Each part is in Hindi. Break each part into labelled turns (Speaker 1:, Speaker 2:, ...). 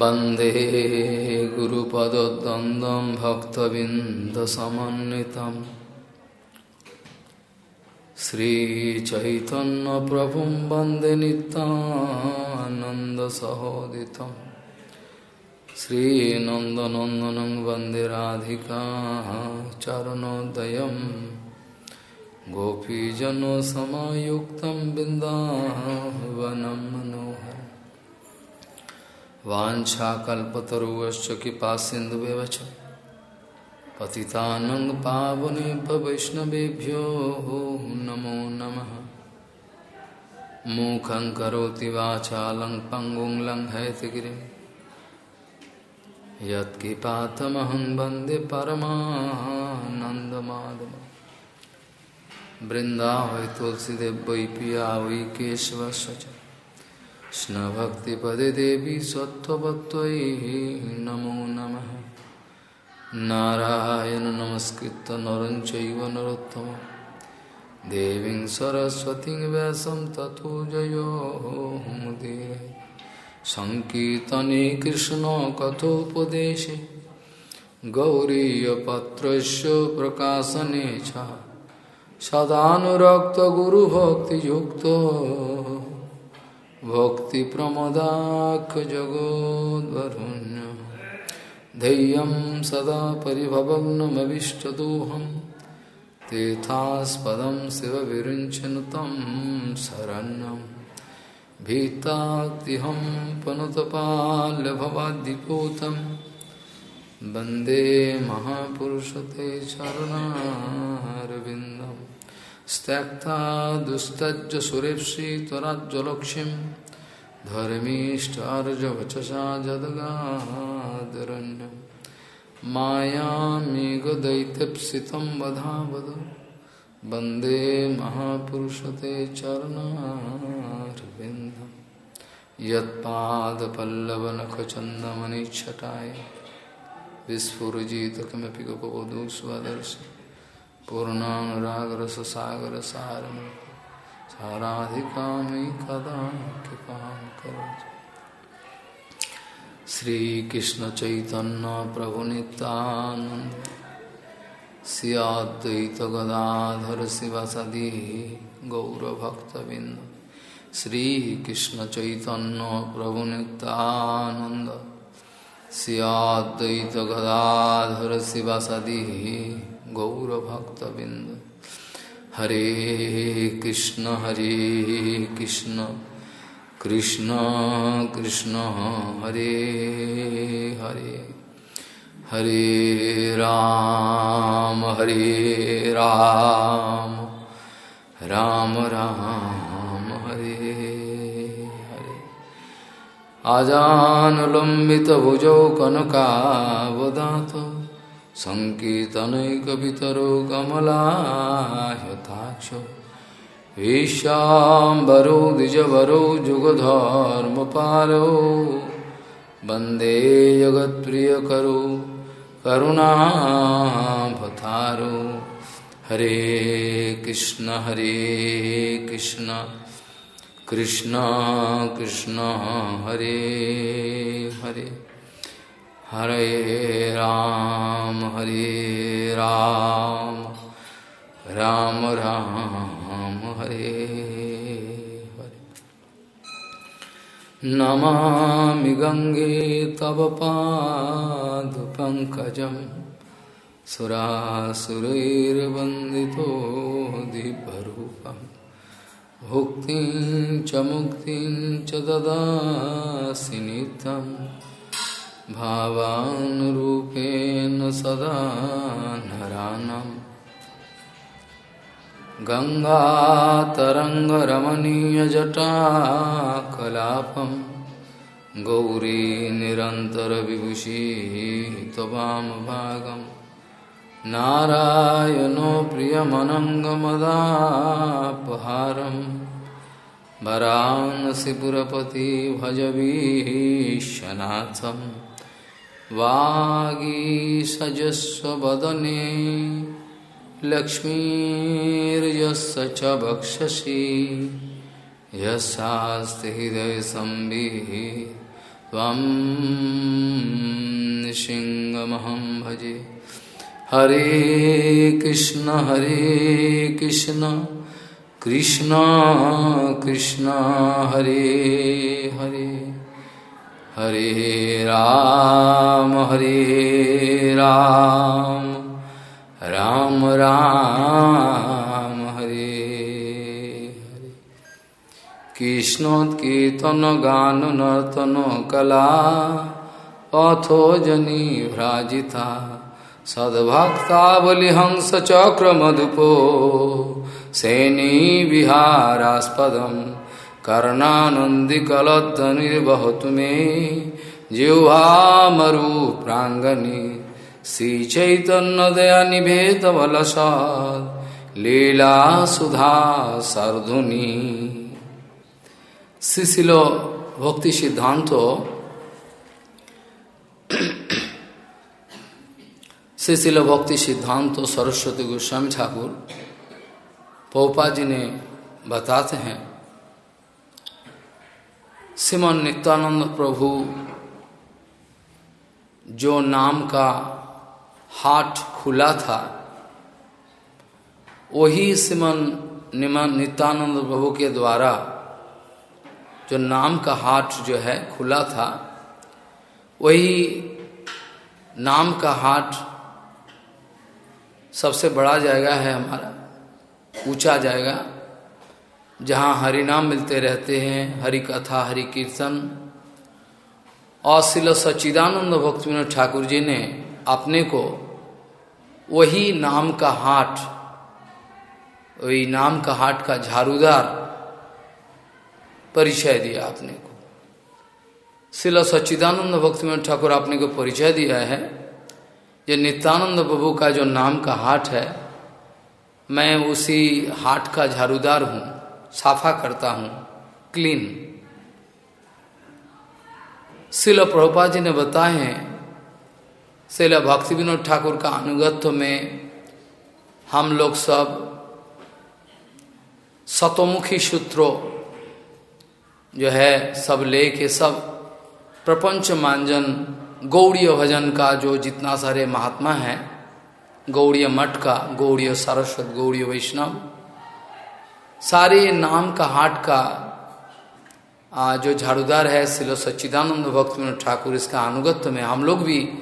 Speaker 1: वंदे गुरुपदद्वन्द्वं भक्तबिन्दसमन्वितं। श्रीचैतन्यप्रभुं वंदे नितानन्दसहोदितं श्रीनन्दनन्दनं वंदे राधिका चरणोदयं गोपीजनसमायुक्तं बिन्दावनं। मनोहर वाछाकल्पतरुश्च कृपा सिन्धुव्यवच पतितानंग पावनेभ्य वैष्णवेभ्यो नमो नमः। मूकं करोति वाचालं पङ्गुं लङ्घयतिगिरिं यत्किपातमहं वंदे परमानन्दमाधव। वृन्दावै तुलसीदेव वै पिया वै कृष्णभक्तिपदे देवी सत्त्ववत्त्वयि नमो नमः। नारायण नमस्कृत नरं चैव नरोत्तमं देवीं सरस्वतीं व्यासं ततो जयो मुदीरे सङ्कीर्तने कृष्णकथोपदेशे गौरीयपत्रस्य प्रकाशने च। सदानुरक्तगुरुभक्तियुक्तो। भक्तिप्रमदाखजगोद्वरुण्य धैर्यं सदा परिभवग्नमविष्टदोहं। तीर्थास्पदं शिवविरुञ्चन तं शरण्यं। भीतातिहं पनुतपाल्यभवाद्दिपूतं वंदे महापुरुषते चरणारविन्दम्। त्यक्ता दुस्तज्ज सुरेप्सि त्वराज्ज्वलक्ष्मीं धर्मीष्टार्जवचसा जदगादरण्यं। मायामेघदैत्यप्सितं वधा वद वंदे महापुरुषते चरणारविन्दं। यत्पादपल्लवनखचन्दमनिच्छटाय। विस्फुरजित किमपि गोपवधू स्वदर्शि पूर्णानुरागरससागर सारम साराधिकामयि कदा कृपां करोतु। श्रीकृष्ण चैतन्य प्रभु नित्यानंद सियाद्वैत गदाधर शिवसदी सियाद्वैत गदाधर शिवसदी गौरभक्तबिंद। हरे कृष्ण हरे कृष्ण कृष्ण कृष्ण, हरे हरे। हरे राम हरे राम राम राम, हरे हरे। आजानुलम्बितभुजौ कनकावदातो। सङ्कीर्तनैकवितरो कमलायताक्ष ईशाम्बरो, द्विजवरो, जुगधर्मपालो। वंदे जगत्प्रियकरो, करुणाभतारो। हरे कृष्ण हरे कृष्ण। कृष्ण कृष्ण, हरे हरे। हरे राम हरे राम। राम राम, हरे हरे। नमामि गङ्गे तव पादपङ्कजं सुरासुरैर्वन्दितो दिव्यरूपम् भुक्तिं च मुक्तिं च भावानुरूपेण सदा नरानं गङ्गातरङ्गरमणीयजटाकलापं गौरी निरन्तरविभूषी त्ववामभागं नारायणो प्रियमनङ्गमदापहारं वरानसिपुरपति भजवीशनाथम्। वागीसजस्वदने लक्ष्मीर्यस्य च वक्षसि यस्यास्ति हृदयसंविः त्वं सिंहमहं भजे। हरे कृष्ण हरे कृष्ण कृष्ण कृष्ण, हरे हरे। हरे राम हरे राम। राम राम, हरे हरे। कृष्णोत्कीर्तन गान नर्तन कला अथो जनी भ्राजिता सद्भक्तावलिहंस चक्र मधुपो सैनी विहारास्पदम् कर्णानन्दिकलद्धनिर्वहतु मे जिह्वामरु प्राङ्गनि श्रीचैतन्यदया निभेदवलसात् लीला सुधा सर्धुनी। शिशिल भक्ति सिद्धांत शिशिल भक्ति सिद्धांत सरस्वती गोस्वामी ठाकुर पोपा जी ने बताते हैं श्रीमन नित्यानंद प्रभु, जो नाम का हाट खुला था, वही श्रीमन नित्यानंद प्रभु के द्वारा जो नाम का हाट जो है खुला था, वही नाम का हाट सबसे बड़ा जगह है हमारा, ऊँचा जाएगा। जहाँ हरि नाम मिलते रहते हैं, हरि कथा, हरि कीर्तन। और शिल सच्चिदानंद भक्ति ठाकुर जी ने अपने को वही नाम का हाट, वही नाम का हाट का झाड़ूदार परिचय दिया आपने को। शिल सच्चिदानंद भक्ति ठाकुर आपने को परिचय दिया है। ये नित्यानंद प्रभु का जो नाम का हाट है, मैं उसी हाट का झाड़ूदार हूँ। साफा करता हूँ। क्लीन शिल प्रभुपा जी ने बताए हैं, शिल भक्ति विनोद ठाकुर का अनुगत्व में हम लोग सब सतोमुखी सूत्रों जो है, सब ले के सब प्रपंच मांजन, गौड़ीय भजन का जो जितना सारे महात्मा हैं, गौड़ीय मठ का, गौड़ीय सरस्वत, गौड़ीय वैष्णव सारे नाम का हाट का आ, जो झाड़ूदार है सिलो सच्चिदानंद भक्त ठाकुर इसका अनुगत्य में हम लोग भी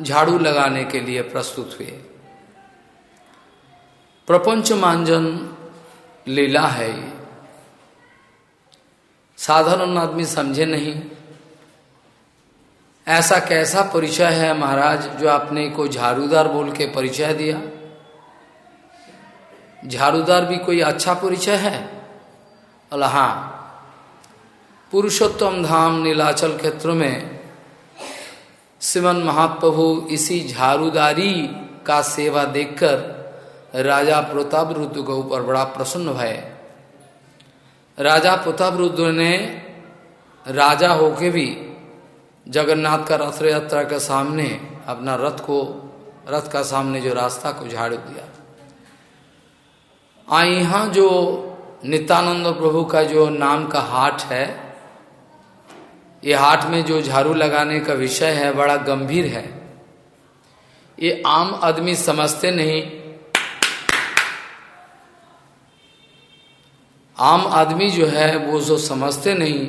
Speaker 1: झाड़ू लगाने के लिए प्रस्तुत हुए। प्रपंच मांजन लीला है साधारण आदमी समझे नहीं। ऐसा कैसा परिचय है महाराज जो आपने को झाड़ूदार बोल के परिचय दिया? झाड़ूदार भी कोई अच्छा परिचय है? बोला हाँ। पुरुषोत्तम धाम नीलाचल क्षेत्र में सिमन महाप्रभु इसी झाड़ूदारी का सेवा देखकर राजा प्रताप रुद्र के ऊपर बड़ा प्रसन्न भय। राजा प्रताप रुद्र ने राजा होके भी जगन्नाथ का रथ यात्रा के सामने अपना रथ को, रथ का सामने जो रास्ता को झाड़ू दिया। आ यहाँ जो नित्यानंद प्रभु का जो नाम का हाट है, ये हाट में जो झाड़ू लगाने का विषय है, बड़ा गंभीर है। ये आम आदमी समझते नहीं। आम आदमी जो है, वो जो समझते नहीं,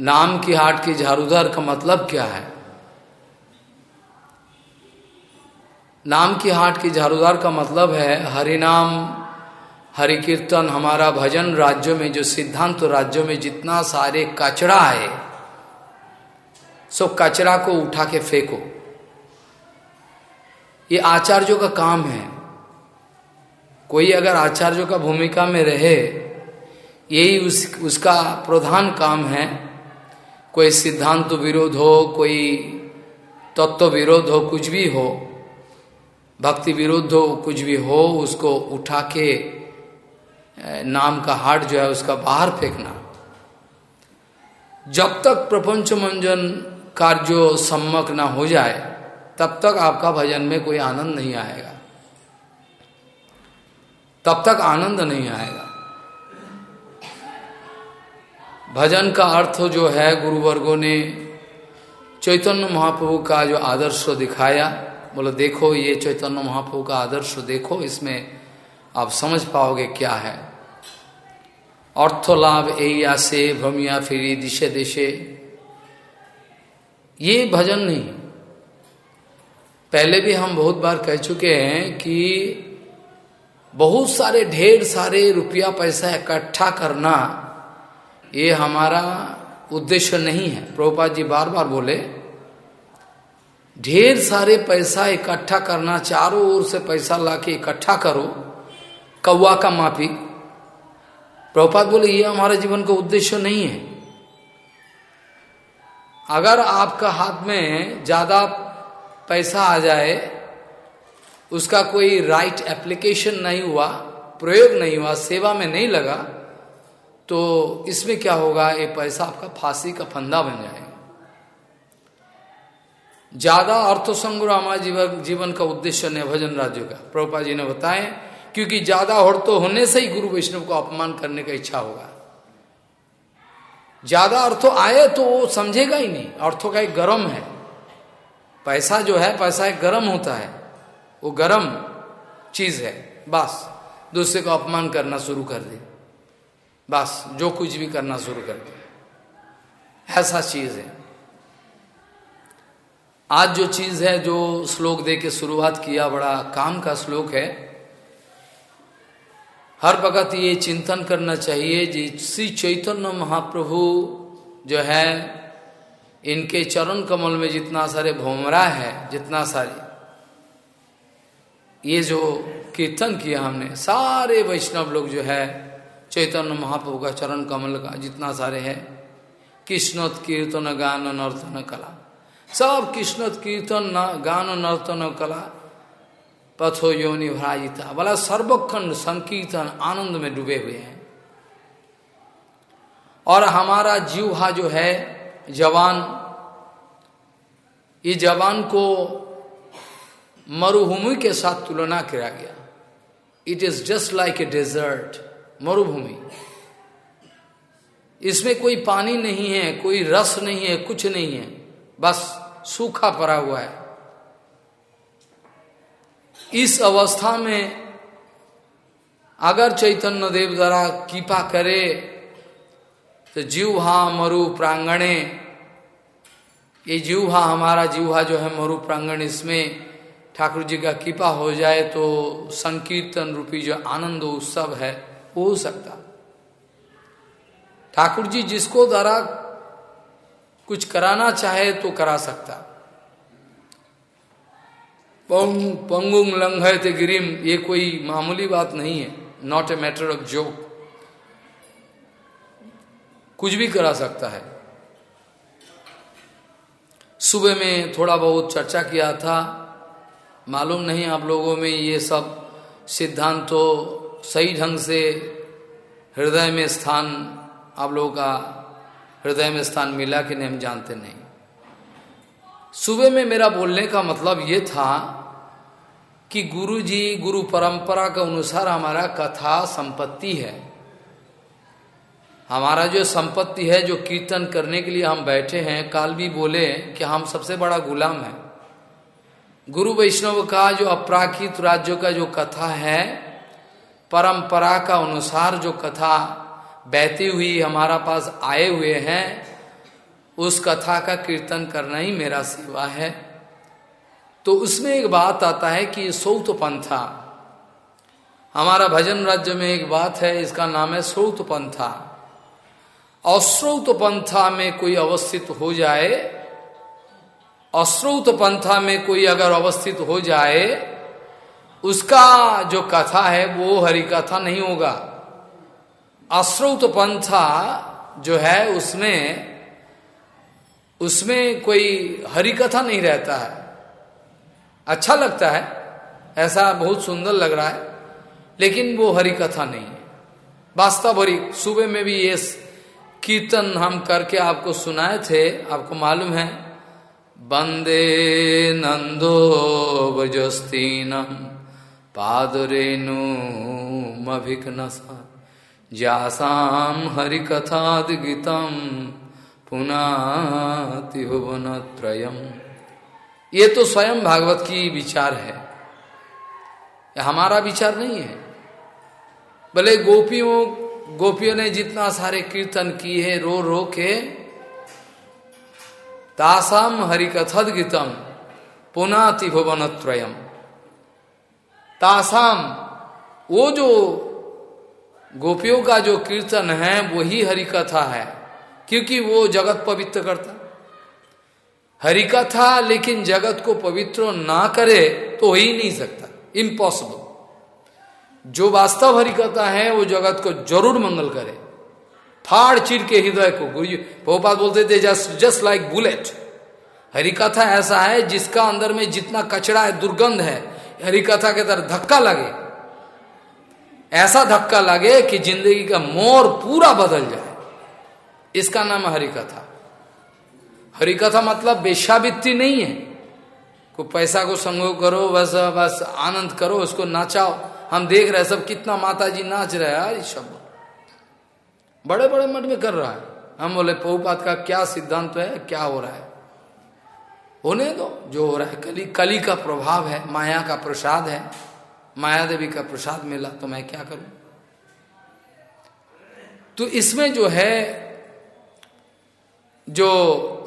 Speaker 1: नाम की हाट की झाड़ूदार का मतलब क्या है? नाम की हाट की झाड़ूदार का मतलब है, हरि नाम, हरि कीर्तन हमारा भजन राज्यों में, जो सिद्धांत तो राज्यों में जितना सारे कचरा है, सो कचरा को उठा के फेंको। ये आचार्यों का काम है। कोई अगर आचार्यों का भूमिका में रहे, यही उस, उसका प्रधान काम है। कोई सिद्धांत विरोध हो, कोई तत्व विरोध हो, कुछ भी हो भक्ति विरुद्ध हो, कुछ भी हो, उसको उठा के नाम का हाट जो है उसका बाहर फेंकना। जब तक प्रपंच मंजन कार्य सम्मक ना हो जाए, तब तक आपका भजन में कोई आनंद नहीं आएगा। तब तक आनंद नहीं आएगा। भजन का अर्थ जो है, गुरुवर्गों ने चैतन्य महाप्रभु का जो आदर्श दिखाया बोलो, देखो ये चैतन्य महाप्रभु का आदर्श देखो, इसमें आप समझ पाओगे क्या है। अर्थ लाभ एया से भ्रमिया फिरी, दिशे दिशे। ये भजन नहीं। पहले भी हम बहुत बार कह चुके हैं कि बहुत सारे, ढेर सारे रुपया पैसा इकट्ठा करना, ये हमारा उद्देश्य नहीं है। प्रभुपाद जी बार बार बोले ढेर सारे पैसा इकट्ठा करना, चारों ओर से पैसा लाके इकट्ठा करो कौआ का माफ़ी प्रभुपाद बोले, ये हमारे जीवन का उद्देश्य नहीं है। अगर आपका हाथ में ज़्यादा पैसा आ जाए, उसका कोई राइट एप्लीकेशन नहीं हुआ, प्रयोग नहीं हुआ, सेवा में नहीं लगा तो इसमें क्या होगा? ये पैसा आपका फांसी का फंदा बन जाएगा। ज़्यादा अर्थ संग्रह हमारे जीवन जीवन का उद्देश्य नहीं भजन राज्य का। प्रभुपा जी ने बताए क्योंकि ज़्यादा तो होने से ही गुरु वैष्णव को अपमान करने का इच्छा होगा। ज़्यादा अर्थ आए तो वो समझेगा ही नहीं। अर्थों का एक गर्म है। पैसा जो है, पैसा एक गर्म होता है। वो गर्म चीज़ है। बस, दूसरे को अपमान करना शुरू कर दे। बस, जो कुछ भी करना शुरू कर दे। ऐसा चीज़ है। आज जो चीज़ है, जो श्लोक दे के शुरुआत किया, बड़ा काम का श्लोक है। हर वक्त ये चिंतन करना चाहिए, जी, श्री चैतन्य महाप्रभु जो है, इनके चरण कमल में जितना सारे भोमरा है, जितना सारे, ये जो कीर्तन किया हमने, सारे वैष्णव लोग जो है, चैतन्य महाप्रभु का चरण कमल का जितना सारे है कृष्णोत कीर्तन, गान, नर्तन, कला। सब कृष्णोत कीर्तन गान, नर्तन, कला, पथो, योनि, भराजिता बोला सर्वखंड संकीर्तन आनंद में डूबे हुए हैं। और हमारा जीवहा जो है, जवान, ये जवान को मरुभूमि के साथ तुलना किया गया। It is just like a desert मरुभूमि। इसमें कोई पानी नहीं है, कोई रस नहीं है, कुछ नहीं है, बस सूखा पड़ा हुआ है। इस अवस्था में अगर चैतन्य देव द्वारा कृपा करे तो जीवहा मरु प्रांगणे, ये जीवहा हमारा जीवहा जो है मरु प्रांगण, इसमें ठाकुर जी का कृपा हो जाए तो संकीर्तन रूपी जो आनंद उत्सव है, वो हो सकता। ठाकुर जी जिसको द्वारा कुछ कराना चाहे तो करा सकता। पंग, पंगुंग लंघे गिरिम, ये कोई मामूली बात नहीं है। Not a matter of joke कुछ भी करा सकता है। सुबह में थोड़ा बहुत चर्चा किया था। मालूम नहीं आप लोगों में ये सब सिद्धांत तो सही ढंग से हृदय में स्थान आप लोगों का हृदय में स्थान मिला कि नहीं, हम जानते नहीं। सुबह में मेरा बोलने का मतलब ये था कि गुरु जी गुरु परंपरा के अनुसार हमारा कथा संपत्ति है। हमारा जो संपत्ति है, जो कीर्तन करने के लिए हम बैठे हैं, काल भी बोले कि हम सबसे बड़ा गुलाम है। गुरु वैष्णव का जो अपराकित राज्यों का जो कथा है, परंपरा का अनुसार जो कथा बहती हुई हमारा पास आए हुए हैं, उस कथा का कीर्तन करना ही मेरा सेवा है। तो उसमें एक बात आता है कि सौत पंथा हमारा भजन राज्य में एक बात है, इसका नाम है सौत पंथा अश्रौत पंथा में कोई अवस्थित हो जाए अश्रौत पंथा में कोई अगर अवस्थित हो जाए, उसका जो कथा है वो हरि कथा नहीं होगा। अश्रौत पंथा जो है उसमें उसमें कोई हरि कथा नहीं रहता है। अच्छा लगता है, ऐसा बहुत सुंदर लग रहा है, लेकिन वो हरि कथा नहीं है। वास्तव हरी सुबह में भी ये कीर्तन हम करके आपको सुनाए थे, आपको मालूम है, बंदे नंदो वजस्तीनम पादरेनु मभिक जासाम हरिकथादिगीतम पुनाति भुवन त्रयम ये तो स्वयं भागवत की विचार है। हमारा विचार नहीं है। भले गोपियों गोपियों ने जितना सारे कीर्तन किए, रो रो के तासाम हरिकथद गीतम पुनाति भुवन त्रयम तासाम वो जो गोपियों का जो कीर्तन है, वही हरिकथा है, क्योंकि वो जगत पवित्र करता। हरिकथा लेकिन जगत को पवित्र ना करे तो हो ही नहीं सकता इम्पॉसिबल जो वास्तव हरिकथा है, वो जगत को ज़रूर मंगल करे। फाड़ चिर के हृदय को, गुरु भोपाल बोलते थे जस्ट जस्ट लाइक बुलेट हरिकथा ऐसा है जिसका अंदर में जितना कचरा है, दुर्गंध है, हरिकथा के तरह धक्का लगे। ऐसा धक्का लगे कि ज़िंदगी का मोर पूरा बदल जाए। इसका नाम है हरिकथा। हरिकथा मतलब वेश्यावृत्ति नहीं है। को पैसा को संयोग करो, बस बस, आनंद करो, उसको नाचाओ। हम देख रहे सब कितना माता जी नाच रहे हैं, ये सब। बड़े बड़े मठ में कर रहा है। हम बोले, पहुपात का क्या सिद्धांत है, क्या हो रहा है? होने दो, जो हो रहा है। कली कली का प्रभाव है, माया का प्रसाद है। माया देवी का प्रसाद मिला तो मैं क्या करूँ? तो इसमें जो है, जो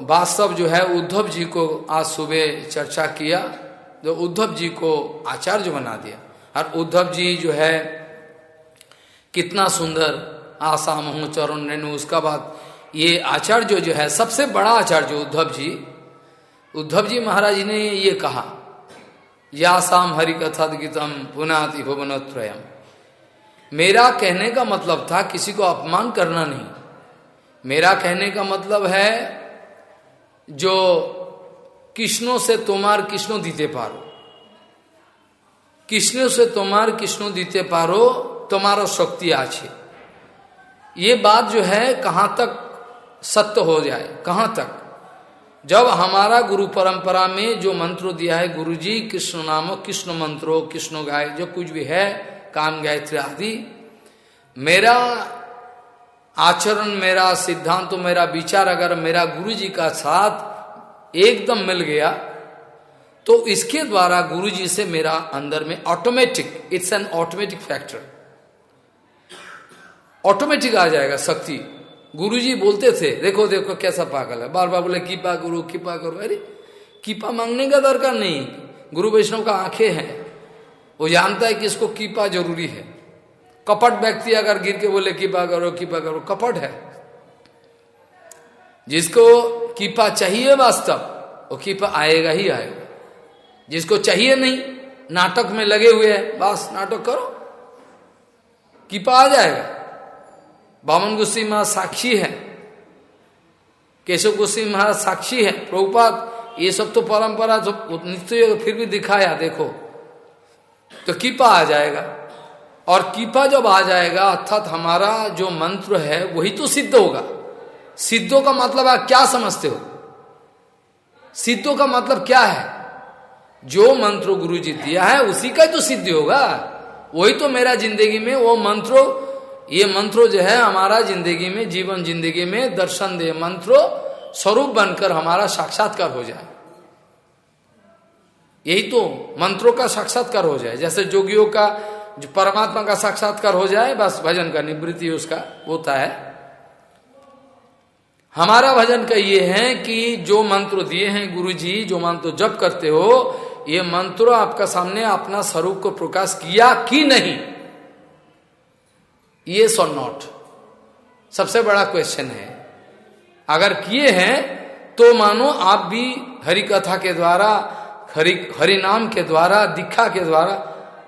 Speaker 1: वास्तव जो है, उद्धव जी को आज सुबह चर्चा किया, जो उद्धव जी को आचार्य बना दिया। और उद्धव जी जो है, कितना सुंदर आशा महू चरण रेणु, उसका बाद ये आचार्य जो है, सबसे बड़ा आचार्य उद्धव जी उद्धव जी महाराज ने ये कहा या शाम हरि कथा गीतम पुनाति भुवन त्रयम मेरा कहने का मतलब था किसी को अपमान करना नहीं। मेरा कहने का मतलब है जो कृष्णों से तुम्हार कृष्णों दीते पारो। कृष्णों से तुम्हार कृष्णों दीते पारो, तुम्हारो शक्ति आछे ये बात जो है कहाँ तक सत्य हो जाए? कहाँ तक? जब हमारा गुरु परंपरा में जो मंत्र दिया है गुरु जी कृष्ण नामक कृष्ण मंत्रो, कृष्ण गाय, जो कुछ भी है, काम, गायत्री आदि, मेरा आचरण, मेरा सिद्धांत तो मेरा विचार अगर मेरा गुरु जी का साथ एकदम मिल गया तो इसके द्वारा गुरु जी से मेरा अंदर में automatic it's an automatic factor automatic आ जाएगा, शक्ति। गुरु जी बोलते थे, देखो देखो कैसा पागल है। बार बार बोले, कीपा करो कीपा करो अरे, कीपा मांगने का दरकार नहीं। गुरु वैष्णव का आँखें हैं। वो जानता है कि इसको कीपा ज़रूरी है। कपट व्यक्ति अगर गिर के बोले, कीपा करो कीपा करो, कपट है। जिसको कीपा चाहिए वास्तव, वो कीपा आएगा ही आएगा। जिसको चाहिए नहीं, नाटक में लगे हुए हैं, बस, नाटक करो। कीपा आ जाएगा। बामन गुस्सी महाराज साक्षी है। केशव गुस्सी महाराज साक्षी है। प्रभुपात ये सब तो परंपरा जो नित्य फिर भी दिखाया, देखो। तो कीपा आ जाएगा। और कीपा जब आ जाएगा, अर्थात हमारा जो मंत्र है, वही तो सिद्ध होगा। सिद्धों का मतलब आप क्या समझते हो? सिद्धों का मतलब क्या है? जो मंत्र गुरु जी दिया है, उसी का तो सिद्ध होगा। वही तो मेरा ज़िंदगी में वो मंत्रो ये मंत्रो जो है हमारा ज़िंदगी में, जीवन ज़िंदगी में दर्शन दे मंत्रो स्वरूप बनकर हमारा साक्षात्कार हो जाए। यही तो मंत्रों का साक्षात्कार हो जाए। जैसे जोगियों का, जो परमात्मा का साक्षात्कार हो जाए, बस भजन का निवृत्ति उसका होता है। हमारा भजन का ये है कि जो मंत्र दिए हैं गुरु जी जो मंत्र जप करते हो, ये मंत्र आपका सामने अपना स्वरूप को प्रकाश किया कि नहीं? ये सो नॉट सबसे बड़ा क्वेश्चन है। अगर किए हैं तो मानो आप भी हरि कथा के द्वारा, हरि हरि नाम के द्वारा, दीक्षा के द्वारा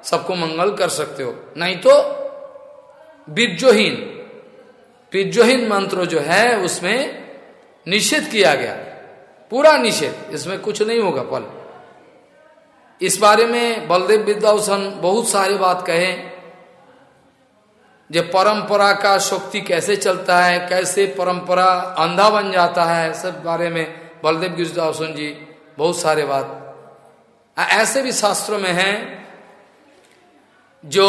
Speaker 1: सबको मंगल कर सकते हो। नहीं तो बीजोहीन बीजोहीन मंत्र जो है, उसमें निषेध किया गया। पूरा निषेध। इसमें कुछ नहीं होगा पल इस बारे में बलदेव विद्याभूषण बहुत सारी बात कहे। जो परंपरा का शक्ति कैसे चलता है, कैसे परंपरा अंधा बन जाता है, सब बारे में बलदेव विद्याभूषण जी, बहुत सारे बात। ऐसे भी शास्त्रों में हैं जो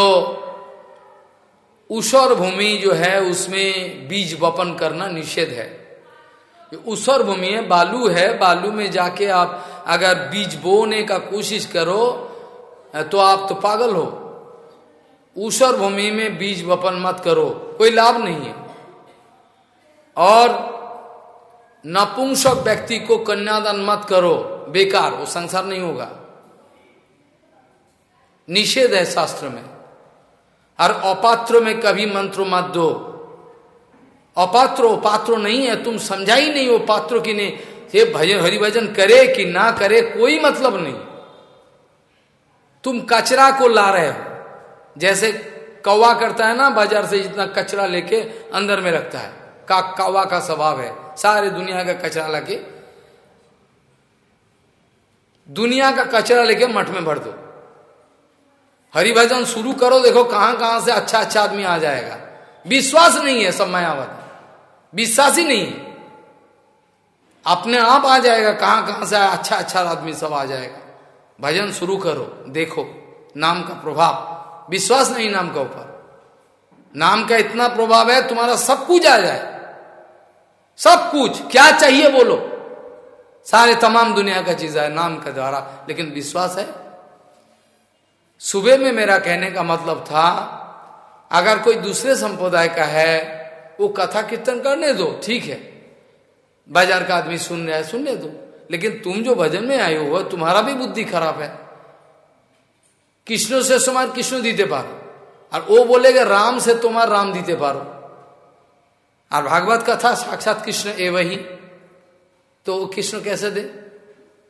Speaker 1: उसर भूमि जो है, उसमें बीज वपन करना निषेध है। उसर भूमि है, बालू है, बालू में जाके आप अगर बीज बोने का कोशिश करो तो आप तो पागल हो। ऊसर भूमि में बीज वपन मत करो, कोई लाभ नहीं है। और नपुंसक व्यक्ति को कन्यादान मत करो, बेकार, वो संसार नहीं होगा। निषेध है शास्त्र में। और अपात्र में कभी मंत्र मत दो। अपात्र पात्र नहीं है, तुम समझा ही नहीं हो पात्रों की नहीं। ये भजन, हरिभजन करे कि ना करे, कोई मतलब नहीं। तुम कचरा को ला रहे हो। जैसे कौवा करता है ना बाज़ार से जितना कचरा लेके अंदर में रखता है। का कौवा का स्वभाव है। सारे दुनिया का कचरा लाके, दुनिया का कचरा लेके मठ में भर दो। हरिभजन शुरू करो, देखो कहाँ कहाँ से अच्छा अच्छा आदमी आ जाएगा। विश्वास नहीं है सब मायावाद विश्वास ही नहीं है। अपने आप आ जाएगा, कहाँ कहाँ से अच्छा अच्छा आदमी सब आ जाएगा। भजन शुरू करो, देखो, नाम का प्रभाव। विश्वास नहीं नाम का ऊपर। नाम का इतना प्रभाव है, तुम्हारा सब कुछ आ जाए। सब कुछ, क्या चाहिए बोलो। सारे तमाम दुनिया का चीज़ है, नाम के द्वारा। लेकिन विश्वास है। सुबह में मेरा कहने का मतलब था, अगर कोई दूसरे संप्रदाय का है, वो कथा कीर्तन करने दो, ठीक है। बाज़ार का आदमी सुन रहा है, सुनने दो। लेकिन तुम जो भजन में आए हो, तुम्हारा भी बुद्धि खराब है। कृष्ण से समान कृष्ण दीते पारो? और वो बोलेगा राम से तुम्हारा राम दीते पारो। और भागवत कथा साक्षात कृष्ण ए वही। तो कृष्ण कैसे दे?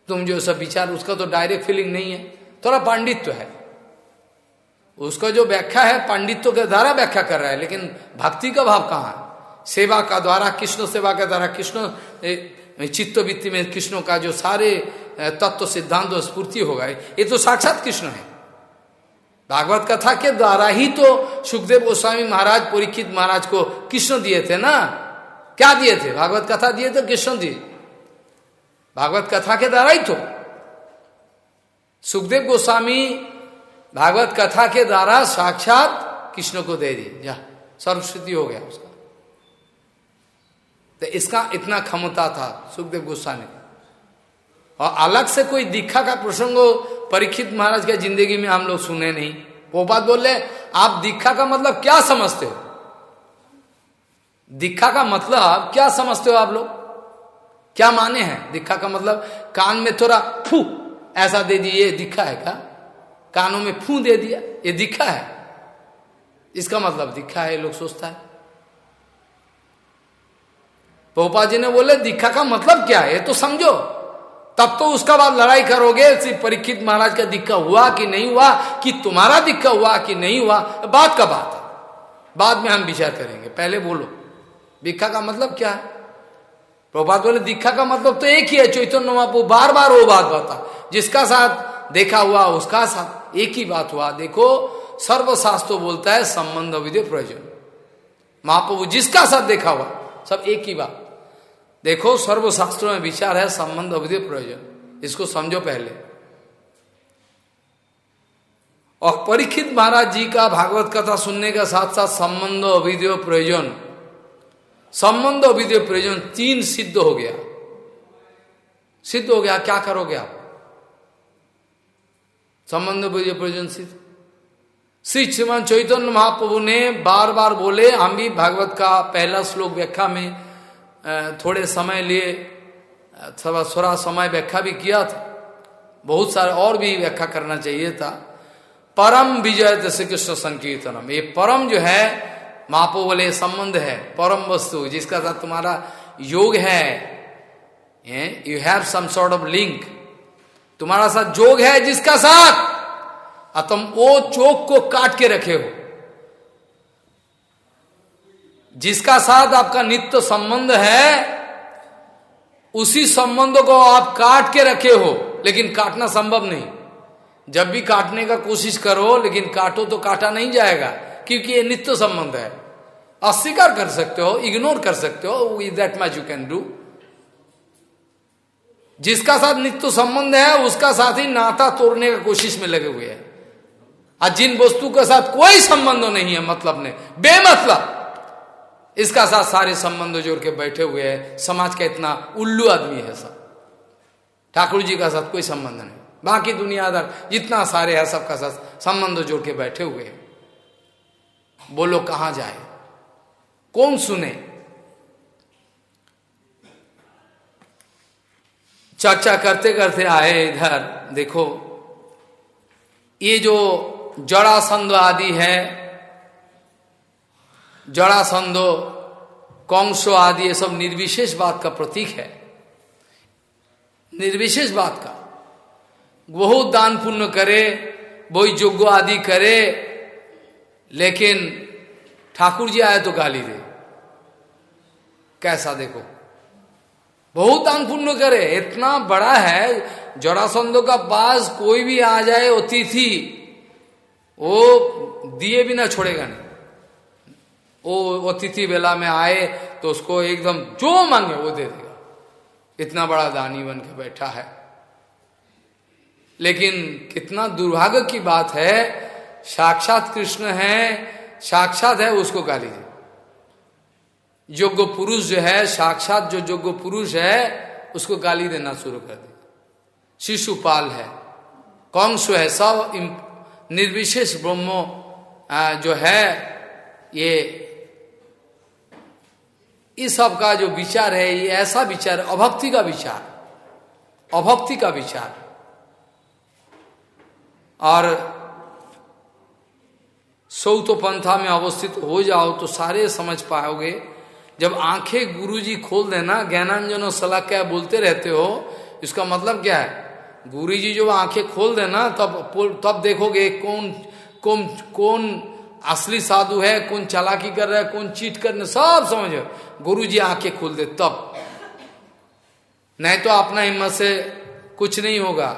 Speaker 1: तुम जो सब विचार, उसका तो डायरेक्ट फीलिंग नहीं है। थोड़ा पांडित्य है। उसका जो व्याख्या है, पांडित्य के द्वारा व्याख्या कर रहा है, लेकिन भक्ति का भाव कहाँ है? सेवा का द्वारा कृष्ण सेवा के द्वारा कृष्ण चित्त वित्ती में कृष्ण का जो सारे तत्व, सिद्धांत, स्फूर्ति होगा ये तो साक्षात कृष्ण है? भागवत कथा के द्वारा ही तो सुखदेव गोस्वामी महाराज परीक्षित महाराज को कृष्ण दिए थे ना? क्या दिए थे? भागवत कथा दिए थे कृष्ण दिए। भागवत कथा के द्वारा ही तो। सुखदेव गोस्वामी भागवत कथा के द्वारा साक्षात कृष्ण को दे दी जा, सर्वश्रुति हो गया उसका। तो इसका इतना क्षमता था सुखदेव गोस्वामी और अलग से कोई दीक्षा का प्रसंग परीक्षित महाराज के ज़िंदगी में हम लोग सुने नहीं। वो बात बोल आप दीक्षा का मतलब क्या समझते हो? दीक्षा का मतलब क्या समझते हो आप लोग? क्या माने हैं? दीक्षा का मतलब कान में थोड़ा फू, ऐसा दे दिए, ये दिखा है क्या? कानों में फू दे दिया, ये दिखा है। इसका मतलब दिखा है लोग सोचता है। पोपा जी ने बोले दीक्षा का मतलब क्या है? ये तो समझो। तब तो उसका बाद लड़ाई करोगे। सिर्फ़ परीक्षित महाराज का दिक्का हुआ कि नहीं हुआ? कि तुम्हारा दिक्का हुआ कि नहीं हुआ? बात का बात है। बाद में हम विचार करेंगे। पहले बोलो। दीक्षा का मतलब क्या है? प्रभात बोले दीक्षा का मतलब तो एक ही है, चैतन्य महापू बार बार वो बात बता। जिसका साथ देखा हुआ, उसका साथ एक ही बात हुआ। देखो, सर्वशास्त्र बोलता है, संबंध विधि प्रयोजन। महाप्रभु जिसका साथ देखा हुआ, सब एक ही बात। देखो, सर्वशास्त्रों में विचार है, संबंध अवधि प्रयोजन। इसको समझो पहले। और परीक्षित महाराज जी का भागवत कथा सुनने के साथ साथ संबंध अविधेय प्रयोजन। संबंध अविधेय प्रयोजन तीन सिद्ध हो गया। सिद्ध हो गया, क्या करोगे आप? संबंध अविधेय प्रयोजन सिद्ध। श्री श्रीमान चैतन्य महाप्रभु ने बार बार बोले हम भी भागवत का पहला श्लोक व्याख्या में थोड़े समय लिए थोड़ा थोड़ा समय व्याख्या भी किया था। बहुत सारे और भी व्याख्या करना चाहिए था। परम विजय श्री कृष्ण संकीर्तनम ये परम जो है, मापो बोले संबंध है, परम वस्तु, जिसका साथ तुम्हारा योग है। You have some sort of link तुम्हारा साथ योग है जिसका साथ तुम वो चोक को काट के रखे हो। जिसका साथ आपका नित्य संबंध है, उसी संबंध को आप काट के रखे हो, लेकिन काटना संभव नहीं। जब भी काटने का कोशिश करो, लेकिन काटो तो काटा नहीं जाएगा, क्योंकि ये नित्य संबंध है। अस्वीकार कर सकते हो इग्नोर कर सकते हो that much you can do जिसका साथ नित्य संबंध है, उसका साथ ही नाता तोड़ने का कोशिश में लगे हुए हैं। और जिन वस्तु के साथ कोई संबंध नहीं है मतलब ने बेमतलब। इसका साथ सारे संबंध जोड़ के बैठे हुए हैं। समाज का इतना उल्लू आदमी है सब। ठाकुर जी का साथ कोई संबंध नहीं। बाकी दुनियादार जितना सारे है सबका साथ संबंध जोड़ के बैठे हुए हैं। बोलो, कहाँ जाए? कौन सुने? चर्चा करते करते आए इधर। देखो, ये जो जड़ासंध आदि है जड़ासंधो कौंसो आदि, ये सब निर्विशेष बात का प्रतीक है। निर्विशेष बात का। बहुत दान पुण्य करे बहुत योग्य आदि करे, लेकिन ठाकुर जी आए तो गाली दे। कैसा देखो? बहुत दान पुण्य करे, इतना बड़ा है जड़ासंधो का पास कोई भी आ जाए, अतिथि, वो दिए भी ना छोड़ेगा नहीं। वो अतिथि बेला में आए तो उसको एकदम जो मांगे वो दे देगा। इतना बड़ा दानी बन के बैठा है। लेकिन कितना दुर्भाग्य की बात है, साक्षात कृष्ण है, साक्षात है उसको गाली दे। योग्य पुरुष जो है, साक्षात जो योग्य पुरुष है, उसको गाली देना शुरू कर दे। शिशुपाल है, कौंस है, सब निर्विशेष ब्रह्मो जो है, ये इस सब का जो विचार है, ये ऐसा विचार, अभक्ति का विचार, अभक्ति का विचार। और सौत पंथा में अवस्थित हो जाओ तो सारे समझ पाओगे। जब आँखें गुरुजी खोल देना, ज्ञानांजन सलाह क्या बोलते रहते हो, इसका मतलब क्या है? गुरु जी जो आँखें खोल देना, तब तब देखोगे कौन कौन कौन असली साधु है, कौन चालाकी कर रहा है, कौन चीट कर रहा सब समझो गुरु जी आके खोल दे, तब। नहीं तो अपना हिम्मत से कुछ नहीं होगा।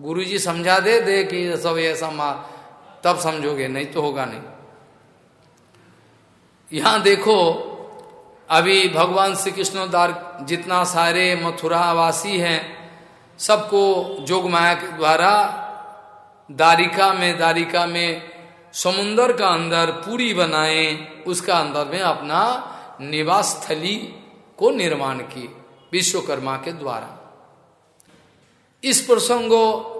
Speaker 1: गुरु जी समझा दे दे कि सब ऐसा मार तब समझोगे, नहीं तो होगा नहीं। यहाँ देखो, अभी भगवान श्री कृष्ण दार जितना सारे मथुरावासी हैं, सबको जोग माया के द्वारा दारिका में दारिका में समुन्दर का अंदर पूरी बनाए, उसका अंदर में अपना निवास स्थली को निर्माण किए, विश्वकर्मा के द्वारा। इस प्रसंगो,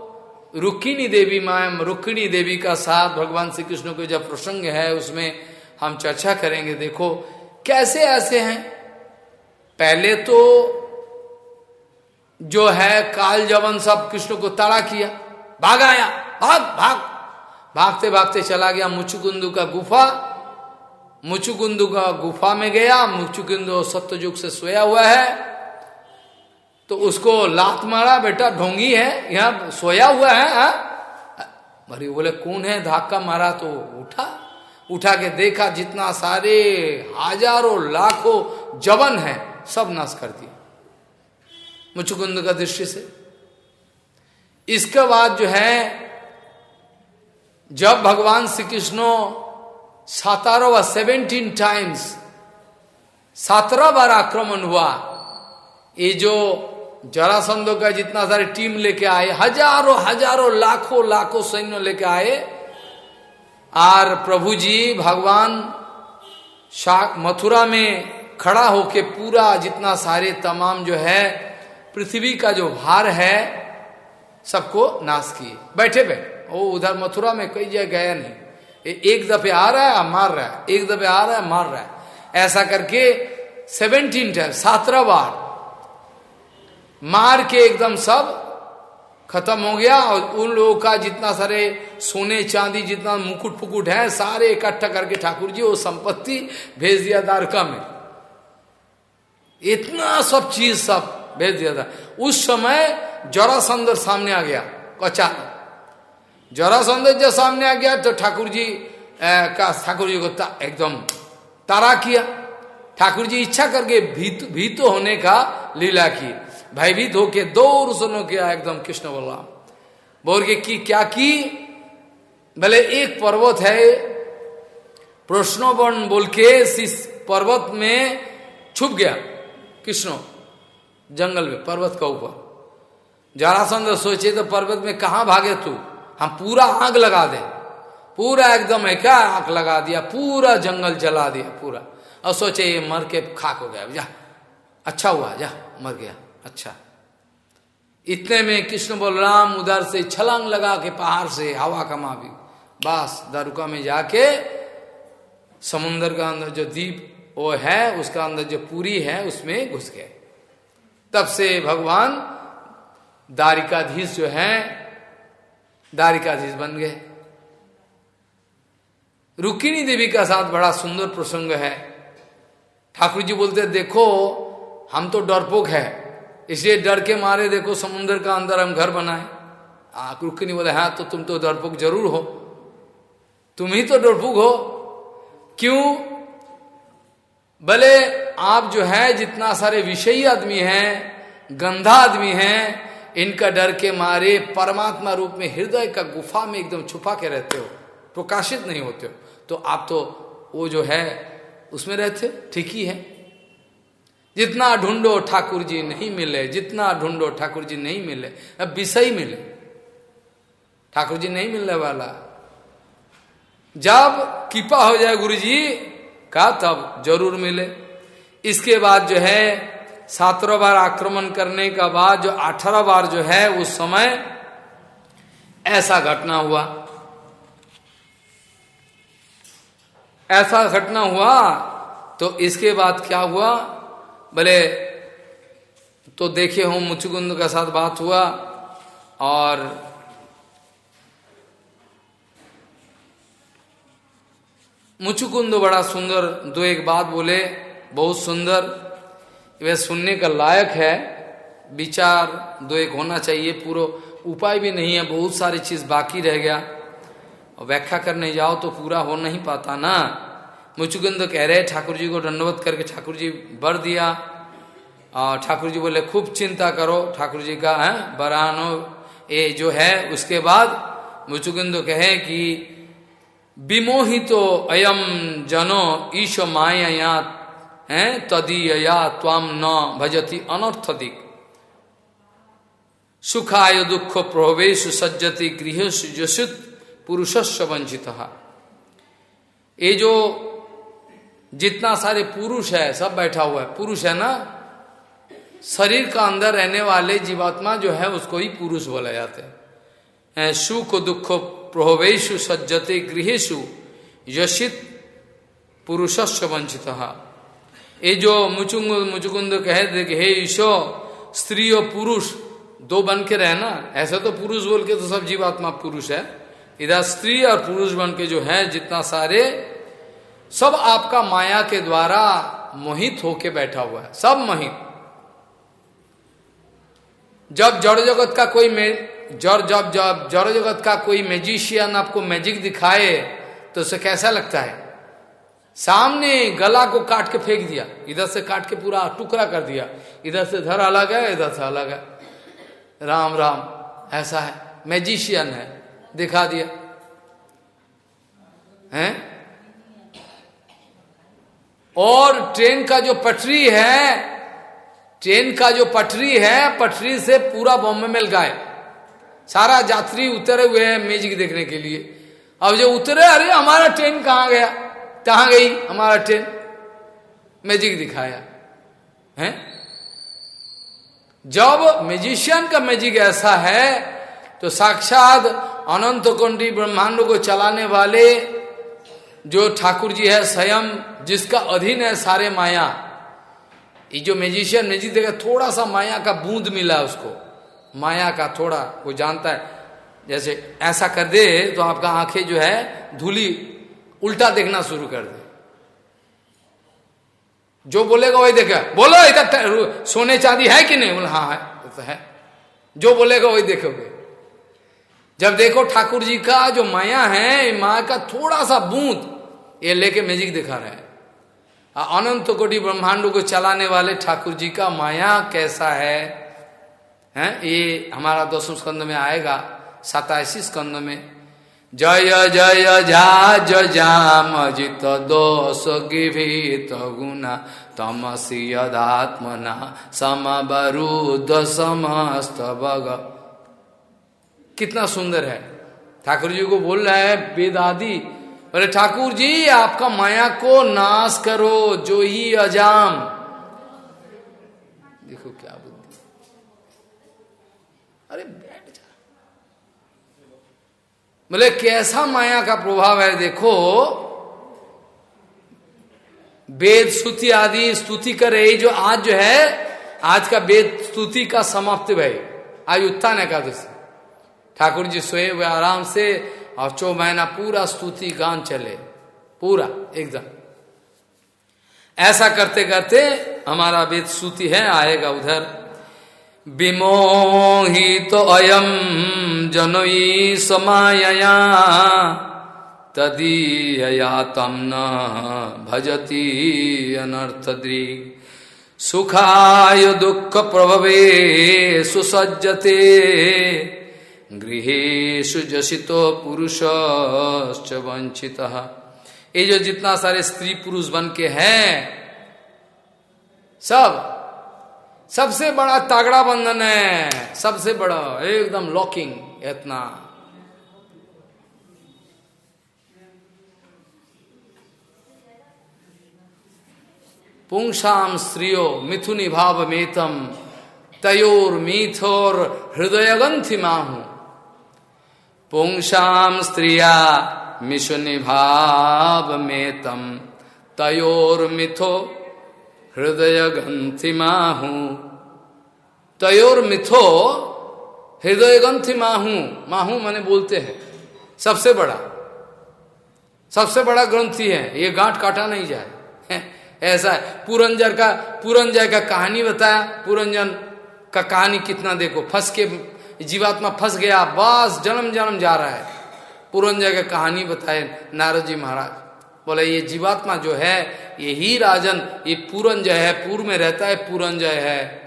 Speaker 1: रुक्मिणी देवी माया रुक्मिणी देवी का साथ भगवान श्री कृष्ण के जब प्रसंग है, उसमें हम चर्चा करेंगे, देखो, कैसे ऐसे हैं? पहले तो जो है काल जवन सब कृष्ण को ताड़ा किया भागाया भाग भाग। भागते भागते चला गया मुचुकुंदू का गुफा। मुचुकुंदू का गुफा में गया, मुचुकुंदू सत्यजुग से सोया हुआ है। तो उसको लात मारा, बेटा, ढोंगी है, यहाँ सोया हुआ है, हा? अरे बोले, कौन है धक्का मारा? तो उठा उठा के देखा, जितना सारे हज़ारों, लाखों जवन है, सब नाश कर दिया मुचुकुंद का दृष्टि से। इसके बाद जो है जब भगवान श्री कृष्ण सतारह व सेवेंटीन टाइम्स सत्रह बार आक्रमण हुआ, ये जो जरासंधो का जितना सारे टीम लेके आए, हज़ारों हज़ारों, लाखों लाखों सैन्य लेके आए और प्रभु जी भगवान मथुरा में खड़ा होके पूरा जितना सारे तमाम जो है पृथ्वी का जो भार है, सबको नाश किए। बैठे बैठे। वो उधर मथुरा में कई जगह गया नहीं। एक दफे आ रहा है मार रहा है। एक दफे आ रहा है, मार रहा है। ऐसा करके सेवेंटीन टाइम सत्रह बार मार के एकदम सब खत्म हो गया और उन लोगों का जितना सारे सोने, चांदी, जितना मुकुट फुकुट है, सारे इकट्ठा करके ठाकुर जी, वो संपत्ति भेज दिया द्वारका में। इतना सब चीज़ सब भेज दिया था। उस समय जरा जरासंदर सामने आ गया, कचा जरासंदर जब सामने आ गया तो ठाकुर जी का ठाकुर जी को ता, एकदम तारा किया। ठाकुर जी इच्छा करके भीत भीत होने का लीला की। भयभीत होके दो रुसनों किया एकदम कृष्ण बलराम बोल के की क्या की? भले एक पर्वत है प्रश्नोवन बोल के पर्वत में छुप गया। कृष्ण जंगल में पर्वत का ऊपर। जरासंद सोचे तो पर्वत में कहा भागे तू? हम पूरा आग लगा दे। पूरा एकदम है, क्या आग लगा दिया? पूरा जंगल जला दिया, पूरा। और सोचे, ये मर के खाक हो गया। जा अच्छा हुआ, जा, मर गया अच्छा। इतने में कृष्ण बलराम उधर से छलांग लगा के पहाड़ से हवा कमा भी। बस, दारुका में जाके समुन्द्र का अंदर जो दीप, वो है, उसका अंदर जो पूरी है, उसमें घुस गए तब से भगवान दारिकाधीश जो है दारिकाधीश बन गए। रुक्मिणी देवी का साथ बड़ा सुंदर प्रसंग है। ठाकुर जी बोलते देखो, हम तो डरपोक है। इसलिए डर के मारे देखो समुन्द्र का अंदर हम घर बनाए। रुक्मिणी बोले हाँ तो तुम तो डरपोक ज़रूर हो। तुम ही तो डरपोक हो। क्यों? भले आप जो है, जितना सारे विषयी आदमी हैं, गंधा आदमी हैं इनका डर के मारे परमात्मा रूप में, हृदय का गुफा में एकदम छुपा के रहते हो, प्रकाशित नहीं होते हो। तो आप तो वो जो है, उसमें रहते, ठीक ही है। जितना ढूंढो ठाकुर जी नहीं मिले, जितना ढूंढो ठाकुर जी नहीं मिले, अब विषय मिले। ठाकुर जी नहीं मिलने वाला। जब कृपा हो जाए गुरु जी का तब ज़रूर मिले। इसके बाद जो है सातवा बार आक्रमण करने का बाद जो अठारह बार जो है, उस समय ऐसा घटना हुआ। ऐसा घटना हुआ तो इसके बाद क्या हुआ? भले तो देखे हो मुचुकुंद का साथ बात हुआ और मुचुकुंद बड़ा सुंदर, दो एक बात बोले, बहुत सुंदर। वह सुनने का लायक है, विचार दो एक होना चाहिए, पूरा उपाय भी नहीं है, बहुत सारी चीज़ बाकी रह गया। और व्याख्या करने जाओ तो पूरा हो नहीं पाता ना। मुचुकुंद कह रहे ठाकुर जी को दंडवत करके ठाकुर जी बर दिया। और ठाकुर जी बोले, खूब चिंता करो। ठाकुर जी का, है, बरानो, ये जो है, उसके बाद मुचुकुंद कहे कि, विमोहितो अयम जनो ईश माया है? तदीया त्वाम न भजती अनर्थदिक सुखाय दुख प्रवेश सज्जति गृह जसित पुरुषस्व वंचित। ये जो जितना सारे पुरुष है, सब बैठा हुआ है। पुरुष है ना? शरीर का अंदर रहने वाले जीवात्मा जो है, उसको ही पुरुष बोला जाते हैं। सुख दुख प्रभवेशु सज्जते गृहेशु यशित पुरुषस्व वंचित। ये जो मुचुंग, मुचुकुंद कहे कि हे ईशो, स्त्री और पुरुष, दो बन के रहना ऐसा तो पुरुष बोल के तो सब जीवात्मा पुरुष है। इधर स्त्री और पुरुष बन के जो है, जितना सारे, सब आपका माया के द्वारा मोहित होके बैठा हुआ है। सब मोहित। जब जड़ जगत का कोई जड़, जब जब जड़ जगत का कोई मैजिशियन आपको मैजिक दिखाए तो उसे कैसा लगता है? सामने गला को काट के फेंक दिया, इधर से काट के पूरा टुकड़ा कर दिया, इधर से धर अलग है, इधर से अलग है। राम राम, ऐसा है मैजिशियन है, दिखा दिया। हैं? और ट्रेन का जो पटरी है, ट्रेन का जो पटरी है, पटरी से पूरा बॉम्बे मिल गए सारा यात्री उतरे हुए हैं म्यूज़िक देखने के लिए। अब जो उतरे, अरे हमारा ट्रेन कहाँ गया? कहाँ गई? हमारा ट्रेन मैजिक दिखाया। है? जब मैजिशियन का मैजिक ऐसा है तो साक्षात अनंत कुंडी ब्रह्मांड को चलाने वाले जो ठाकुर जी है स्वयं, जिसका अधीन है सारे माया, ये जो म्यूजिशियन मैजिक देखा थोड़ा सा माया का बूंद मिला उसको। माया का थोड़ा, वो जानता है। जैसे ऐसा कर दे तो आपका आँखें जो है धूली उल्टा देखना शुरू कर दे। जो बोलेगा वही देखेगा। बोलो, इधर सोने चांदी है कि नहीं? बोले हाँ है, वो तो है। जो बोलेगा वही देखोगे। जब देखो ठाकुर जी का जो माया है माया का थोड़ा सा बूंद, ये लेके मैजिक दिखा रहे है। अनंत कोटि ब्रह्मांडों को चलाने वाले ठाकुर जी का माया कैसा है? हैं, ये हमारा दसवें स्कंद में आएगा सतासी स्कंद में। जय जय जाम, जित दोष गिभित गुना तमसी यदात्मना समबरुद समस्त बग। कितना सुंदर है। ठाकुर जी को बोल रहा है वेद अरे ठाकुर जी आपका माया को नाश करो, जो ही अजाम। देखो क्या बुद्धि। अरे बोले कैसा माया का प्रभाव है, देखो। वेद स्तुति आदि स्तुति कर जो आज जो है, आज का वेद स्तुति का समाप्त भाई। आज उत्थान एकादशी। ठाकुर जी सोए हुए आराम से, और चौ महीना पूरा स्तुति गान चले। पूरा, एकदम। ऐसा करते करते हमारा वेद स्तुति है, आएगा उधर। विमोहित अयम जनई समाया तदीयया तम न भजती अनर्थद्री। सुखाय दुख प्रभवे सुसज्जते गृहेशु जसितो पुरुष वंचित ये जो जितना सारे स्त्री पुरुष बन के हैं, सब सबसे बड़ा तागड़ा बंधन है। सबसे बड़ा, एकदम लॉकिंग इतना। पुंसाम स्त्रियो मिथुनि भाव मेतम, तयोर मिथोर हृदय ग्रंथि माहू। पुंसाम स्त्रिया मिशुनि भाव मेतम, तयोर मिथो हृदय ग्रंथि माहू तयोर मिथो हृदय ग्रंथि माहू माहू मैंने बोलते हैं। सबसे बड़ा। सबसे बड़ा ग्रंथि है। ये गांठ काटा नहीं जाए। ऐसा है। पुरंजर का पुरंजय का कहानी बताया। पुरंजन का कहानी कितना देखो। फंस के, जीवात्मा फंस गया। बस जन्म जन्म जा रहा है। पुरंजय का कहानी बताए नारद जी महाराज। बोले, ये जीवात्मा जो है, ये ही राजन, ये पुरंजय है, पूर्व में रहता है पुरंजय है।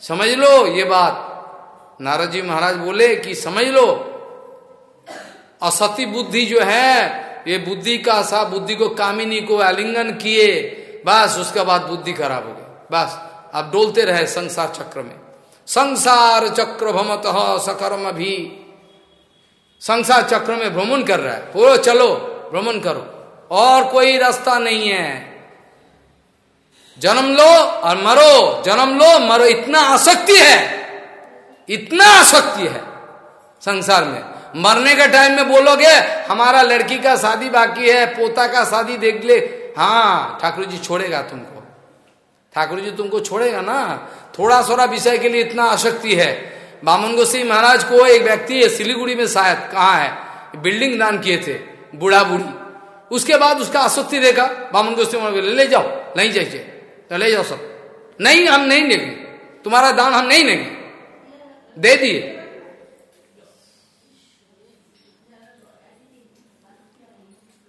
Speaker 1: समझ लो ये बात। नारद जी महाराज बोले कि समझ लो, असती बुद्धि जो है, ये बुद्धि का सा, बुद्धि को कामिनी को आलिंगन किए, बस उसके बाद बुद्धि खराब हो गई। बस, आप डोलते रहे संसार चक्र में। संसार चक्र भ्रमत सकर्म भी। संसार चक्र में भ्रमण कर रहा है। बोलो, चलो, भ्रमण करो। और कोई रास्ता नहीं है। जन्म लो और मरो। जन्म लो, मरो। इतना आसक्ति है। इतना आसक्ति है संसार में। मरने के टाइम में बोलोगे, हमारा लड़की का शादी बाकी है, पोता का शादी देख ले। हाँ ठाकुर जी छोड़ेगा तुमको। ठाकुर जी तुमको छोड़ेगा ना। थोड़ा थोड़ा विषय के लिए इतना आसक्ति है। बामन गोसी महाराज को एक व्यक्ति है, सिलीगुड़ी में शायद कहा है। बिल्डिंग दान किए थे, बूढ़ा बूढ़ी। उसके बाद उसका आसक्ति देखा, बामन गोसी महाराज ले जाओ, नहीं जाइए तो ले जाओ सब। नहीं, हम नहीं लेंगे। तुम्हारा दान हम नहीं लेंगे। दे दिए।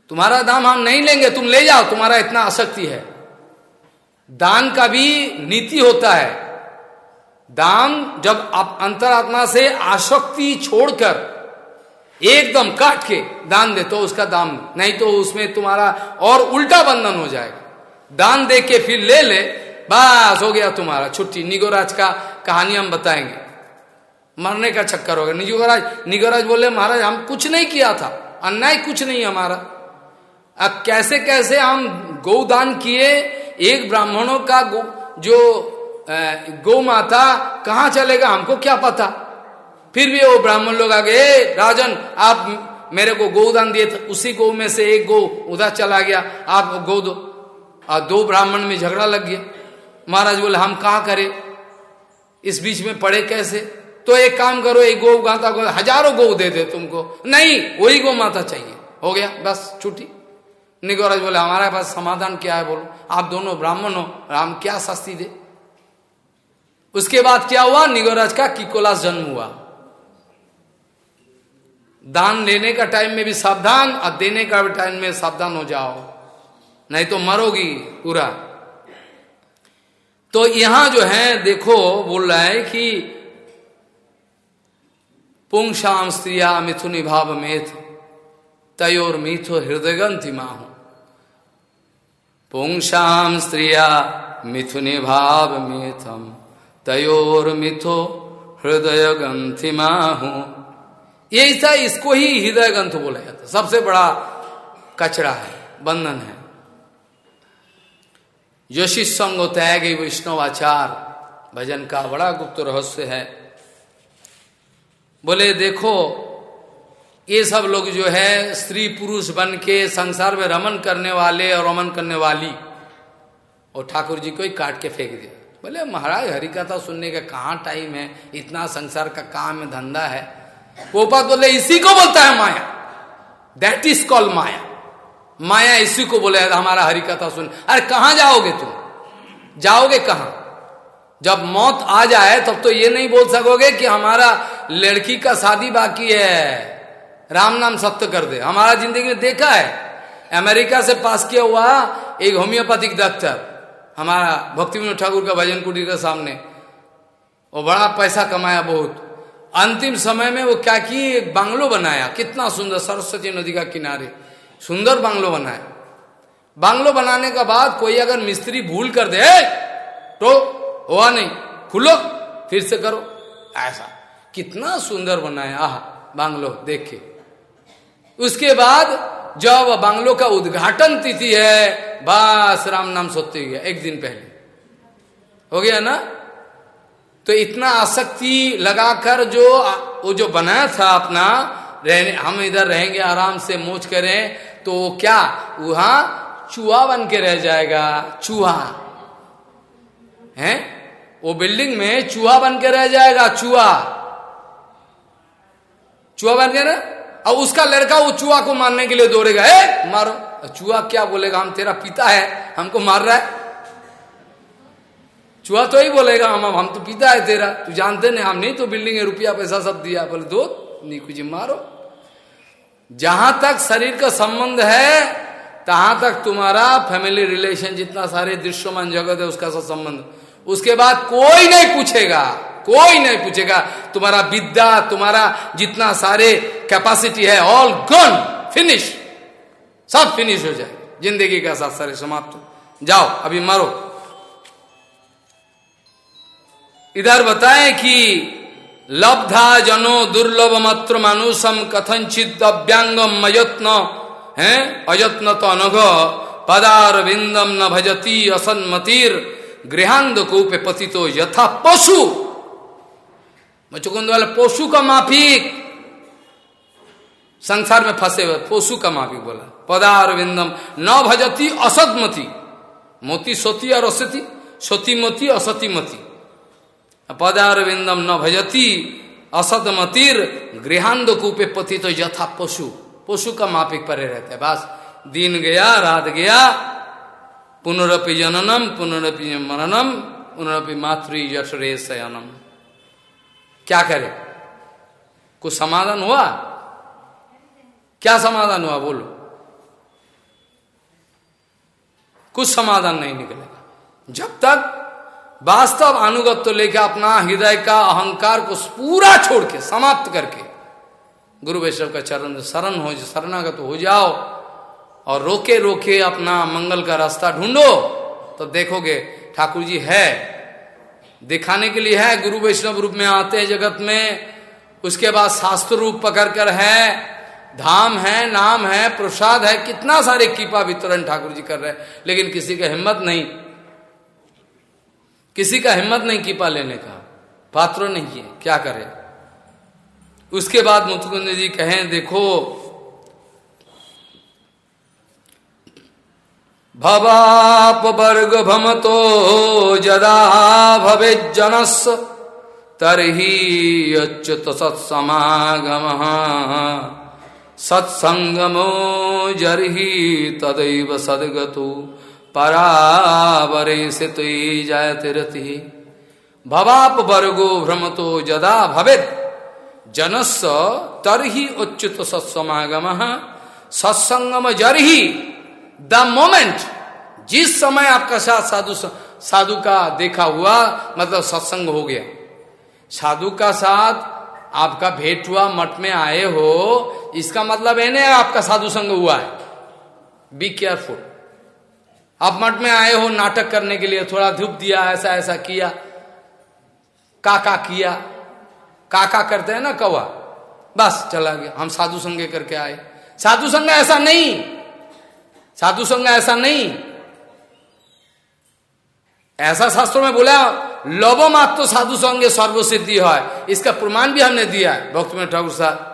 Speaker 1: तुम्हारा दाम हम नहीं लेंगे, तुम ले जाओ, तुम्हारा इतना आसक्ति है। दान का भी नीति होता है। दान जब आप अंतरात्मा से आसक्ति छोड़कर एकदम काट के दान दे तो उसका दाम नहीं तो उसमें तुम्हारा और उल्टा बंधन हो जाएगा। दान दे के फिर ले ले बस हो गया तुम्हारा छुट्टी। निगोराज का कहानी हम बताएँगे। मरने का चक्कर होगा निगोराज निगोराज बोले महाराज हम कुछ नहीं किया था। अन्याय कुछ नहीं हमारा। अब कैसे कैसे हम गौदान किए? एक ब्राह्मणों का गो, जो गौ माता कहाँ चलेगा हमको क्या पता? फिर भी वो ब्राह्मण लोग आ गए राजन, आप मेरे को गौदान दिए थे, उसी गौ में से एक गौ उधर चला गया। आप गौ दो और दो ब्राह्मण में झगड़ा लग गया। महाराज बोले, हम कहा करें? इस बीच में पड़े कैसे? तो एक काम करो, एक गौ माता को हज़ारों गौ दे दे तुमको। नहीं, वही गौ माता चाहिए। हो गया, बस, छुट्टी। निगोराज बोले, हमारे पास समाधान क्या है? बोलो, आप दोनों ब्राह्मण हो, राम क्या शास्ति दे? उसके बाद क्या हुआ? निगोराज का किकोलास जन्म हुआ। दान लेने का टाइम में भी सावधान, और देने का भी टाइम में सावधान हो जाओ। नहीं तो मरोगी पूरा। तो यहाँ जो है, देखो, बोल रहा है कि पुंशाम स्त्रिया मिथुनि भाव मेथ, तयोर मिथो हृदय माहू। पुंसाम स्त्रिया मिथुनि भाव मिथम, तयोर मिथो हृदय माहू। ये ऐसा इसको ही हृदय ग्रंथ बोला जाता सबसे बड़ा कचरा है, बंधन है। योशिष संग त्याग वैष्णव आचार, भजन का बड़ा गुप्त रहस्य है। बोले, देखो, ये सब लोग जो है, स्त्री पुरुष बन के संसार में रमन करने वाले और रमन करने वाली, और ठाकुर जी को ही काट के फेंक दिया। बोले, महाराज, हरि कथा सुनने का कहाँ टाइम है? इतना संसार का काम धंधा है। वो बोले, इसी को बोलता है माया। That is call maya. माया इसी को बोले, हमारा हरि कथा सुन। अरे, कहा जाओगे तुम? जाओगे कहा? जब मौत आ जाए, तब तो ये नहीं बोल सकोगे कि हमारा लड़की का शादी बाकी है। राम नाम सत्य कर दे। हमारा ज़िंदगी में देखा है। अमेरिका से पास किया हुआ एक होम्योपैथिक डॉक्टर। हमारा भक्ति विनोद ठाकुर का भजन कुटी के सामने। वो बड़ा पैसा कमाया बहुत। अंतिम समय में वो क्या की एक बांग्लो बनाया। कितना सुंदर सरस्वती नदी का किनारे। सुंदर बांग्लो बनाया। बांग्लो बनाने का बाद कोई अगर मिस्त्री भूल कर दे तो हुआ नहीं। खुलो, फिर से करो। ऐसा। कितना सुंदर बनाया। आह, बांग्लो देखे उसके बाद जब बांग्लो का उद्घाटन तिथि है, बस राम नाम सोते गया एक दिन पहले। हो गया ना? तो इतना आसक्ति लगाकर जो, वो जो बनाया था अपना, रहने, हम इधर रहेंगे, आराम से मोच करें तो क्या? वहाँ चूहा बन के रह जाएगा, चूहा। है? वो बिल्डिंग में चूहा बन के रह जाएगा, चूहा। चूहा बन के ना? अब उसका लड़का वो चूहा को मारने के लिए दौड़ेगा। ए, मारो। चूहा क्या बोलेगा? हम तेरा पिता है, हमको मार रहा है। चूहा तो ही बोलेगा, हम हम तो पिता है तेरा, तू जानते नहीं, हम नहीं तो बिल्डिंग है, रुपया, पैसा सब दिया, बोले, दो नीकू जी मारो। जहाँ तक शरीर का संबंध है, तहां तक तुम्हारा फैमिली रिलेशन जितना सारे दृश्यमान जगत है, उसका सब संबंध। उसके बाद कोई नहीं पूछेगा, कोई नहीं पूछेगा, तुम्हारा विद्या, तुम्हारा जितना सारे कैपेसिटी है ऑल गन फिनिश सब फिनिश हो जाए, ज़िंदगी का साथ सारे समाप्त जाओ, अभी मारो। इधर बताएँ कि लब्धा जनो दुर्लभ मात्र मानुषम कथनचित अव्यांगम मयत्न है? अयत्न तो अनघ पदार विंदम न भजती असन्मतिर गृहांध कूपे पति तो यथा पशु। मुचुकुंद वाले पशु का माफिक। संसार में फंसे हुए, पशु का माफिक बोला। पदार विंदम न भजती असतमती मोती, सोती और असती? सोती मोती, असती मती। पदार विंदम न भजती असतमतिर गृहांध कूपे पति तो यथा पशु। पशु का मापिक परे रहते बस, दिन गया, रात गया, पुनरपि जननम, पुनरपि मननम पुनरपि मातृ यशरे शयनम। क्या करे? कुछ समाधान हुआ? क्या समाधान हुआ? बोलो। कुछ समाधान नहीं निकलेगा। जब तक वास्तव अनुगत तो लेकर अपना हृदय का अहंकार को पूरा छोड़ के, समाप्त करके, गुरु वैष्णव का चरण शरण हो, शरणागत हो जाओ और रोके रोके अपना मंगल का रास्ता ढूंढो तो देखोगे ठाकुर जी है। दिखाने के लिए है, गुरु वैष्णव रूप में आते हैं जगत में, उसके बाद शास्त्र रूप पकड़ कर है, धाम है, नाम है, प्रसाद है, कितना सारे कृपा वितरण ठाकुर जी कर रहे हैं, लेकिन किसी का हिम्मत नहीं। किसी का हिम्मत नहीं कीपा लेने का, पात्र नहीं है, क्या करे? उसके बाद मुतुकुंद जी कहें, देखो, भवाप वर्ग भमतो जदा भवे जनस तरही अच्युत सत्समागम। सत्संगमो जरही तदैव सदगतु। परावरे से तो जायते रति भवाप वर्गो भ्रमतो जदा भवेद जनस तरही उच्युत सत्समागम। सत्संगम जरही। The moment. जिस समय आपका साथ साधु साधु का देखा हुआ मतलब सत्संग हो गया। साधु का साथ आपका भेंट हुआ, मठ में आए हो, इसका मतलब है ना आपका साधु संग हुआ है। बी केयरफुल आप मठ में आए हो, नाटक करने के लिए, थोड़ा धूप दिया, ऐसा ऐसा किया, काका किया, काका करते हैं ना कौआ बस, चला गया। हम साधु संग करके आए। साधु संग ऐसा नहीं। साधु संग ऐसा नहीं। ऐसा शास्त्रों में बोला, लोभो मात्र साधु संगे सर्वसिद्धि है। इसका प्रमाण भी हमने दिया है, भक्त में ठाकुर साहब।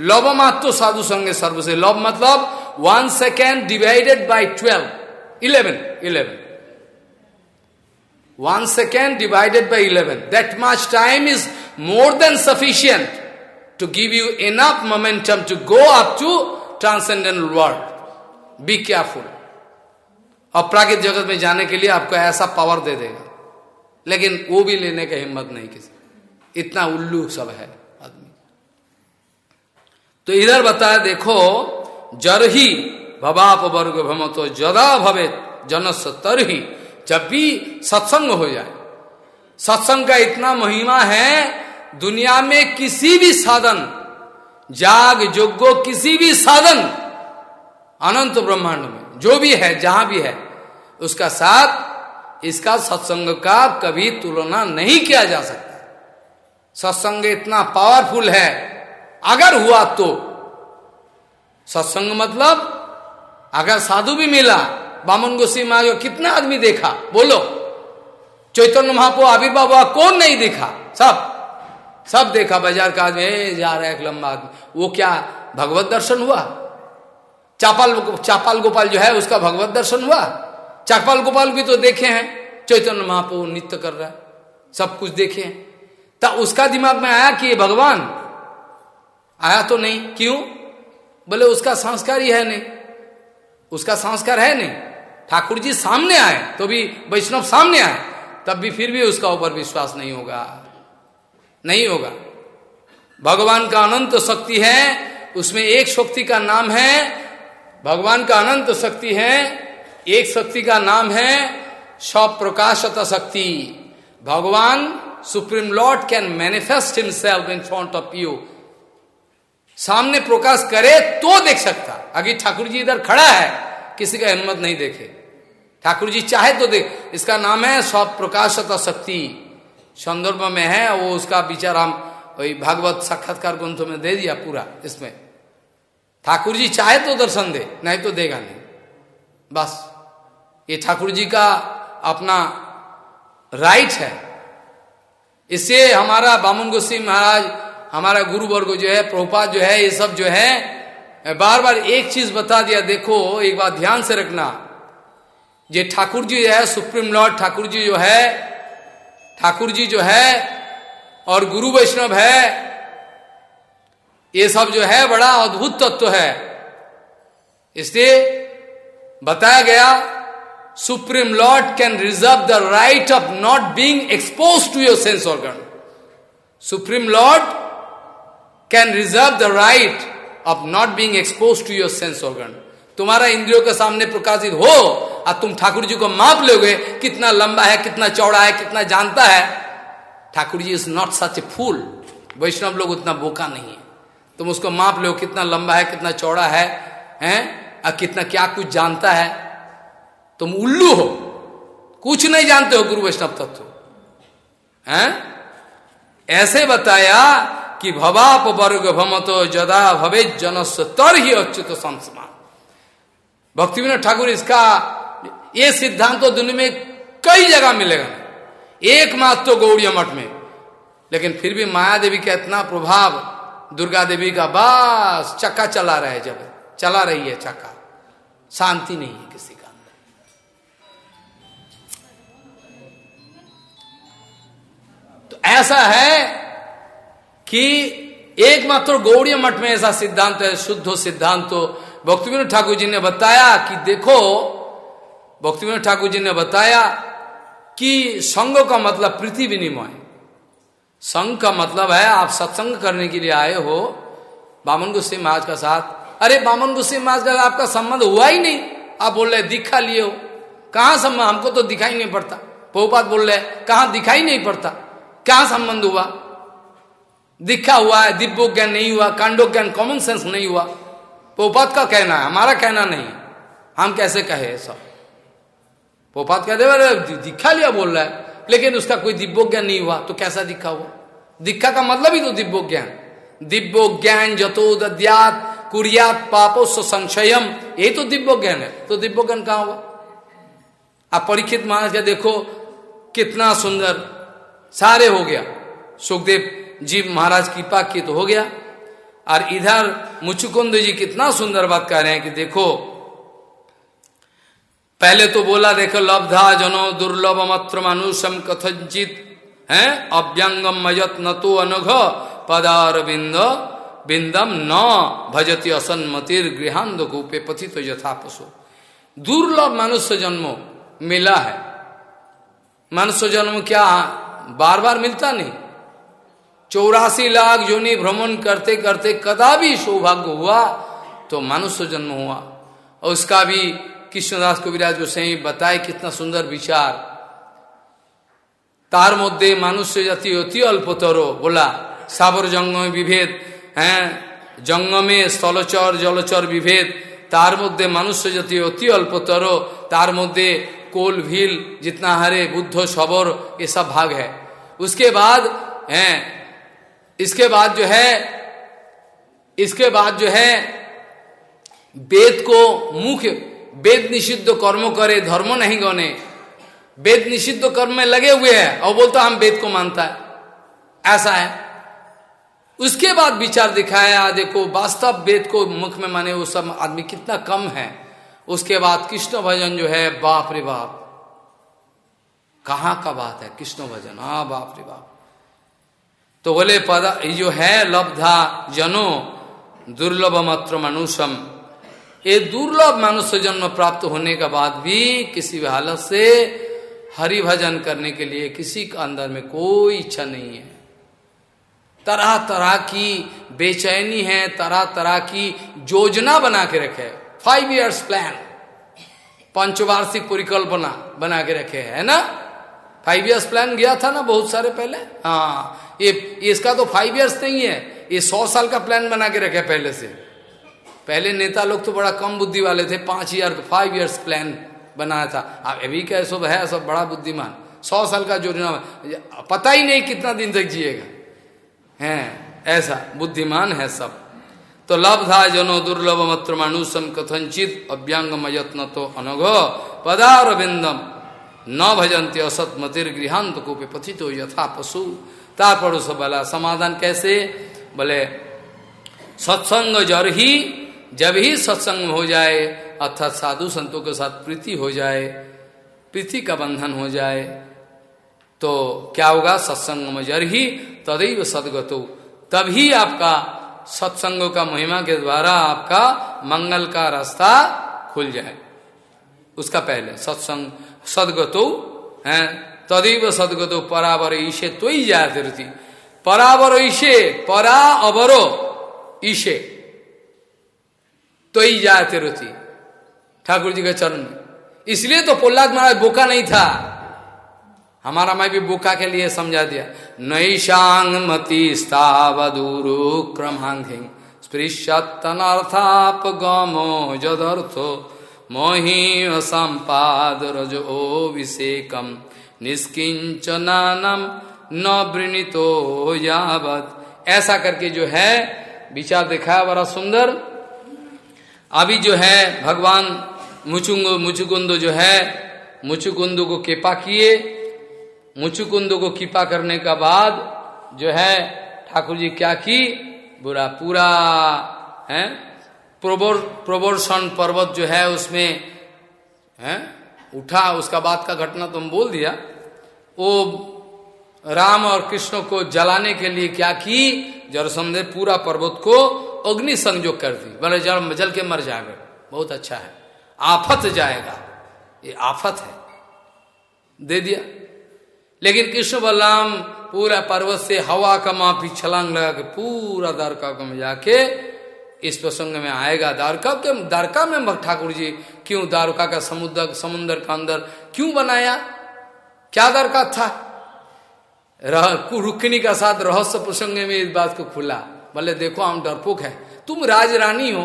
Speaker 1: लोभ मात्र साधु संगे सर्वसिद्धि। लोभ मतलब one second divided by twelve eleven eleven one second divided by eleven that much time is more than sufficient to give you enough momentum to go up to transcendental world be careful अपरागित जगत में जाने के लिए आपको ऐसा पावर दे देगा। लेकिन वो भी लेने का हिम्मत नहीं किसी। इतना उल्लू सब है आदमी। तो इधर बताया, देखो, जर ही भवाप वर्ग भम तो जदा भवे जनस तर ही जब भी सत्संग हो जाए। सत्संग का इतना महिमा है, दुनिया में किसी भी साधन, जाग जोगो किसी भी साधन, अनंत ब्रह्मांड में, जो भी है, जहाँ भी है, उसका साथ, इसका सत्संग का कभी तुलना नहीं किया जा सकता। सत्संग इतना पावरफुल है, अगर हुआ तो। सत्संग मतलब अगर साधु भी मिला, बामन गोसी माँ कितना आदमी देखा? बोलो। चैतन्य महापो आविर्भाव हुआ, कौन नहीं देखा? सब। सब देखा, बाज़ार का आदमी जा रहा है एक लंबा आदमी। वो क्या, भगवत दर्शन हुआ? चापाल चापाल गोपाल जो है, उसका भगवत दर्शन हुआ? चापाल गोपाल भी तो देखे हैं। चैतन्य महापो नित्य कर रहा है। सब कुछ देखे हैं। तो उसका दिमाग में आया कि ये भगवान? आया तो नहीं। क्यों? बोले, उसका संस्कार ही है नहीं। उसका संस्कार है नहीं। ठाकुर जी सामने आए तो भी वैष्णव सामने आए, तब भी फिर भी उसका ऊपर विश्वास नहीं होगा। नहीं होगा। भगवान का अनंत शक्ति है, उसमें एक शक्ति का नाम है, भगवान का अनंत शक्ति है, एक शक्ति का नाम है स्वप्रकाशत शक्ति। भगवान supreme lord can manifest himself in front of you. सामने प्रकाश करे तो देख सकता। अगर ठाकुर जी इधर खड़ा है, किसी का हिम्मत नहीं देखे। ठाकुर जी चाहे तो देख। इसका नाम है स्वप्रकाशत शक्ति। संदर्भ में है, वो उसका विचार हम वही भागवत साक्षात्कार ग्रंथों में दे दिया पूरा इसमें। ठाकुर जी चाहे तो दर्शन दे नहीं तो देगा नहीं। बस, ये ठाकुर जी का अपना राइट है। इससे हमारा बामन गोस्वी महाराज हमारा गुरु वर्ग जो है, प्रभुपाद जो है, ये सब जो है बार बार एक चीज़ बता दिया, देखो, एक बार ध्यान से रखना। ये ठाकुर जी जो है, सुप्रीम लॉर्ड ठाकुर जी जो है ठाकुर जी जो है, और गुरु वैष्णव है, ये सब जो है, बड़ा अद्भुत तत्व है। इसलिए बताया गया, supreme lord can reserve the right of not being expose to your sense organ. Supreme lord can reserve the right of not being expose to your sense organ तुम्हारा इंद्रियों के सामने प्रकाशित हो, और तुम ठाकुर जी को माप लोगे, कितना लंबा है, कितना चौड़ा है, कितना जानता है। Thakur ji is not such a fool वैष्णव लोग उतना बोका नहीं है। तुम उसको माप लो, कितना लंबा है, कितना चौड़ा है, हैं, और कितना क्या कुछ जानता है। तुम उल्लू हो। कुछ नहीं जानते हो, गुरु वैष्णव तत्व। हैं? ऐसे बताया कि भवाप वर्ग भमतो जदा भवे जनस्व तर ही अच्युत संसमान भक्ति विनोद ठाकुर इसका ये सिद्धांत तो दुनिया में कई जगह मिलेगा एकमात्र तो गौड़िया मठ में लेकिन फिर भी माया देवी का इतना प्रभाव दुर्गा देवी का बस चक्का चला रहा है जब चला रही है चक्का शांति नहीं है किसी का तो ऐसा है कि एकमात्र गौड़िया मठ में ऐसा सिद्धांत है, शुद्ध सिद्धांत तो भक्ति विनोद ठाकुर जी ने बताया कि देखो भक्ति विनोद ठाकुर जी ने बताया कि संघ का मतलब पृथ्वी विनिमय। संघ का मतलब है आप सत्संग करने के लिए आए हो, बामन गुस्से महाराज का साथ। अरे बामन गुस्से महाराज का आपका संबंध हुआ ही नहीं। आप बोल रहे दिखा लिए हो। कहा संबंध? हमको तो दिखाई नहीं पड़ता। बहुपात बोल रहे कहा दिखाई नहीं पड़ता? क्या संबंध हुआ? दिखा हुआ है दिव्यो ज्ञान नहीं हुआ कांडो ज्ञान कॉमन सेंस नहीं हुआ। पोपात का कहना है, हमारा कहना नहीं। हम कैसे कहे सब पोपात कहते दिखा लिया बोल रहा है, लेकिन उसका कोई दिव्यो ज्ञान नहीं हुआ तो कैसा दिखा हुआ दिखा का मतलब ही तो दिव्यो ज्ञान दिव्यो ज्ञान जतो दद्यात कुरियात पापो संशयम, यही तो दिव्य ज्ञान है। तो दिव्य ज्ञान कहा हुआ? आप परीक्षित महाराज का देखो, कितना सुंदर, सारे हो गया। सुखदेव जी महाराज कृपा की तो हो गया। और इधर मुचुकुंद जी कितना सुंदर बात कह रहे हैं कि देखो, पहले तो बोला, देखो, लब्धा जनो दुर्लभ मत्र मनुष्यम कथंचित, है? अव्यंगम मजत न तो अनघ पदार बिंद बिंदम न भजती असन्मतिर गृहांध कूपे पथि तो यथा पशु दुर्लभ मनुष्य जन्मो मिला है। मनुष्य जन्म क्या बार बार मिलता नहीं? चौरासी लाख जोनी भ्रमण करते करते कदा भी सौभाग्य हुआ तो मनुष्य जन्म हुआ और उसका भी কৃষ্ণদাস কবিরাজ গোসাই बताए कितना सुंदर विचार তার মধ্যে মানুষ জাতি অতি অল্পতর বলা সাবর জঙ্গমে বিভেদ হ্যাঁ জঙ্গমে স্থলচর জলচর বিভেদ তার মধ্যে মানুষ জাতি অতি অল্পতর তার মধ্যে कोल भील जितना हरे बुद्ध सबर ये सब भाग है उसके बाद हैं इसके बाद जो है, इसके बाद जो है, वेद को मुख्य, वेद निषिद्ध कर्म करे, धर्म नहीं गौने। वेद निषिद्ध कर्म में लगे हुए हैं, और बोलता हम वेद को मानता है। ऐसा है। उसके बाद विचार दिखाया, देखो, वास्तव वेद को मुख में माने, वो सब आदमी कितना कम है। उसके बाद कृष्ण भजन जो है, बाप रे बाप। कहा का बात है? कृष्ण भजन हाँ बाप रे बाप। तो बोले, पदा जो है लब्धा जनो दुर्लभ मात्र मनुष्यम। ये दुर्लभ मनुष्य जन्म प्राप्त होने के बाद भी किसी भी हालत से हरि भजन करने के लिए किसी के अंदर में कोई इच्छा नहीं है। तरह तरह की बेचैनी है तरह तरह की योजना बना के रखे फाइव इयर्स प्लान पंचवार्षिक परिकल्पना बना के रखे है ना? फाइव इयर्स प्लान गया था ना बहुत सारे पहले? हाँ। ये इसका तो फाइव इयर्स नहीं है। ये सौ साल का प्लान बना के रखे पहले से। पहले नेता लोग तो बड़ा कम बुद्धि वाले थे। पाँच ईयर फाइव ईयर्स प्लान बनाया था। अब अभी क्या सब है, सब बड़ा बुद्धिमान। सौ साल का योजना पता ही नहीं कितना दिन तक जिएगा। है, ऐसा। बुद्धिमान है सब। तो लब्धा जनो दुर्लभ मत्र मानुषम कथनचित अव्यांगम यत्न तो पदार बिंदम न भजंती असत मतिर गृहांत को पथित हो यथा पशु। तार सब बोला, समाधान कैसे? बोले, सत्संग जर ही, जब ही सत्संग हो जाए, अर्थात साधु संतों के साथ प्रीति हो जाए, प्रीति का बंधन हो जाए तो क्या होगा? सत्संग में जर ही, तदैव सदगतो। तभी आपका सत्संग का महिमा के द्वारा आपका मंगल का रास्ता खुल जाए। उसका पहले, सत्संग सदगतो, है? तदैव सदगतो परावर ईशे तो ही जाए परावर ईशे, परा अवरो ईशे। तो ही जाते रुचि ठाकुर जी के चरण में। इसलिए तो प्रहलाद महाराज बोका नहीं था। हमारा मैं भी बोका के लिए समझा दिया। नैशांग मति स्थावधुरु क्रमांग। स्पृशतनार्थाप गमो जदर्थो। मोहि संपाद रजो विषेकम निष्किंचनानम न वृणितो यावत। ऐसा करके जो है, विचार दिखाया बड़ा सुंदर। अभी जो है, भगवान मुचुंग, मुचुकुंद जो है, मुचुकुंद को कृपा किए। मुचुकुंद को कृपा करने का बाद जो है, ठाकुर जी क्या की? बुरा, पूरा, है? प्रोबोर प्रोबोर्शन पर्वत जो है उसमें, है? उठा, उसका बाद का घटना तुम बोल दिया। वो राम और कृष्ण को जलाने के लिए क्या की? जरसमदे पूरा पर्वत को अग्नि संयोग कर दी। बोले, जल जल के मर जाएगा। बहुत अच्छा है। आफत जाएगा। ये आफत है। दे दिया। लेकिन कृष्ण बलराम पूरा पर्वत से हवा का माफ़ी छलांग लगा के, पूरा द्वारका में जाके इस प्रसंग में आएगा द्वारका के द्वारका में ठाकुर जी क्यों द्वारका का समुद्र समुद्र का अंदर क्यों बनाया? क्या दरकार था? रुक्मिणी का साथ रहस्य प्रसंग में इस बात को खुला। बोले देखो हम डरपोक है। तुम राज रानी हो।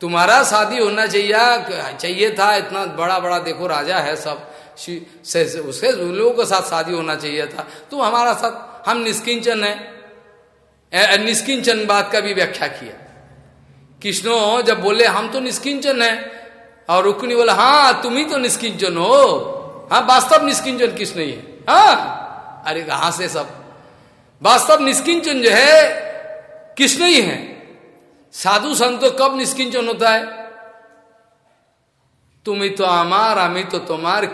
Speaker 1: तुम्हारा शादी होना चाहिए चाहिए था इतना बड़ा बड़ा देखो राजा है सब। से, से, उसके लोगों के साथ शादी होना चाहिए था। तुम हमारा साथ हम निष्किंचन है। निष्किंचन बात का भी व्याख्या किया। कृष्णो, जब बोले, हम तो निष्किंचन है। और रुक्मिणी बोले हाँ तुम ही तो निष्किंचन हो। हाँ वास्तव निष्किंचन कृष्ण ही है। हाँ? अरे, कहा से सब? वास्तव निष्किंचन जो है, कृष्ण ही है। साधु संतो कब निष्किंचन होता है? तुम ही तो हमार हमी तो तुम्हार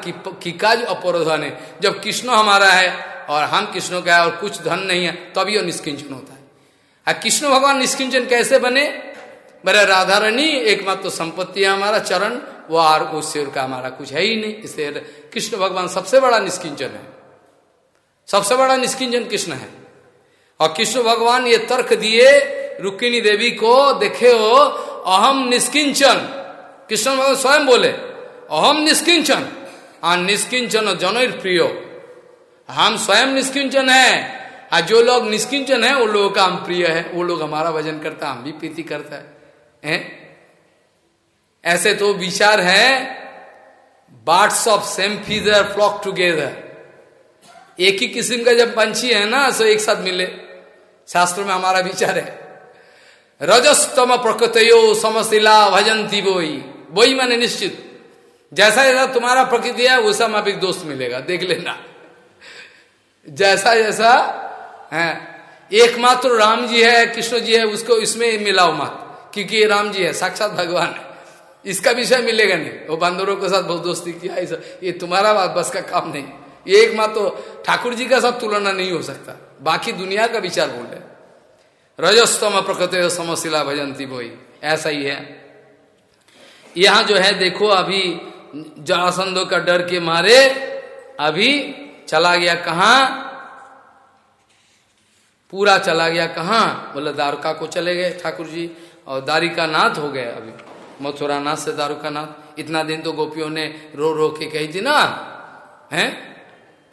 Speaker 1: किकाज अपरोधन है। जब कृष्ण हमारा है, और हम कृष्ण का है, और कुछ धन नहीं है, तभी वो निष्किंचन होता है, कृष्ण भगवान निष्किंचन कैसे बने? मेरा राधा रानी एकमात्र तो संपत्ति है हमारा, चरण, वो और उससे का हमारा कुछ है ही नहीं। इसलिए कृष्ण भगवान सबसे बड़ा निष्किंचन है। सबसे बड़ा निष्किंचन कृष्ण है। और कृष्ण भगवान ये तर्क दिए, रुक्मिणी देवी को, देखे हो अहम निष्किंचन। कृष्ण भगवान स्वयं बोले, अहम निष्किंचन। आ निष्किंचन जनर प्रियो। हम स्वयं निष्किंचन है। और जो लोग निष्किंचन है वो लोगों का हम प्रिय है। वो लोग हमारा भजन करता हम भी प्रीति करता है। हैं? ऐसे तो विचार है birds of same feather flock together. एक ही किस्म का जब पंछी है ना, सो एक साथ मिले। शास्त्र में हमारा विचार है। रजस्तम प्रकृतयो समशिला भजंती बोई। बोई माने निश्चित। जैसा जैसा तुम्हारा प्रकृति है, वैसा मापिक दोस्त मिलेगा। देख लेना। जैसा जैसा, है। एकमात्र राम जी है, कृष्ण जी है, उसको इसमें मिलाओ मत। क्योंकि ये राम जी है, साक्षात भगवान है। इसका विषय मिलेगा नहीं। वो बंदरों के साथ बहुत दोस्ती किया ऐसा, ये तुम्हारा बात बस का काम नहीं। ये एक मात्र तो ठाकुर जी का सब तुलना नहीं हो सकता। बाकी दुनिया का विचार बोल रहे रजस्तम प्रकृति समशिला भजंती बोई ऐसा ही है। यहाँ जो है, देखो, अभी जरासंधो का डर के मारे, अभी चला गया कहा? पूरा चला गया कहा? बोले, द्वारका को चले गए ठाकुर जी। और दारिका नाथ हो गए अभी। मथुरा नाथ से दारुका नाथ। इतना दिन तो गोपियों ने रो रो के कही थी ना, है?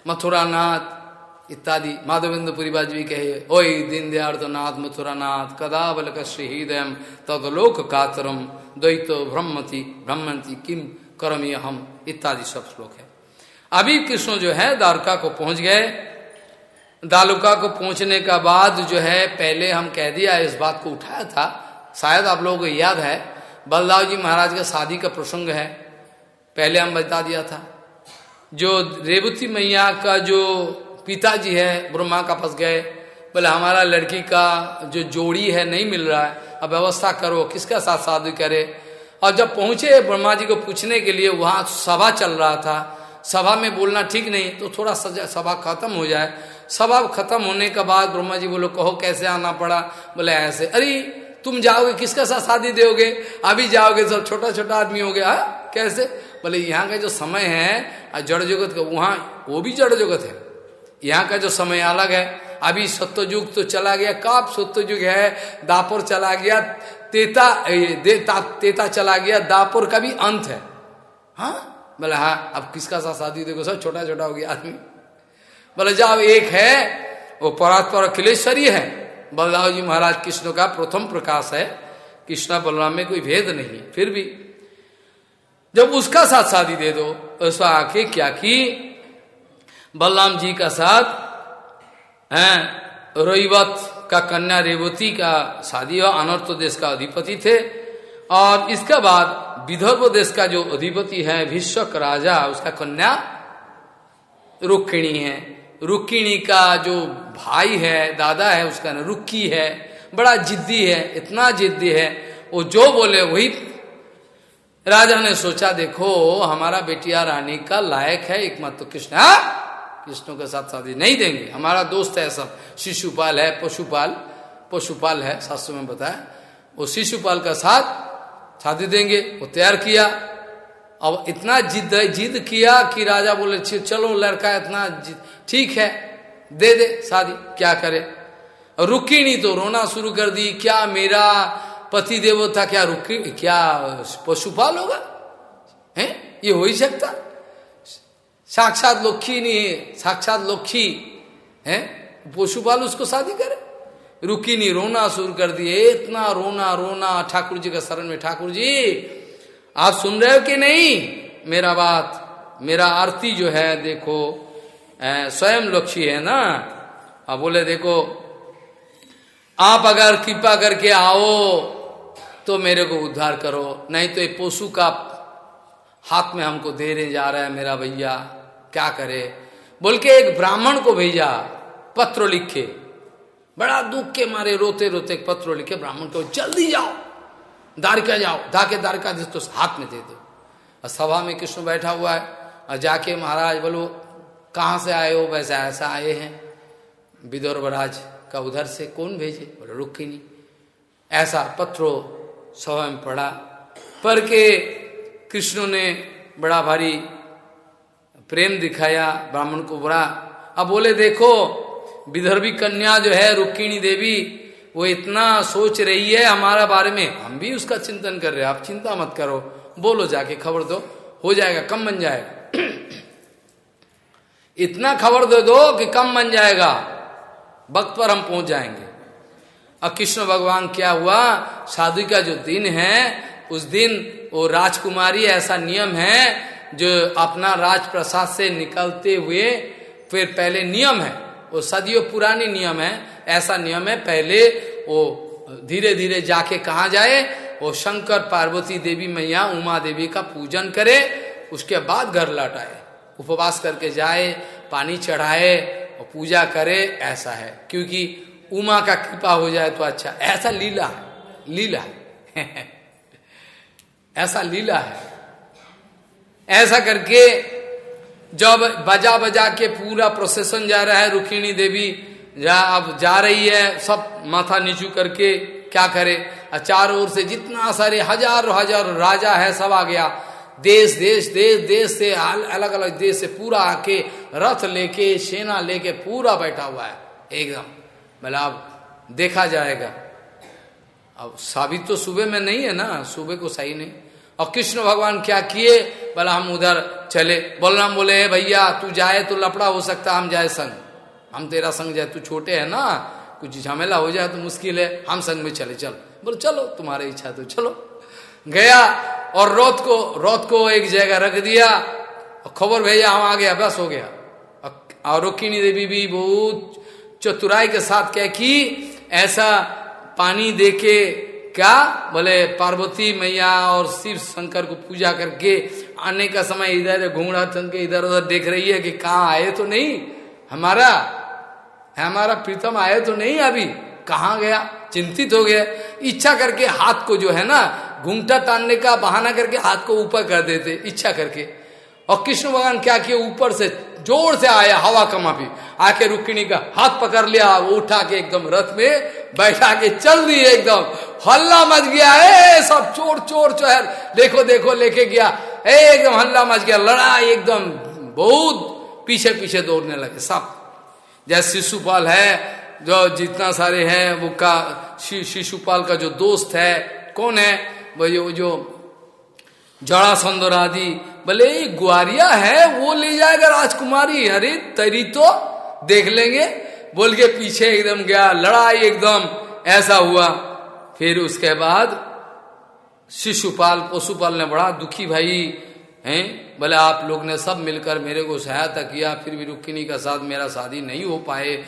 Speaker 1: मथुरा नाथ, इत्यादि। माधवेंद्रपुरी बाजवी कहे, ओई दीन दयाल तो नाथ, मथुरा नाथ कदा बलक हृदय तदलोक कातरम द्वैतो ब्रह्मति ब्रह्मति किम करम हम इत्यादि सब श्लोक है। अभी कृष्ण जो है, द्वारका को पहुँच गए। दालुका को पहुँचने का बाद जो है, पहले हम कह दिया, इस बात को उठाया था शायद आप लोगों को याद है बलदाव जी महाराज का शादी का प्रसंग है, पहले हम बता दिया था। जो रेवती मैया का जो पिताजी है, ब्रह्मा का फंस गए, बोले, हमारा लड़की का जो जोड़ी है नहीं मिल रहा है, अब व्यवस्था करो, किसका साथ शादी करे? और जब पहुँचे ब्रह्मा जी को पूछने के लिए, वहाँ सभा चल रहा था। सभा में बोलना ठीक नहीं तो थोड़ा सभा खत्म हो जाए। सभा खत्म होने के बाद ब्रह्मा जी बोलो, कहो, कैसे आना पड़ा? बोले, ऐसे। अरे तुम जाओगे किसका साथ शादी दोगे? अभी जाओगे सब छोटा छोटा आदमी हो गया। हाँ? कैसे? बोले यहाँ का जो समय है जड़ जगत का वहाँ वो भी जड़ जगत है। यहाँ का जो समय अलग है। अभी सत्ययुग तो चला गया कब सत्ययुग है? दापुर चला गया तेता दे, ता, तेता चला गया दापुर का भी अंत है। हाँ? बोले हाँ अब किसका साथ शादी देखो सब छोटा छोटा हो गया आदमी। बोले जाओ एक है वो परात्पर अखिलेश्वरी है। बलराव जी महाराज कृष्ण का प्रथम प्रकाश है। कृष्णा बलराम में कोई भेद नहीं, फिर भी। जब उसका साथ शादी दे दो, ऐसा आके क्या की? बलराम जी का साथ, है रोईवत का कन्या रेवती का शादी हुआ, अनर्थ देश का अधिपति थे। और इसके बाद विदर्भ देश का जो अधिपति है भीष्मक राजा, उसका कन्या रुक्णी है। रुक्किणी का जो भाई है, दादा है, उसका ना रुक्की है, बड़ा जिद्दी है, इतना जिद्दी है, वो जो बोले वही राजा ने सोचा, देखो, हमारा बेटिया रानी का लायक है एक मत तो कृष्ण हाँ? कृष्ण के साथ शादी नहीं देंगे। हमारा दोस्त है सब, शिशुपाल है, पशुपाल पशुपाल है, शास्त्र में बताया। वो शिशुपाल का साथ शादी देंगे, वो तैयार किया। अब इतना जिद जिद किया कि राजा बोले चलो, लड़का इतना ठीक है, दे दे, शादी, क्या करे? रुकी नहीं तो रोना शुरू कर दी, क्या मेरा पति देव था, क्या रुकी, क्या पशुपाल होगा? है? ये हो ही सकता। साक्षात लोखी नहीं साक्षात लोखी, है? पशुपाल उसको शादी करे। रुकी नहीं, रोना शुरू कर दिए इतना रोना रोना, ठाकुर जी का शरण में। ठाकुर जी, आप सुन रहे हो कि नहीं? मेरा बात, मेरा आरती जो है, देखो स्वयं लक्ष्य है ना? अब बोले, देखो, आप अगर कृपा करके आओ तो मेरे को उद्धार करो। नहीं तो ये पोसु का हाथ में हमको देने जा रहा है, मेरा भैया। क्या करे? बोल के एक ब्राह्मण को भेजा, पत्र लिखे। बड़ा दुख के मारे रोते रोते पत्र लिखे ब्राह्मण को, जल्दी जाओ दारिका जाओ, धाके दारिका दे तो हाथ में दे दो। सभा में कृष्ण बैठा हुआ है, और जाके महाराज बोलो कहाँ से आए हो? वैसा ऐसा आए हैं। विदर्भराज का उधर से कौन भेजे? बोले, रुकी नहीं। ऐसा पत्रो सभा में पढ़ा पर के कृष्ण ने बड़ा भारी प्रेम दिखाया, ब्राह्मण को बड़ा अब बोले, देखो विदर्भी कन्या जो है रुक्किणी देवी, वो इतना सोच रही है हमारा बारे में। हम भी उसका चिंतन कर रहे हैं। आप चिंता मत करो। बोलो, जाके खबर दो। हो जाएगा, कम बन जाएगा। इतना खबर दे दो कि कम बन जाएगा। वक्त पर हम पहुँच जाएँगे। अब कृष्ण भगवान क्या हुआ? शादी का जो दिन है, उस दिन वो राजकुमारी ऐसा नियम है, जो अपना राजप्रसाद से निकलते हुए फिर पहले नियम है। वो सदियों पुरानी नियम है। ऐसा नियम है, पहले वो धीरे धीरे जाके कहा जाए? वो शंकर पार्वती देवी मैया उमा देवी का पूजन करे, उसके बाद घर लौट आए। उपवास करके जाए, पानी चढ़ाए और पूजा करे, ऐसा है। क्योंकि उमा का कृपा हो जाए तो अच्छा। ऐसा लीला है। लीला ऐसा लीला है। ऐसा करके जब बजा बजा के पूरा प्रोसेसन जा रहा है रुखिणी देवी, जा, अब जा रही है, सब माथा नीचू करके क्या करे? चारों ओर से जितना सारे हज़ार हज़ार राजा है, सब आ गया। देश देश देश देश से अलग अलग देश से पूरा आके रथ लेके, सेना लेके पूरा बैठा हुआ है, एकदम। बोला अब देखा जाएगा। अब साबित तो सुबह में नहीं है ना, सुबह को सही नहीं। और कृष्ण भगवान क्या किए? बोला हम उधर चले। बलराम बोले, हे भैया, तू जाए तो लपड़ा हो सकता, हम जाए संग। हम तेरा संग जाए, तू छोटे है ना, कुछ झमेला हो जाए तो मुश्किल है, हम संग में चले, चल। बोलो, चलो, तुम्हारी इच्छा तो चलो। गया और रौत को रौत को एक जगह रख दिया और खबर भेजा, हम आ गया बस हो गया। और रोकिनी देवी भी बहुत चतुराई के साथ क्या की ऐसा पानी देके क्या? बोले, पार्वती मैया और शिव शंकर को पूजा करके आने का समय इधर घूमड़ा के इधर उधर देख रही है कि कहाँ आए तो नहीं? हमारा हमारा प्रीतम आए तो नहीं अभी? कहा गया? चिंतित हो गया। इच्छा करके हाथ को जो है ना घूंगटा तानने का बहाना करके हाथ को ऊपर कर देते, इच्छा करके। और कृष्ण भगवान क्या किया ऊपर से, ज़ोर से आया, हवा कमा भी आके रुक्मिणी का हाथ पकड़ लिया, वो उठा के एकदम रथ में बैठा के चल दिए एकदम। हल्ला मच गया, ए, सब चोर चोर चोर। देखो देखो, लेके गया। ए, एकदम हल्ला मच गया, लड़ाई एकदम बहुत पीछे पीछे दौड़ने लगे सब जैसे शिशुपाल है, जो जितना सारे हैं, वो का शिशुपाल का जो दोस्त है, कौन है? वो जो जो जड़ा सुंदर आदि बोले ग्वारिया है, वो ले जाएगा राजकुमारी। अरे, तरी तो देख लेंगे। बोल के पीछे एकदम गया, लड़ाई एकदम, ऐसा हुआ। फिर उसके बाद शिशुपाल, पशुपाल ने बड़ा दुखी भाई, हैं? बोले आप लोग ने सब मिलकर मेरे को सहायता किया, फिर भी रुक्मिणी का साथ, मेरा शादी नहीं हो पाए।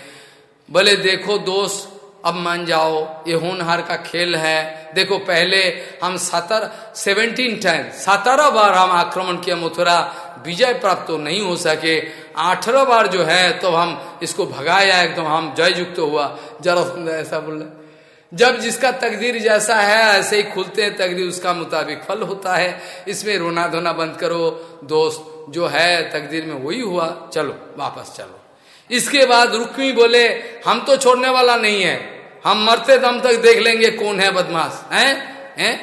Speaker 1: बोले देखो दोस्त अब मान जाओ, ये होनहार का खेल है। देखो, पहले हम सतर सेवेंटीन टाइम सत्रह बार हम आक्रमण किया मथुरा। विजय प्राप्त तो नहीं हो सके। अठारह बार जो है तो हम इसको भगाया, एकदम तो हम जय युक्त हुआ। जरा सुंदर ऐसा बोल रहे जब जिसका तकदीर जैसा है, ऐसे ही खुलते हैं तकदीर, उसका मुताबिक फल होता है। इसमें रोना धोना बंद करो। दोस्त, जो है, तकदीर में वही हुआ। चलो, वापस चलो। इसके बाद रुक्मी बोले, हम तो छोड़ने वाला नहीं है। हम मरते दम तक देख लेंगे कौन है बदमाश, हैं? हैं?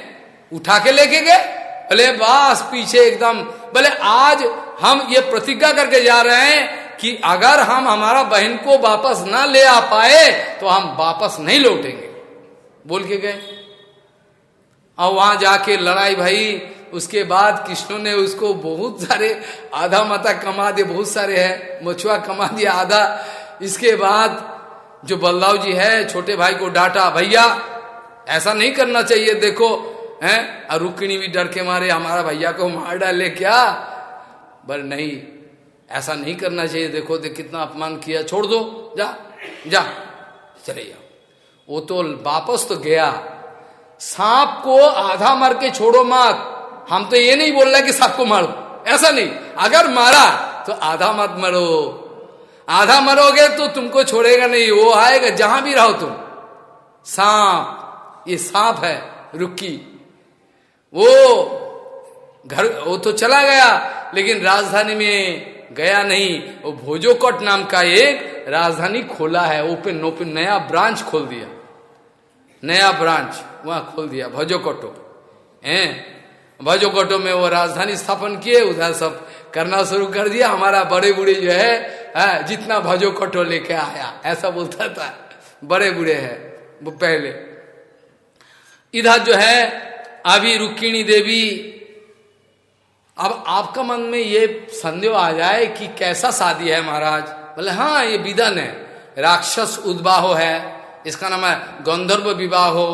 Speaker 1: उठा के लेके गए बोले, बस, पीछे एकदम। बोले, आज हम ये प्रतिज्ञा करके जा रहे हैं कि अगर हम हमारा बहन को वापस ना ले आ पाए तो हम वापस नहीं लौटेंगे। बोल के गए। और वहाँ जाके लड़ाई भाई उसके बाद कृष्ण ने उसको बहुत सारे आधा माता कमा दिए, बहुत सारे है, मछुआ कमा दिया आधा। इसके बाद जो बल्लाव जी है, छोटे भाई को डांटा, भैया, ऐसा नहीं करना चाहिए, देखो, हैं? और रुक्णी भी डर के मारे, हमारा भैया को मार डाले क्या? पर नहीं, ऐसा नहीं करना चाहिए, देखो, देख कितना अपमान किया, छोड़ दो, जा जा, चले जाओ। वो तो वापस तो गया। सांप को आधा मर के छोड़ो मत। हम तो ये नहीं बोल रहे कि सबको मारो। ऐसा नहीं। अगर मारा तो आधा मत मरो। आधा मरोगे तो तुमको छोड़ेगा नहीं। वो आएगा, जहाँ भी रहो तुम। सांप, ये सांप है, रुक्की। वो घर, वो तो चला गया, लेकिन राजधानी में गया नहीं। वो भोजोकोट नाम का एक राजधानी खोला है। ओपन ओपन, नया ब्रांच खोल दिया। नया ब्रांच, वहाँ खोल दिया, भोजोकोटो। है? भोजोकोटो में वो राजधानी स्थापन किए उधर सब करना शुरू कर दिया। हमारा बड़े बूढ़े जो है, है जितना भोजोकोटो लेके आया ऐसा बोलता था। बड़े बूढ़े है वो पहले। इधर जो है अभी रुक्मिणी देवी अब आपका मन में ये संदेह आ जाए कि कैसा शादी है महाराज? बोले हाँ ये विदन है राक्षस उद्वाह है इसका नाम है गंधर्व विवाह हो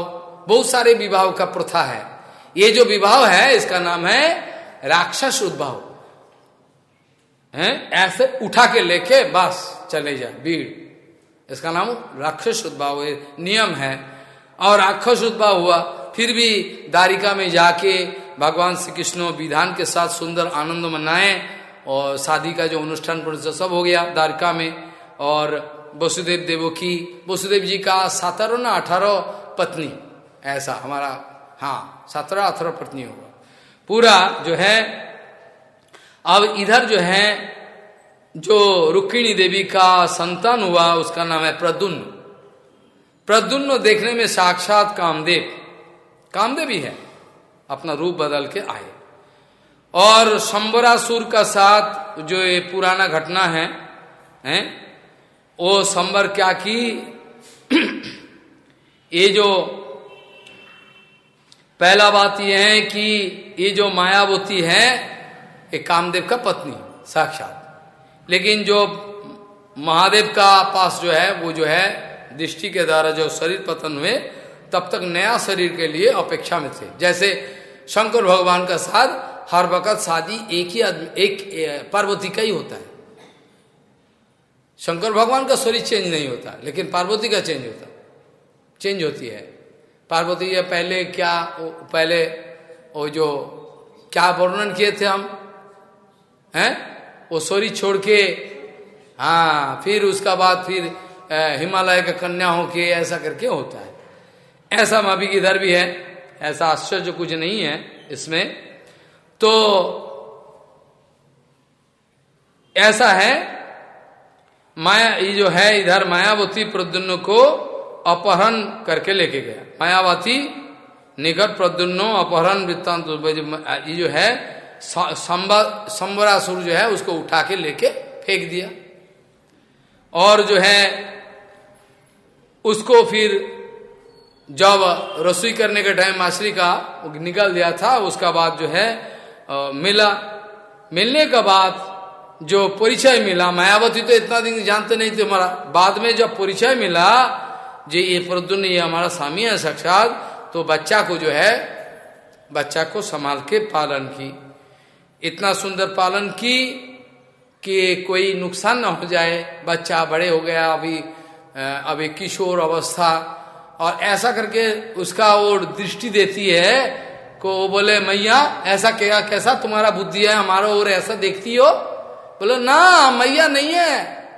Speaker 1: बहुत सारे विवाह का प्रथा है। ये जो विवाह है, इसका नाम है राक्षस उद्भाव। है? ऐसे उठा के लेके बस चले जाए भीड़। इसका नाम राक्षस उद्भाव नियम है। और राक्षस उद्भाव हुआ, फिर भी दारिका में जाके भगवान श्री कृष्ण विधान के साथ सुंदर आनंद मनाए और शादी का जो अनुष्ठान सब हो गया द्वारका में। और वसुदेव देवो की, वसुदेव जी का सत्रह ना अठारह पत्नी, ऐसा हमारा हाँ सत्रह अठारह पत्नी होगा। पूरा जो है, अब इधर जो है, जो रुक्मिणी देवी का संतान हुआ, उसका नाम है प्रद्युन्न प्रद्युन्न देखने में साक्षात कामदेव। कामदेव ही है, अपना रूप बदल के आए। और संबरासुर का साथ जो ये पुराना घटना है, हैं, वो संबर क्या की, ये जो पहला बात यह है कि ये जो मायावती है ये कामदेव का पत्नी, साक्षात। लेकिन जो महादेव का पास जो है, वो जो है, दृष्टि के द्वारा जो शरीर पतन हुए, तब तक नया शरीर के लिए अपेक्षा में थे। जैसे शंकर भगवान का साथ हर वक्त शादी एक ही आदमी, एक पार्वती का ही होता है। शंकर भगवान का शरीर चेंज नहीं होता, लेकिन पार्वती का चेंज होता चेंज होती है। पार्वती, या पहले क्या पहले, वो जो, क्या वर्णन किए थे हम? हैं? वो सोरी छोड़ के हाँ फिर उसका बाद फिर हिमालय का कन्या होके ऐसा करके होता है। ऐसा माफ़ी इधर भी है, ऐसा आश्चर्य कुछ नहीं है इसमें। तो ऐसा है, माया, ये जो है इधर मायावती प्रद्युन्न को अपहरण करके लेके गया। मायावती निकट प्रद्युन्नो अपहरण वृत्तांत ये जो है संबरासुर जो है उसको उठा के लेके फेंक दिया। और जो है उसको फिर जब रसोई करने के टाइम माछली का निकल दिया था उसका बाद जो है आ, मिला। मिलने का बाद जो परिचय मिला मायावती तो इतना दिन जानते नहीं थे हमारा बाद में जब परिचय मिला जो ये प्रद्युन ये हमारा स्वामी है साक्षात तो बच्चा को जो है, बच्चा को संभाल के पालन की। इतना सुंदर पालन की कि कोई नुकसान ना हो जाए। बच्चा बड़े हो गया, अभी अभी किशोर अवस्था, और ऐसा करके उसका वो दृष्टि देती है को बोले, मैया, ऐसा क्या, कैसा तुम्हारा बुद्धि है? हमारा और ऐसा देखती हो? बोलो, ना, मैया नहीं है।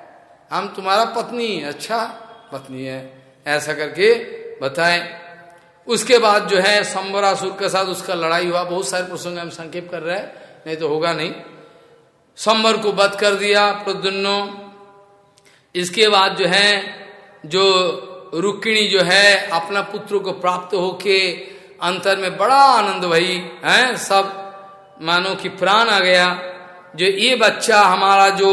Speaker 1: हम तुम्हारा पत्नी अच्छा पत्नी है। ऐसा करके बताए। उसके बाद जो है संबरासुर के साथ उसका लड़ाई हुआ। बहुत सारे प्रसंग हम संक्षेप कर रहे हैं, नहीं तो होगा नहीं। संबर को बद कर दिया प्रद्युन्नो इसके बाद जो है, जो रुक्णी जो है, अपना पुत्र को प्राप्त होके अंतर में बड़ा आनंद भई है, सब मानो कि प्राण आ गया। जो ये बच्चा हमारा जो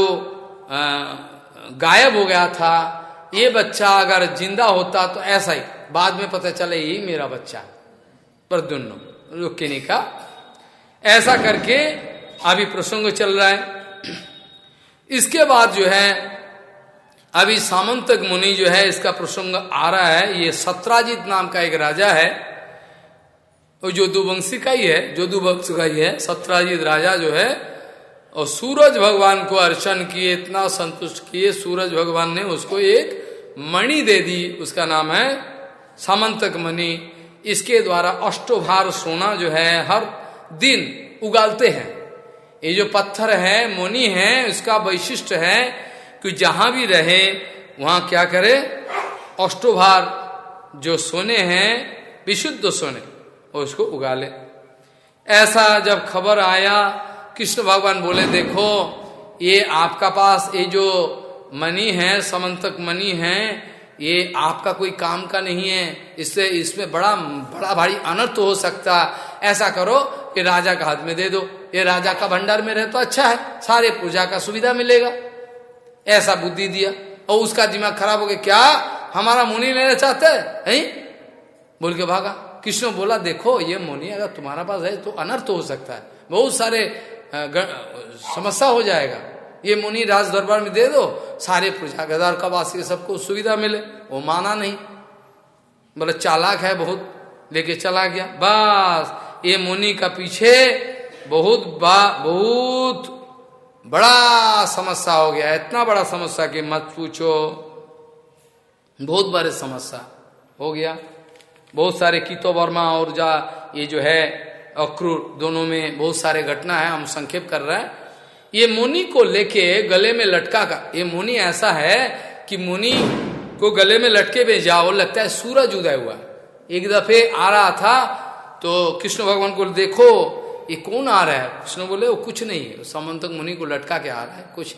Speaker 1: गायब हो गया था ये बच्चा अगर ज़िंदा होता तो ऐसा ही, बाद में पता चले यही मेरा बच्चा। प्रद्युन्न रुक्मिणी का। ऐसा करके अभी प्रसंग चल रहा है। इसके बाद जो है, अभी सामंतक मुनि जो है, इसका प्रसंग आ रहा है। ये सत्राजित नाम का एक राजा है। वो जोदुवंशी का ही है, जोदुवंश का ही है, सत्राजित राजा जो है और सूरज भगवान को अर्चन किए, इतना संतुष्ट किए, सूरज भगवान ने उसको एक मणि दे दी। उसका नाम है सामंतक मणि। इसके द्वारा अष्टोभार सोना जो है, हर दिन उगालते हैं। ये जो पत्थर है, मोनी है उसका वैशिष्ट है कि जहाँ भी रहे, वहाँ क्या करे? अष्टोभार जो सोने हैं, विशुद्ध सोने, और उसको उगा ले। ऐसा जब खबर आया कृष्ण भगवान बोले, देखो, ये आपका पास, ये जो मनी है, समंतक मनी है, ये आपका कोई काम का नहीं है। इससे इसमें बड़ा बड़ा भारी अनर्थ हो सकता। ऐसा करो कि राजा का हाथ में दे दो। ये राजा का भंडार में रहे तो अच्छा है। सारे पूजा का सुविधा मिलेगा। ऐसा बुद्धि दिया। और उसका दिमाग खराब हो गया। क्या? हमारा मुनि लेना चाहते है? बोल के भागा। कृष्ण बोला, देखो, ये मुनि अगर तुम्हारा पास है तो अनर्थ हो सकता है। बहुत सारे समस्या हो जाएगा। ये मुनि राज दरबार में दे दो, सारे प्रजा गदार कवासी, सबको सुविधा मिले। वो माना नहीं। बोले चालाक है बहुत, लेके चला गया। बस, ये मुनि का पीछे बहुत बा, बहुत बड़ा समस्या हो गया इतना बड़ा समस्या कि मत पूछो। बहुत बड़े समस्या हो गया। बहुत सारे कीतो वर्मा और जा, ये जो है अक्रूर, दोनों में बहुत सारे घटना है, हम संक्षेप कर रहे हैं। ये मुनि को लेके गले में लटका का ये मुनि ऐसा है कि मुनि को गले में लटके में जाओ, लगता है सूरज उदय हुआ। एक दफे आ रहा था तो कृष्ण भगवान को देखो, ये कौन आ रहा है? कृष्ण बोले, वो कुछ नहीं है, समंतक मुनि को लटका के आ रहा है, कुछ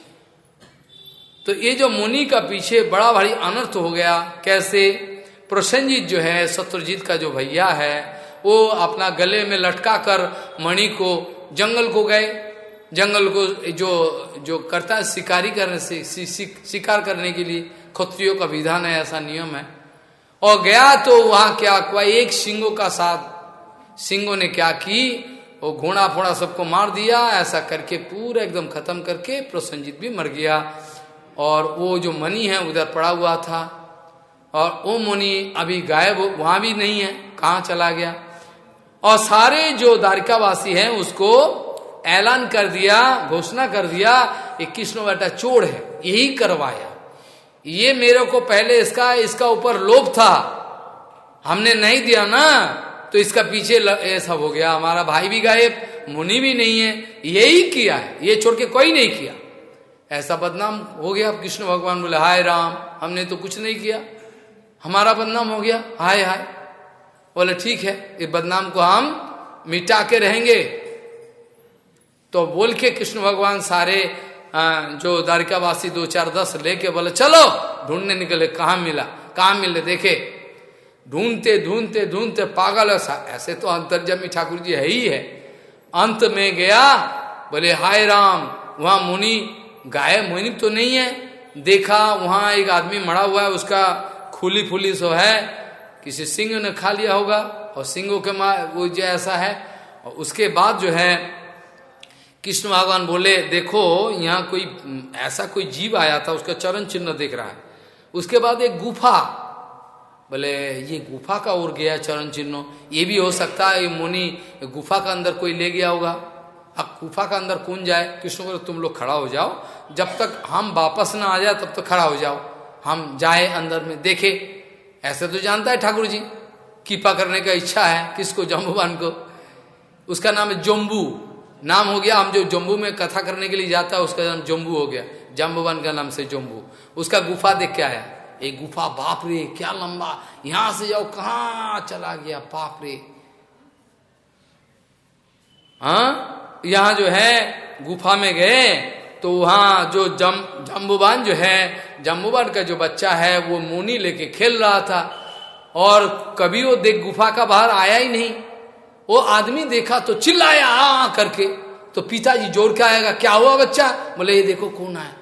Speaker 1: तो ये जो मुनि का पीछे बड़ा भारी अनर्थ हो गया, कैसे? प्रसन्नजीत जो है शत्रुजीत का जो भैया है वो अपना गले में लटका कर मणि को जंगल को गए। जंगल को जो जो करता है शिकारी करने से शिकार करने के लिए खत्रियों का विधान है, ऐसा नियम है। और गया तो वहाँ क्या हुआ? एक सिंगों का साथ। सिंगों ने क्या की? वो घोड़ा फोड़ा सबको मार दिया, ऐसा करके पूरा एकदम खत्म करके प्रसन्नजीत भी मर गया। और वो जो मनी है, उधर पड़ा हुआ था। और वो मुनि अभी गायब वहाँ भी नहीं है, कहाँ चला गया? और सारे जो द्वारिकावासी हैं उसको ऐलान कर दिया, घोषणा कर दिया ये कृष्ण बेटा चोर है, यही करवाया। ये मेरे को पहले इसका इसका ऊपर लोभ था। हमने नहीं दिया ना तो इसका पीछे ऐसा हो गया। हमारा भाई भी गायब, मुनि भी नहीं है, यही किया है। ये छोड़ के कोई नहीं किया। ऐसा बदनाम हो गया कृष्ण भगवान बोले, हाय राम, हमने तो कुछ नहीं किया। हमारा बदनाम हो गया। हाय हाय। बोले, ठीक है, इस बदनाम को हम मिटा के रहेंगे। तो बोल के कृष्ण भगवान सारे जो द्वारिकावासी दो चार दस लेके बोले, चलो, ढूँढने निकले, कहा मिला? कहा मिले? देखे। ढूंढते ढूंढते ढूंढते पागल ऐसा ऐसे तो अंतर्जमी ठाकुर जी है ही है। अंत में गया, बोले, हाय राम, वहाँ मुनि गाय मुनि तो नहीं है? देखा, वहाँ एक आदमी मरा हुआ है, उसका खुली फुली सो है। किसी सिंह ने खा लिया होगा और सिंहों के मार वो जो ऐसा है, और उसके बाद जो है, कृष्ण भगवान बोले, देखो, यहाँ कोई, ऐसा कोई जीव आया था, उसका चरण चिन्ह देख रहा है। उसके बाद एक गुफा। बोले, ये गुफा का ओर गया चरण चिन्ह। ये भी हो सकता है मुनि गुफा का अंदर कोई ले गया होगा। अब गुफा का अंदर कौन जाए? कृष्ण बोले, तुम लोग खड़ा हो जाओ। जब तक हम वापस ना आ जाए, तब तक खड़ा हो जाओ। हम जाए अंदर में, देखे। ऐसे तो जानता है ठाकुर जी, कृपा करने का इच्छा है किसको जम्बूबान को। उसका नाम है जम्बू। नाम हो गया, हम जो जम्बू में कथा करने के लिए जाता है, उसका नाम जम्बू हो गया। जम्बूबान का नाम से जम्बू। उसका गुफा देख के आया एक गुफा, बाप रे, क्या लंबा। यहाँ से जाओ, कहा चला गया, बाप रे। हाँ? यहाँ जो है, गुफा में गए तो वहाँ जो जम, जम्बुबान जो है, जम्बुबान का जो बच्चा है, वो मोनी लेके खेल रहा था। और कभी वो देख गुफा का बाहर आया ही नहीं। वो आदमी देखा तो चिल्लाया, आ आ करके। तो पिताजी ज़ोर के आएगा, क्या हुआ बच्चा? बोले, ये देखो कौन आया?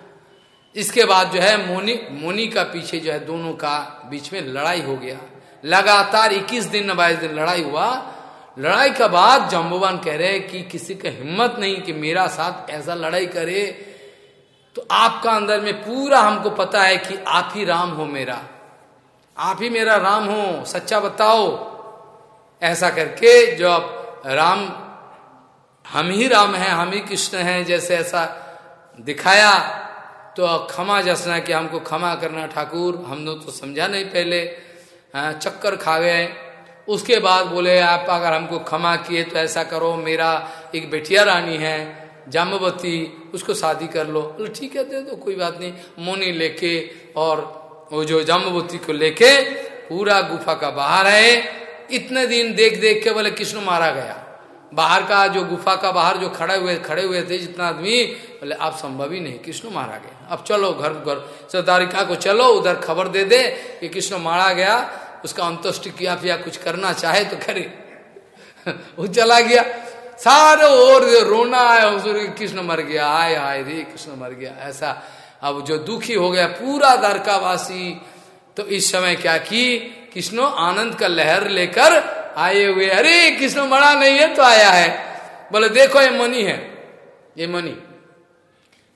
Speaker 1: इसके बाद जो है मोनी मोनी का पीछे जो है दोनों का बीच में लड़ाई हो गया। लगातार 21 दिन, बाईस दिन लड़ाई हुआ। लड़ाई के बाद जम्बुबान कह रहे कि किसी का हिम्मत नहीं कि मेरा साथ ऐसा लड़ाई करे। तो आपका अंदर में पूरा हमको पता है कि आप ही राम हो मेरा। आप ही मेरा राम हो, सच्चा बताओ। ऐसा करके जो जब राम, हम ही राम हैं, हम ही कृष्ण हैं, जैसे ऐसा दिखाया तो क्षमा जसना कि हमको क्षमा करना ठाकुर। हम लोग तो समझा नहीं पहले चक्कर खा गए। उसके बाद बोले, आप अगर हमको क्षमा किए तो ऐसा करो, मेरा एक बेटिया रानी है जामवती उसको शादी कर लो। बोले, ठीक है, दे दो, कोई बात नहीं। मोनी लेके और वो जो जामवती को लेके पूरा गुफा का बाहर है इतने दिन देख देख के बोले, कृष्ण मारा गया। बाहर का जो गुफा का बाहर जो खड़े हुए खड़े हुए थे, जितना आदमी, बोले, आप संभव ही नहीं, कृष्ण मारा गया। अब चलो घर घर सदारिका को चलो, उधर खबर दे दे कि कृष्ण मारा गया। उसका अंतुष्ट किया कुछ करना चाहे तो करे। वो चला गया। सारे और रोना आया कृष्ण मर गया आय आय रे, कृष्ण मर गया, ऐसा। अब जो दुखी हो गया, पूरा द्वारकावासी तो इस समय क्या की? कृष्ण आनंद का लहर लेकर आए हुए, अरे, कृष्ण मरा नहीं है तो आया है। बोले, देखो, ये मनी है, ये मनी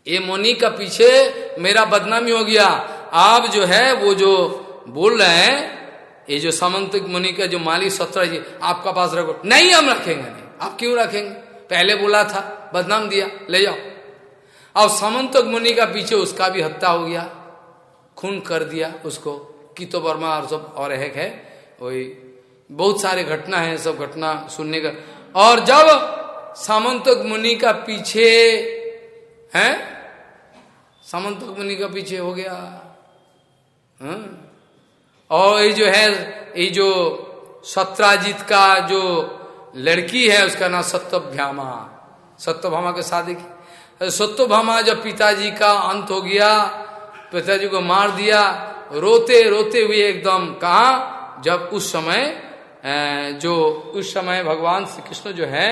Speaker 1: ये मनी का पीछे मेरा बदनामी हो गया। आप जो है, वो जो बोल रहे हैं, ये जो सामंत मुनि का जो मालिक, सत्रह जी, आपका पास रखो। नहीं हम रखेंगे। नहीं आप क्यों रखेंगे? पहले बोला था, बदनाम दिया, ले जाओ। और सामंतक मुनि का पीछे उसका भी हत्या हो गया, खून कर दिया उसको। कितो वर्मा और सब और एक है, वही बहुत सारे घटना है, सब घटना सुनने का। और जब सामंतक मुनि का पीछे, है? सामंतक मुनि का पीछे हो गया, हा? और ये जो है, ये जो सत्राजीत का जो लड़की है, उसका नाम सत्यभ्यामा सत्यभामा के शादी की। सत्यभामा जब पिताजी का अंत हो गया, पिताजी को मार दिया, रोते रोते हुए एकदम कहा, जब उस समय जो उस समय भगवान श्री कृष्ण जो है,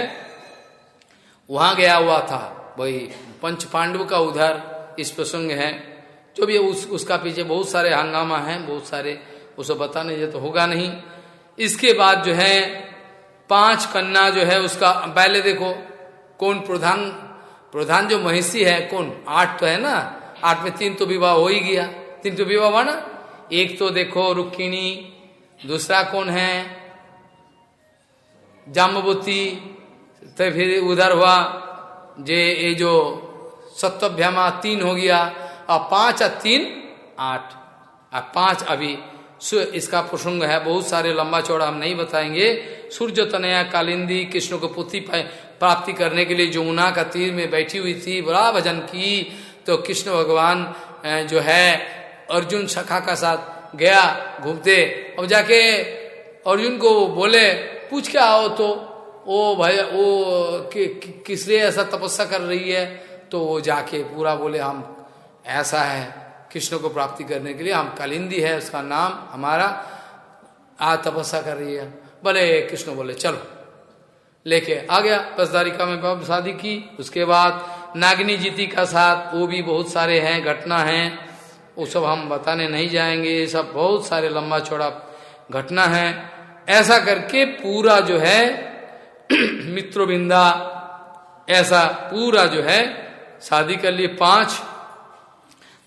Speaker 1: वहाँ गया हुआ था, वही पंच पांडव का उधर इस प्रसंग है। जो भी उस, उसका पीछे बहुत सारे हंगामा हैं, बहुत सारे उसे बताने ये तो होगा नहीं। इसके बाद जो है पाँच कन्या जो है उसका, पहले देखो, कौन प्रधान प्रधान जो महिषी है, कौन? आठ तो है ना? आठ में तीन तो विवाह हो ही गया। तीन तो विवाह हुआ ना? एक तो देखो रुक्किणी दूसरा कौन है? जाम्बवती तो फिर उधर हुआ जे, ये जो सत्यभ्यामा तीन हो गया, और पाँच और तीन आठ। और पाँच अभी इसका प्रसंग है बहुत सारे लंबा चौड़ा हम नहीं बताएँगे। सूर्य तनया कालिंदी कृष्ण को पुत्री प्राप्ति करने के लिए जमुना का तीर में बैठी हुई थी बड़ा भजन की तो कृष्ण भगवान जो है अर्जुन सखा का साथ गया घूमते। अब जाके अर्जुन को बोले पूछ के आओ तो ओ भाई वो कि, कि, किस लिए ऐसा तपस्या कर रही है? तो वो जाके पूरा बोले हम ऐसा है। कृष्ण को प्राप्ति करने के लिए। हम कालिंदी है, उसका नाम हमारा आ तपस्या कर रही है। बोले कृष्ण बोले, चलो। लेके आ गया पसदारिका में शादी की। उसके बाद नागनी जीती का साथ, वो भी बहुत सारे हैं, घटना हैं। वो सब हम बताने नहीं जाएँगे, ये सब बहुत सारे लंबा चौड़ा घटना है। ऐसा करके पूरा जो है मित्रोबिंदा ऐसा पूरा जो है, शादी कर लिए पाँच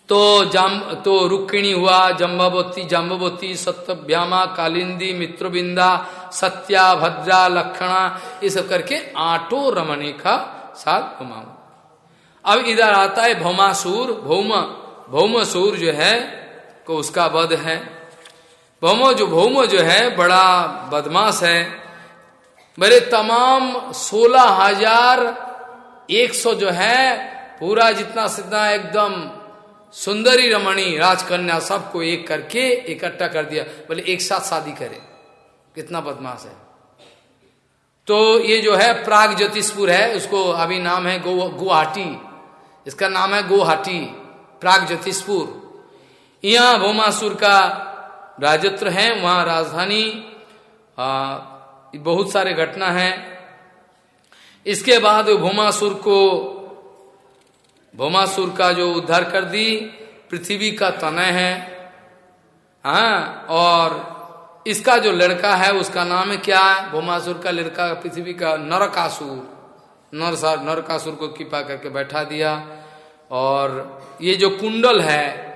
Speaker 1: तो जाम तो रुक्मिणी हुआ जम्बावती जाम्बवती सत्यभ्यामा, कालिंदी, मित्रबिंदा, सत्या, भद्रा, लक्षणा, ये सब करके आठो रमणी का साथ घुमाऊ। अब इधर आता है भौमासुर, भौम, भौमसूर जो है, को उसका वध है। भौमो जो, भौम जो है, बड़ा बदमाश है। मेरे तमाम सोलह हज़ार एक सौ जो है, पूरा जितना सिद्धा एकदम सुंदरी रमणी राजकन्या सबको एक करके इकट्ठा कर दिया। बोले, एक साथ शादी करे। कितना बदमाश है। तो ये जो है, प्राग ज्योतिषपुर है, उसको अभी नाम है गुवाहाटी। इसका नाम है गुवाहाटी, प्राग ज्योतिषपुर। यहाँ भोमासुर का राजत्र है, वहाँ राजधानी। बहुत सारे घटना है। इसके बाद भोमासुर को भोमासुर का जो उद्धार कर दी, पृथ्वी का तनय है। हाँ और इसका जो लड़का है, उसका नाम है क्या? है भोमासुर का लड़का, पृथ्वी का नरकासुर। नरसार नरकासुर को कृपा करके बैठा दिया। और ये जो कुंडल है,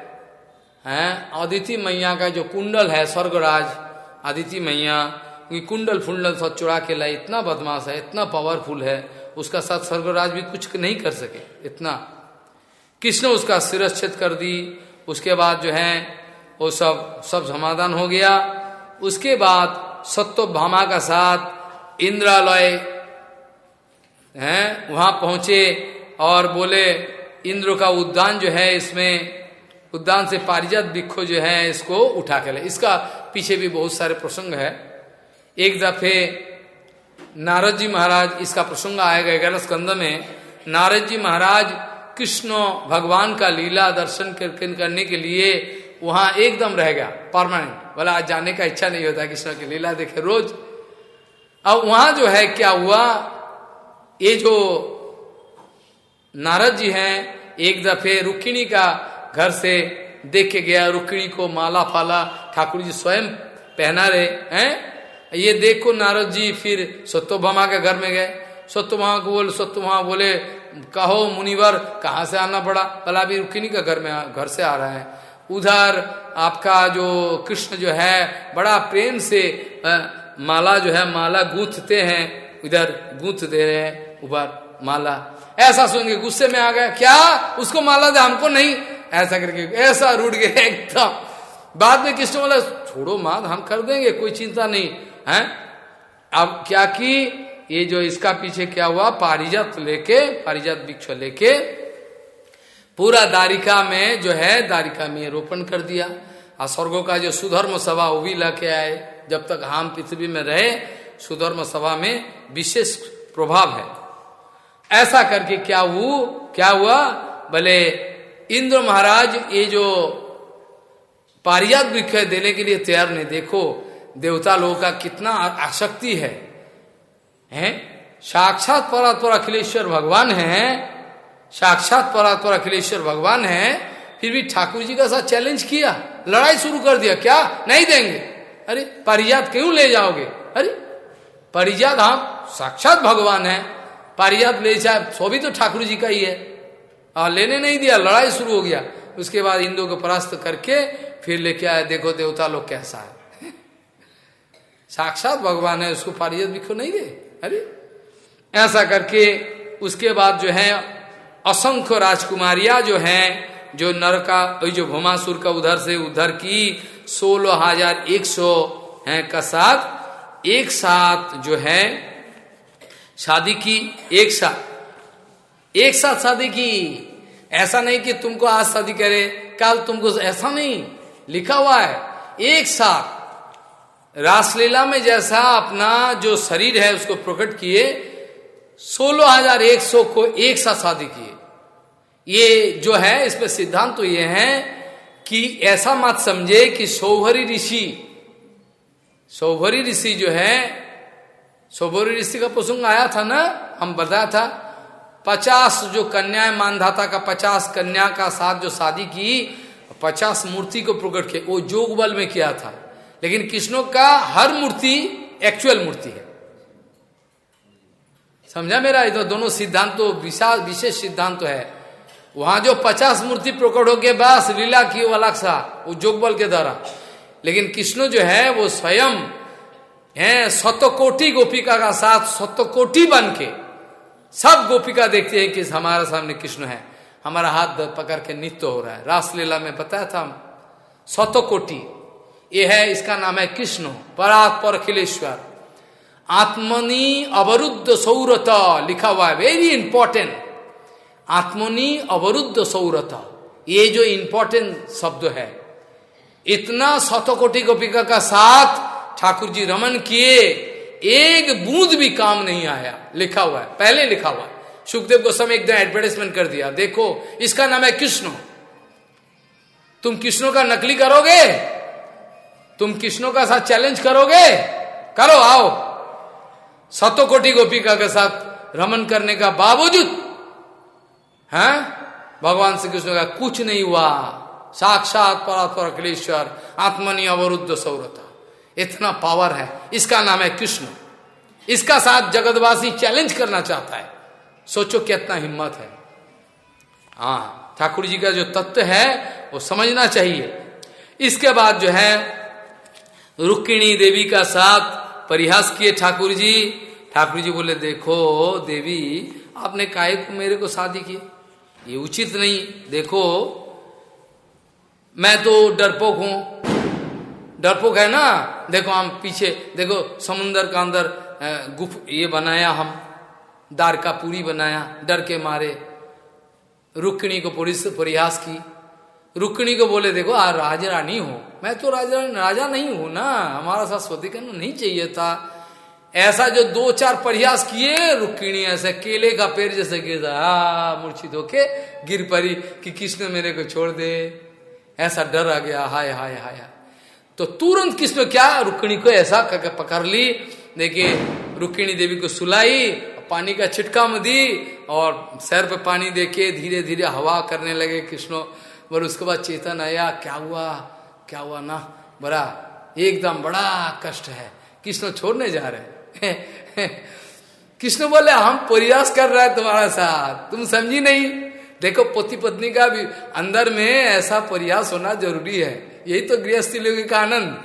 Speaker 1: हैं अदिति मैया का जो कुंडल है, स्वर्गराज अदिति मैया कुंडल फुंडल सब चुरा के लाई इतना बदमाश है, इतना पावरफुल है, उसका साथ स्वर्गराज भी कुछ नहीं कर सके, इतना। कृष्ण उसका सिरच्छेद कर दी? उसके बाद जो है, वो सब सब समाधान हो गया। उसके बाद सत्य भामा का साथ इंद्रालय, हैं, वहाँ पहुँचे और बोले, इंद्र का उद्यान जो है इसमें, उद्यान से पारिजात भिक्षु जो है, इसको उठा के ले। इसका पीछे भी बहुत सारे प्रसंग है। एक दफे नारद जी महाराज, इसका प्रसंग आएगा ग्यारह स्कंद में, नारद जी महाराज कृष्ण भगवान का लीला दर्शन करने के लिए वहाँ एकदम रह गया परमानेंट बोला आज जाने का इच्छा नहीं होता कृष्ण की लीला देखे रोज। अब वहाँ जो है, क्या हुआ? ये जो नारद जी हैं, एक दफे रुक्मिणी का घर से देख के गया, रुक्मिणी को माला फाला, ठाकुर जी स्वयं पहना रहे, हैं? ये देखो नारद जी, फिर सत्यभामा के घर में गए। सत्यभामा को बोले सत्यभामा बोले कहो मुनिवर कहाँ से आना पड़ा? भला अभी रुक्मिणी का घर में घर से आ रहा है। उधर आपका जो कृष्ण जो है बड़ा प्रेम से आ, माला जो है माला गूंथते हैं। इधर गूंथ दे रहे हैं ऊपर माला। ऐसा सुन के गुस्से में आ गया क्या? उसको माला दे हमको नहीं। ऐसा करके ऐसा रूट गया एकदम। बाद में कृष्ण बोला छोड़ो मात हम कर देंगे कोई चिंता नहीं। है? अब क्या कि? ये जो इसका पीछे क्या हुआ? पारिजात लेके, पारिजात वृक्ष लेके पूरा दारिका में जो है दारिका में रोपण कर दिया। और स्वर्गों का जो सुधर्म सभा वो भी लाके आए। जब तक हम पृथ्वी में रहे, सुधर्म सभा में विशेष प्रभाव है। ऐसा करके क्या हुआ क्या हुआ? भले इंद्र महाराज ये जो पारियात वृक्ष देने के लिए तैयार नहीं, देखो, देवता लोगों का कितना आसक्ति है। हैं? साक्षात परात्पर अखिलेश्वर भगवान है। साक्षात परात्पर अखिलेश्वर भगवान है। फिर भी ठाकुर जी का साथ चैलेंज किया। लड़ाई शुरू कर दिया। क्या? नहीं देंगे। अरे, परिजात क्यों ले जाओगे? अरे, परिजात हम साक्षात भगवान है। परिजात ले जाए सो भी तो ठाकुर जी का ही है। और लेने नहीं दिया। लड़ाई शुरू हो गया। उसके बाद इंदो को परास्त करके फिर लेके आए, देखो देवता लोग कैसा है। साक्षात भगवान है, उसको पारियत भी क्यों नहीं दे। अरे ऐसा करके उसके बाद जो है, असंख्य राजकुमारिया जो हैं, जो नर का जो भोमासुर का उधर से उधर की सोलह हज़ार एक सौ है का साथ, एक साथ जो है, शादी की, एक साथ एक साथ शादी की। ऐसा नहीं कि तुमको आज शादी करे, कल तुमको ऐसा नहीं, लिखा हुआ है, एक साथ। रासलीला में जैसा अपना जो शरीर है उसको प्रकट किए, सोलह हज़ार एक सौ को एक साथ शादी किए। ये जो है, इसमें सिद्धांत तो ये है कि ऐसा मत समझे कि सौभरी ऋषि सौभरी ऋषि जो है, सौभरी ऋषि का प्रसंग आया था ना, हम बताया था, पचास जो कन्याएँ मानधाता का पचास कन्या का साथ जो शादी की, पचास मूर्ति को प्रकट किया वो जोग बल में किया था। लेकिन कृष्णों का हर मूर्ति एक्चुअल मूर्ति है। समझा मेरा? ये तो दोनों सिद्धांत तो विशाल विशेष सिद्धांत तो है। वहाँ जो पचास मूर्ति प्रकट हो गए, बस लीला की वो अलग सा, वो जोगबल के द्वारा। लेकिन कृष्ण जो है, वो स्वयं है सतकोटि गोपिका का साथ सतकोटि बन के सब गोपिका देखते हैं कि हमारे सामने कृष्ण है। हमारा हाथ पकड़ के नित्य हो रहा है। रासलीला में बताया था हम सतकोटि ये है, इसका नाम है कृष्ण पर अखिलेश्वर आत्मनि अवरुद्ध सौरत, लिखा हुआ है वेरी इंपॉर्टेंट आत्मनि अवरुद्ध सौरता, ये जो इंपॉर्टेंट शब्द है। इतना शतकोटि गोपिका का साथ ठाकुर जी रमन किए, एक बूंद भी काम नहीं आया, लिखा हुआ है, पहले लिखा हुआ है। सुखदेव गोस्वामी एकदम एडवर्टाइजमेंट कर दिया, देखो, इसका नाम है कृष्ण। तुम कृष्णों का नकली करोगे? तुम कृष्णों का साथ चैलेंज करोगे? करो, आओ। सतो कोटि गोपिका के साथ रमन करने का बावजूद, है? भगवान श्री कृष्ण का कुछ नहीं हुआ। साक्षात परात्पर अखिलेश्वर आत्मनि अवरुद्ध सौरता। इतना पावर है। इसका नाम है कृष्ण। इसका साथ जगतवासी चैलेंज करना चाहता है। सोचो कितना हिम्मत है। हाँ ठाकुर जी का जो तत्व है, वो समझना चाहिए। इसके बाद जो है रुक्मिणी देवी का साथ परिहास किए ठाकुर जी। ठाकुर जी बोले, देखो देवी, आपने काय को मेरे को शादी की। ये उचित नहीं। देखो, मैं तो डरपोक हूँ। डरपोक है ना? देखो हम पीछे, देखो समुन्दर का अंदर गुफ ये बनाया हम। दार का पूरी बनाया, डर के मारे। रुक्णी को परिहास की। रुक्णी को बोले, देखो आ राजा रानी हो। मैं तो राजा राजा नहीं हूँ ना। हमारा साथ स्वती करना नहीं चाहिए था। ऐसा जो दो चार प्रयास किए रुक्णी ऐसे केले का पेड़ जैसे गिर मूर्छित होके गिर पड़ी कि कृष्ण मेरे को छोड़ दे? ऐसा डर आ गया, हाय हाय हाय। तो तुरंत कृष्ण क्या रुक्णी को ऐसा करके पकड़ ली। देखिए रुक्णी देवी को सुलाई, पानी का छिटका में दी और सैर पे पानी देके धीरे धीरे हवा करने लगे, कृष्ण और उसके बाद चेतन आया, क्या हुआ? क्या हुआ ना? बड़ा एकदम बड़ा कष्ट है। कृष्ण छोड़ने जा रहे कृष्ण बोले, हम प्रयास कर रहे हैं तुम्हारा साथ। तुम समझी नहीं। देखो पति पत्नी का भी अंदर में ऐसा प्रयास होना ज़रूरी है। यही तो गृहस्थी लोगों का आनंद।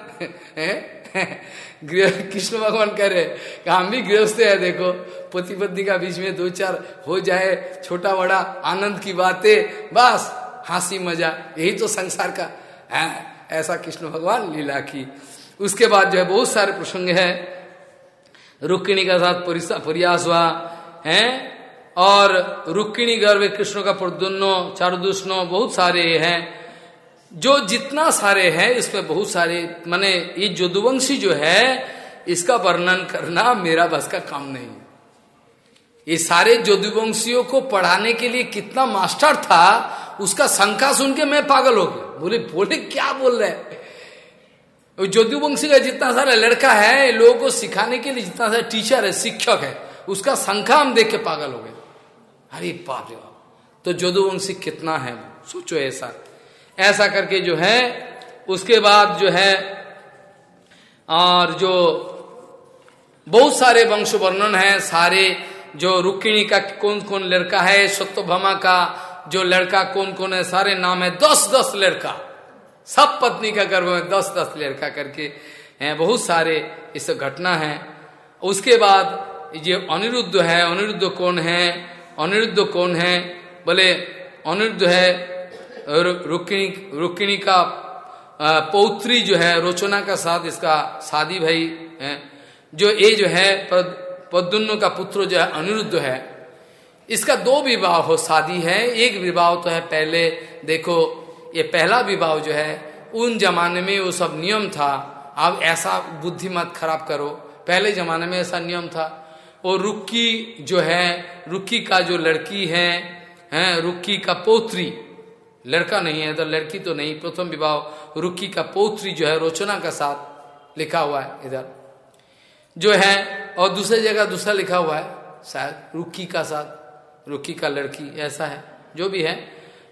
Speaker 1: कृष्ण भगवान कह रहे हम भी गृहस्थ है, देखो। पति पत्नी का बीच में दो चार हो जाए छोटा बड़ा आनंद की बातें, बस। हँसी मज़ा, यही तो संसार का, है? ऐसा कृष्ण भगवान लीला की। उसके बाद जो है बहुत सारे प्रसंग है। रुक्मिणी का साथ प्रयास हुआ, है? और रुक्मिणी गर्भ कृष्ण का प्रद्युन्नो चारुदुष्णो, बहुत सारे हैं। जो जितना सारे हैं इसमें बहुत सारे, माने ये जदुवंशी जो है, इसका वर्णन करना मेरा बस का काम नहीं ये सारे जदुवंशियों को पढ़ाने के लिए कितना मास्टर था उसका शंका सुन के मैं पागल हो गया। बोले बोले, क्या बोल रहे ज्योतिवंशी का जितना सारा लड़का है, लोगों को सिखाने के लिए जितना सारा टीचर है, शिक्षक है, उसका संख्या हम देख के पागल हो गए। अरे बाप रे तो ज्योतिवंशी कितना है? सोचो ऐसा। ऐसा करके जो है, उसके बाद जो है, और जो बहुत सारे वंश वर्णन है, सारे जो रुक्मिणी का कौन कौन लड़का है सत्यभमा का जो लड़का कौन कौन है, सारे नाम है दस दस लड़का। सब पत्नी का गर्भ में दस दस लड़का करके हैं, बहुत सारे इस घटना है। उसके बाद ये अनिरुद्ध है, अनिरुद्ध कौन है? अनिरुद्ध कौन है? बोले, अनिरुद्ध है रुक्मिणी रुक्णी का पौत्री जो है, रोचना का साथ इसका शादी भाई है। जो ये जो है पद्युन्न का पुत्र जो है, अनिरुद्ध है। इसका दो विवाह हो, शादी है। एक विवाह तो है पहले, देखो, ये पहला विवाह जो है, उन जमाने में वो सब नियम था। अब ऐसा बुद्धि मत खराब करो। पहले जमाने में ऐसा नियम था। और रुक्की जो है, रुक्की का जो लड़की है, हैं, रुक्की का पोत्री, लड़का नहीं है तो लड़की तो नहीं, प्रथम विवाह, रुक्की का पोत्री जो है, रोचना का साथ लिखा हुआ है इधर। जो है, और दूसरी जगह दूसरा लिखा हुआ है, शायद रुक्की का साथ। रुक्की का लड़की, ऐसा है, जो भी है।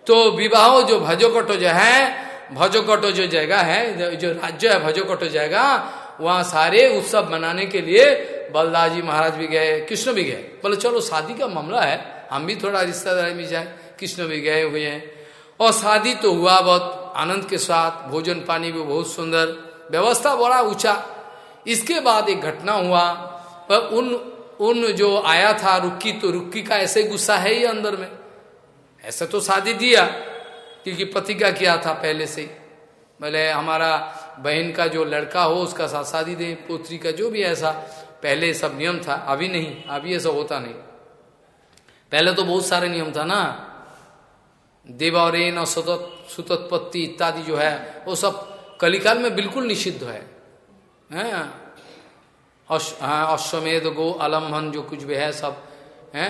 Speaker 1: तो विवाह जो भजोकटो जो है भजोकटो जो जगह है, जो राज्य है भजोकटो जगह, वहाँ सारे उत्सव मनाने के लिए बलदाजी महाराज भी गए, कृष्ण भी गए। बोले, चलो, शादी का मामला है, हम भी थोड़ा रिश्तेदारी में जाए। कृष्ण भी गए हुए हैं। और शादी तो हुआ बहुत, आनंद के साथ, भोजन पानी भी बहुत सुंदर, व्यवस्था बड़ा ऊँचा। इसके बाद एक घटना हुआ, पर उन उन जो आया था रुक्की तो रुक्की का ऐसे गुस्सा है ही अंदर में। ऐसा तो शादी दिया, क्योंकि पति का किया था पहले से बोले हमारा बहन का जो लड़का हो, उसका साथ शादी दे, पुत्री का जो भी ऐसा, पहले सब नियम था, अभी नहीं, अभी ऐसा होता नहीं। पहले तो बहुत सारे नियम था ना। देवारेन और सुतोत्पत्ति इत्यादि जो है, वो सब कलिकाल में बिल्कुल निषिद्ध है। हाँ। अश्वमेध, गो, अलम्भन, जो कुछ भी है, सब, है?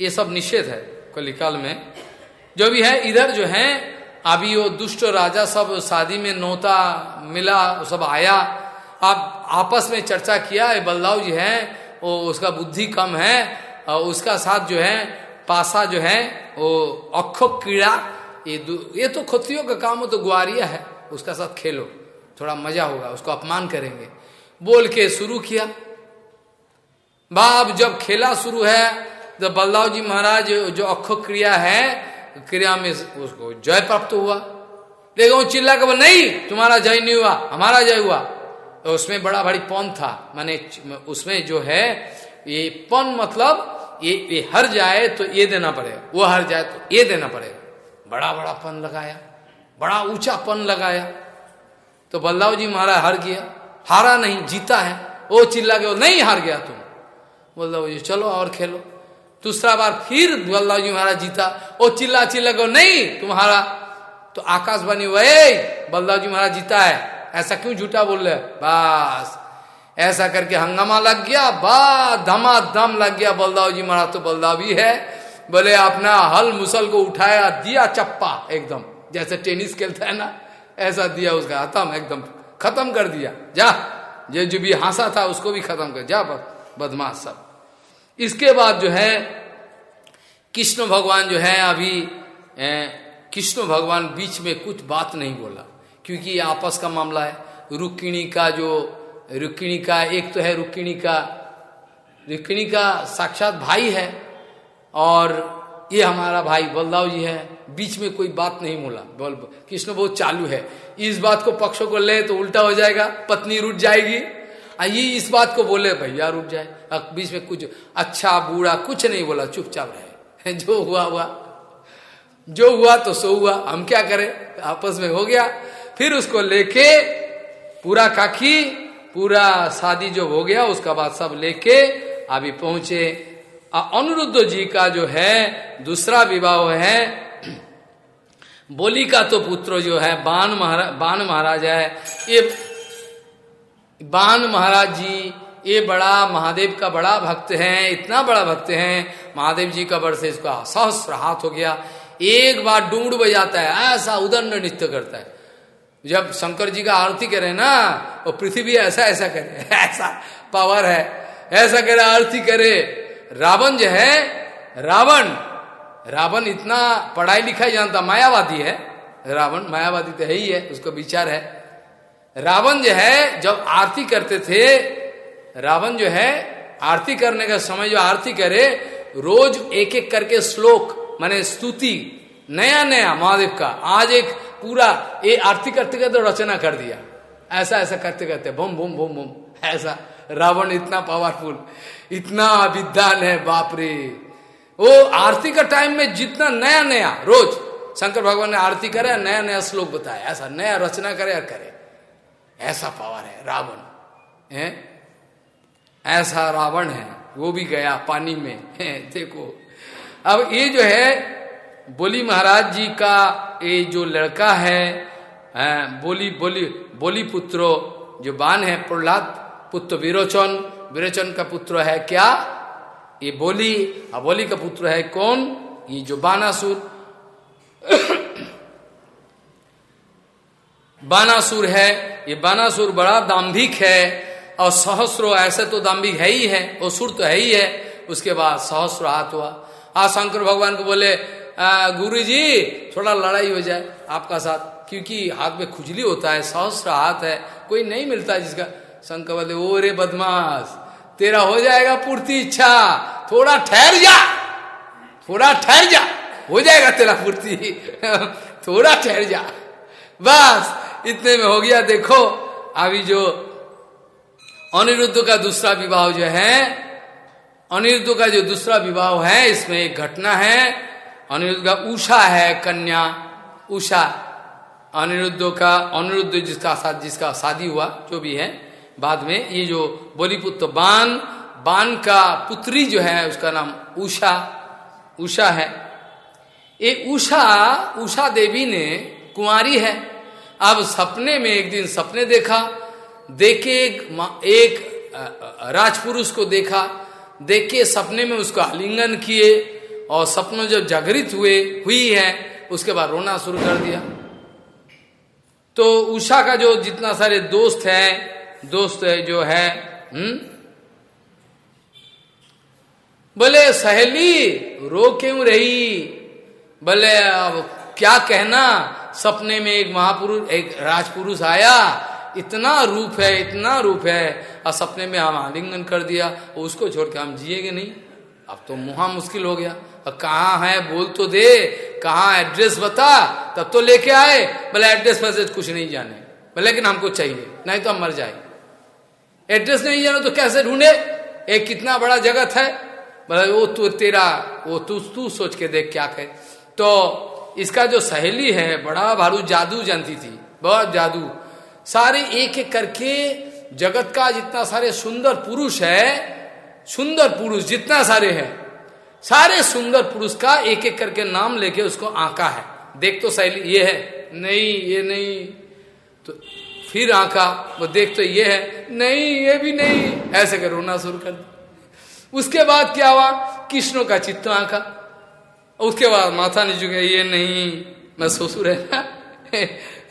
Speaker 1: ये सब निषेध है कलिकाल में। जो भी है, इधर जो है, अभी वो दुष्ट राजा सब शादी में नोता मिला, सब आया। आप आपस में चर्चा किया बलदाव जी है, वो उसका बुद्धि कम है, और उसका साथ जो है, पासा जो है, वो अक्षो कीड़ा, ये ये तो खतियों का काम हो तो ग्वारिया है, उसका साथ खेलो, थोड़ा मज़ा होगा, उसको अपमान करेंगे। बोल के शुरू किया। बाप जब खेला शुरू है तो बल्लाव जी महाराज जो अक्षो क्रिया है, क्रिया में उसको जय प्राप्त हुआ। देखो, वो चिल्ला के बोल, नहीं, तुम्हारा जय नहीं हुआ, हमारा जय हुआ। तो उसमें बड़ा भारी पौन था। माने उसमें जो है, ये पन मतलब ये ये हर जाए तो ये देना पड़ेगा, वो हर जाए तो ये देना पड़ेगा। बड़ा बड़ा पन लगाया, बड़ा ऊँचा पन लगाया। तो बल्लाव जी महाराज हर गया हारा नहीं, जीता है। वो चिल्ला के नहीं हार गया तुम बल्लाव जी चलो और खेलो। दूसरा बार फिर बल्लाव जी महाराज जीता। वो चिल्ला चिल्ला को नहीं तुम्हारा तो आकाशवाणी वही बल्लाव जी महाराज जीता है। ऐसा क्यों झूठा बोल रहे बस। ऐसा करके हंगामा लग गया बा धमा दम लग गया बलदाव जी महाराज तो बलदाव ही है। बोले, अपना हल मुसल को उठाया, दिया चप्पा, एकदम। जैसे टेनिस खेलता है ना, ऐसा दिया उसका, हतम, एकदम। खत्म कर दिया। जा। ये जो भी हासा था, उसको भी खत्म कर। जा बदमाश सब। इसके बाद जो है, कृष्ण भगवान जो है अभी कृष्ण भगवान बीच में कुछ बात नहीं बोला, क्योंकि ये आपस का मामला है। रुक्किणी का जो रुक्किणी का, एक तो है रुक्किणी का रुक्किणी का साक्षात भाई है, और ये हमारा भाई बलदाव जी है। बीच में कोई बात नहीं बोला। बोल, कृष्ण बहुत चालू है। इस बात को पक्षों को ले तो उल्टा हो जाएगा, पत्नी रुट जाएगी। ये इस बात को बोले, भैया रुट जाए। बीच में कुछ अच्छा बूढ़ा कुछ नहीं बोला, चुपचाप रहे। जो हुआ हुआ। जो हुआ तो सो हुआ। हम क्या करें? आपस में हो गया। फिर उसको लेके पूरा काखी पूरा शादी जो हो गया, उसका बाद सब लेके अभी पहुँचे। अनुरुद्ध जी का जो है, दूसरा विवाह है बोली का तो पुत्र जो है, बान महाराज बान महाराज है। ये बान महाराज जी, ये बड़ा महादेव का बड़ा भक्त है, इतना बड़ा भक्त है। महादेव जी का से इसका सहस्र हाथ हो गया। एक बार डूंड बजाता है, ऐसा उदंड नृत्य करता है। जब शंकर जी का आरती करे ना वो पृथ्वी ऐसा ऐसा करे, ऐसा पावर है, ऐसा करे आरती करे। रावण जो है, रावण रावण इतना पढ़ाई लिखाई जानता, मायावादी है। रावण मायावादी तो है ही है, उसका विचार है। रावण जो है, जब आरती करते थे, रावण जो है, आरती करने का समय जो आरती करे, रोज एक एक करके श्लोक, माने स्तुति नया नया महादेव का, आज एक पूरा, ये आरती करते करते रचना कर दिया। ऐसा ऐसा करते करते बुम बुम बुम बुम ऐसा। रावण इतना पावरफुल इतना विद्वान है, बाप रे। वो आरती का टाइम में जितना नया नया, रोज, शंकर भगवान ने आरती करे, नया नया श्लोक बताया, ऐसा नया रचना करे और करे। ऐसा पावर है, रावण, है? ऐसा रावण है, वो भी गया पानी में, है? देखो। अब ये जो है, बोली महाराज जी का ये जो लड़का है, बोली बोली बोली पुत्रो, जो बान है, प्रहलाद पुत्र विरोचन विरोचन का पुत्र है क्या? ये बोली और बोली का पुत्र है कौन? ये जो बानासुर। बानासुर है, ये बानासुर बड़ा दाम्भिक है, और सहस्रो, ऐसे तो दाम्भिक है ही है वो सुर तो है ही है। उसके बाद सहस्र हाथ हुआ। आज शंकर भगवान को बोले गुरु जी थोड़ा लड़ाई हो जाए आपका साथ, क्योंकि हाथ में खुजली होता है, सहस्र हाथ है, कोई नहीं मिलता जिसका। शंकर बोले ओ रे बदमाश तेरा हो जाएगा पूर्ति इच्छा। थोड़ा ठहर जा। थोड़ा ठहर जा। हो जाएगा तेरा पूर्ति। थोड़ा ठहर जा। बस, इतने में हो गया। देखो, अभी जो अनिरुद्ध का दूसरा विवाह जो है, अनिरुद्ध का जो दूसरा विवाह है, इसमें एक घटना है। अनिरुद्ध का उषा है, कन्या उषा। अनिरुद्ध का, अनिरुद्ध जिसका साथ, जिसका शादी हुआ, जो भी है बाद में ये जो बोलीपुत्र बान बान का पुत्री जो है उसका नाम उषा उषा है। ये उषा उषा देवी ने कुंवारी है। अब सपने में एक दिन सपने देखा देखे एक, एक राजपुरुष को देखा देख सपने में उसको आलिंगन किए और सपनों जब जागृत हुए हुई है उसके बाद रोना शुरू कर दिया। तो उषा का जो जितना सारे दोस्त है दोस्त है जो है हम्म? बोले, सहेली, रो क्यों रही? बोले, अब क्या कहना? सपने में एक महापुरुष, एक राजपुरुष आया, इतना रूप है, इतना रूप है, और सपने में हम आलिंगन कर दिया उसको छोड़ के हम जिएँगे नहीं। अब तो मुहा मुश्किल हो गया। कहाँ है, बोल तो दे, कहाँ एड्रेस बता, तब तो लेके आए। बोले, एड्रेस मैसेज कुछ नहीं जाने। लेकिन हमको चाहिए, नहीं तो हम मर जाए एड्रेस नहीं जानो तो कैसे ढूंढे? एक कितना बड़ा जगत है। बोले वो तू, तेरा, वो तू तू सोच के देख क्या कहे। तो इसका जो सहेली है, बड़ा भारू जादू जानती थी, बहुत जादू। सारे एक एक करके जगत का जितना सारे सुंदर पुरुष है, सुंदर पुरुष जितना सारे हैं, सारे सुंदर पुरुष का एक एक करके नाम लेके उसको आंका है। देख तो सहेली, ये है। नहीं, ये नहीं। तो फिर आंका, वो देख तो ये है, नहीं, ये भी नहीं, ऐसे कर रोना शुरू कर उसके बाद क्या हुआ? कृष्णों का चित्त आंका उसके बाद माथा नहीं झुके ये नहीं, मैं ससुर है। ना